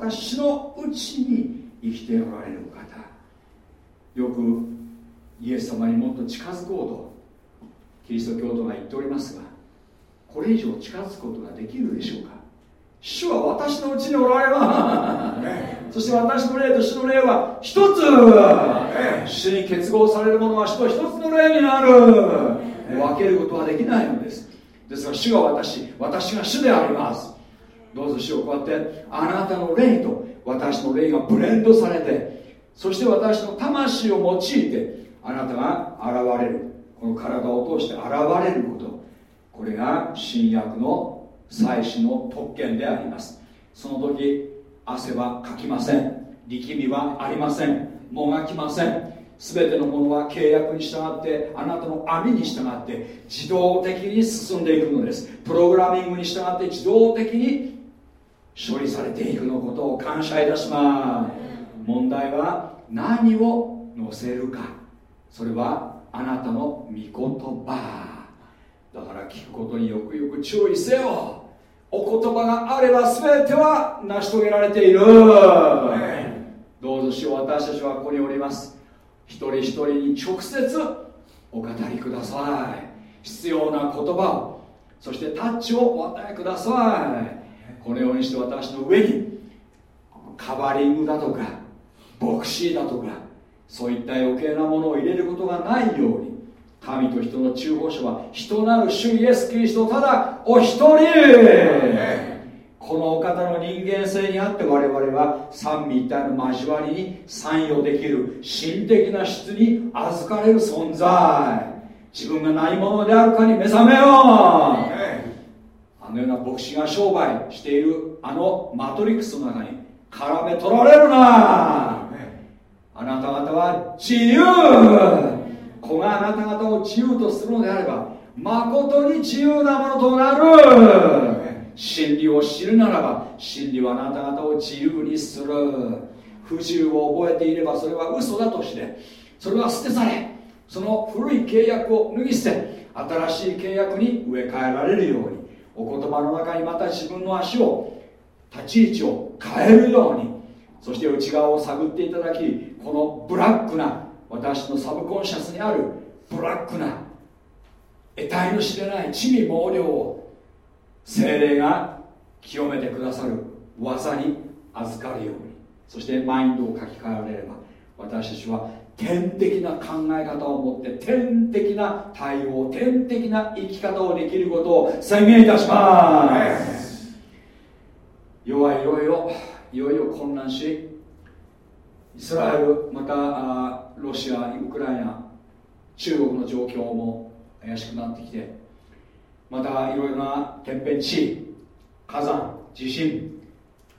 私のうちに生きておられる方。よくイエス様にもっと近づこうとキリスト教徒が言っておりますがこれ以上近づくことができるでしょうか？主は私のうちにおられます。そして私の霊と主の霊は一つ。主に結合されるものは主と一つの霊になる。分けることはできないのです。ですから主が私私が主でありますどうぞ主をこうやって。あなたの霊と私の霊がブレンドされてそして私の魂を用いてあなたが現れるこの体を通して現れること。これが新約の祭祀の特権であります。その時汗はかきません。力みはありません。もがきません。全てのものは契約に従ってあなたの網に従って自動的に進んでいくのです。プログラミングに従って自動的に処理されていくのことを感謝いたします。問題は何を載せるか。それはあなたの御言葉。だから聞くことによくよく注意せよ。お言葉があれば全ては成し遂げられている。どうぞしよう私たちはここにおります。一人一人に直接お語りください。必要な言葉をそしてタッチをお与えくださいこのようにして私の上にカバリングだとか牧師だとかそういった余計なものを入れることがないように神と人の中保者は人なる主イエス・キリストただお一人。このお方の人間性にあって我々は三位一体の交わりに参与できる心的な質に預かれる存在。自分が何者であるかに目覚めよう。のような牧師が商売しているあのマトリックスの中に絡め取られるな。あなた方は自由。子があなた方を自由とするのであれば誠に自由なものとなる。真理を知るならば真理はあなた方を自由にする。不自由を覚えていればそれは嘘だとしてそれは捨て去れ。その古い契約を脱ぎ捨て新しい契約に植え替えられるようにお言葉の中にまた自分の足を立ち位置を変えるようにそして内側を探っていただきこのブラックな私のサブコンシャスにあるブラックな得体の知れない地味猛量を精霊が清めてくださる技に預かるようにそしてマインドを書き換えられれば私たちは天的な考え方を持って天的な対応天的な生き方をできることを宣言いたします。世はいろいろいよいよ混乱しイスラエルまたロシアウクライナ中国の状況も怪しくなってきてまたいろいろな天変地異火山地震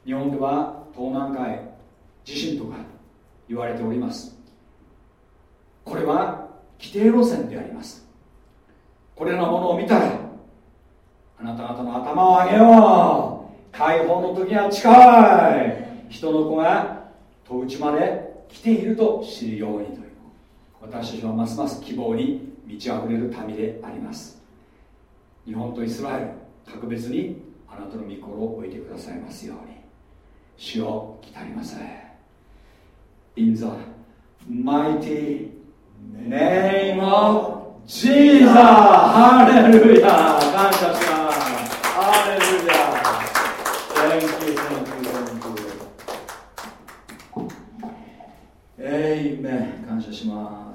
日本では東南海地震とか言われておりますこれは規定路線であります。これらのものを見たらあなた方の頭を上げよう。解放の時は近い。人の子が戸内まで来ていると知るようにという。私たちはますます希望に満ち溢れる民であります。日本とイスラエル格別にあなたの御心を置いてくださいますように。主を来たりません In the mighty Name of Jesus! ハレルヤ感謝します。ハレルヤ Thank you, thank you, thank you. Amen. 感謝します。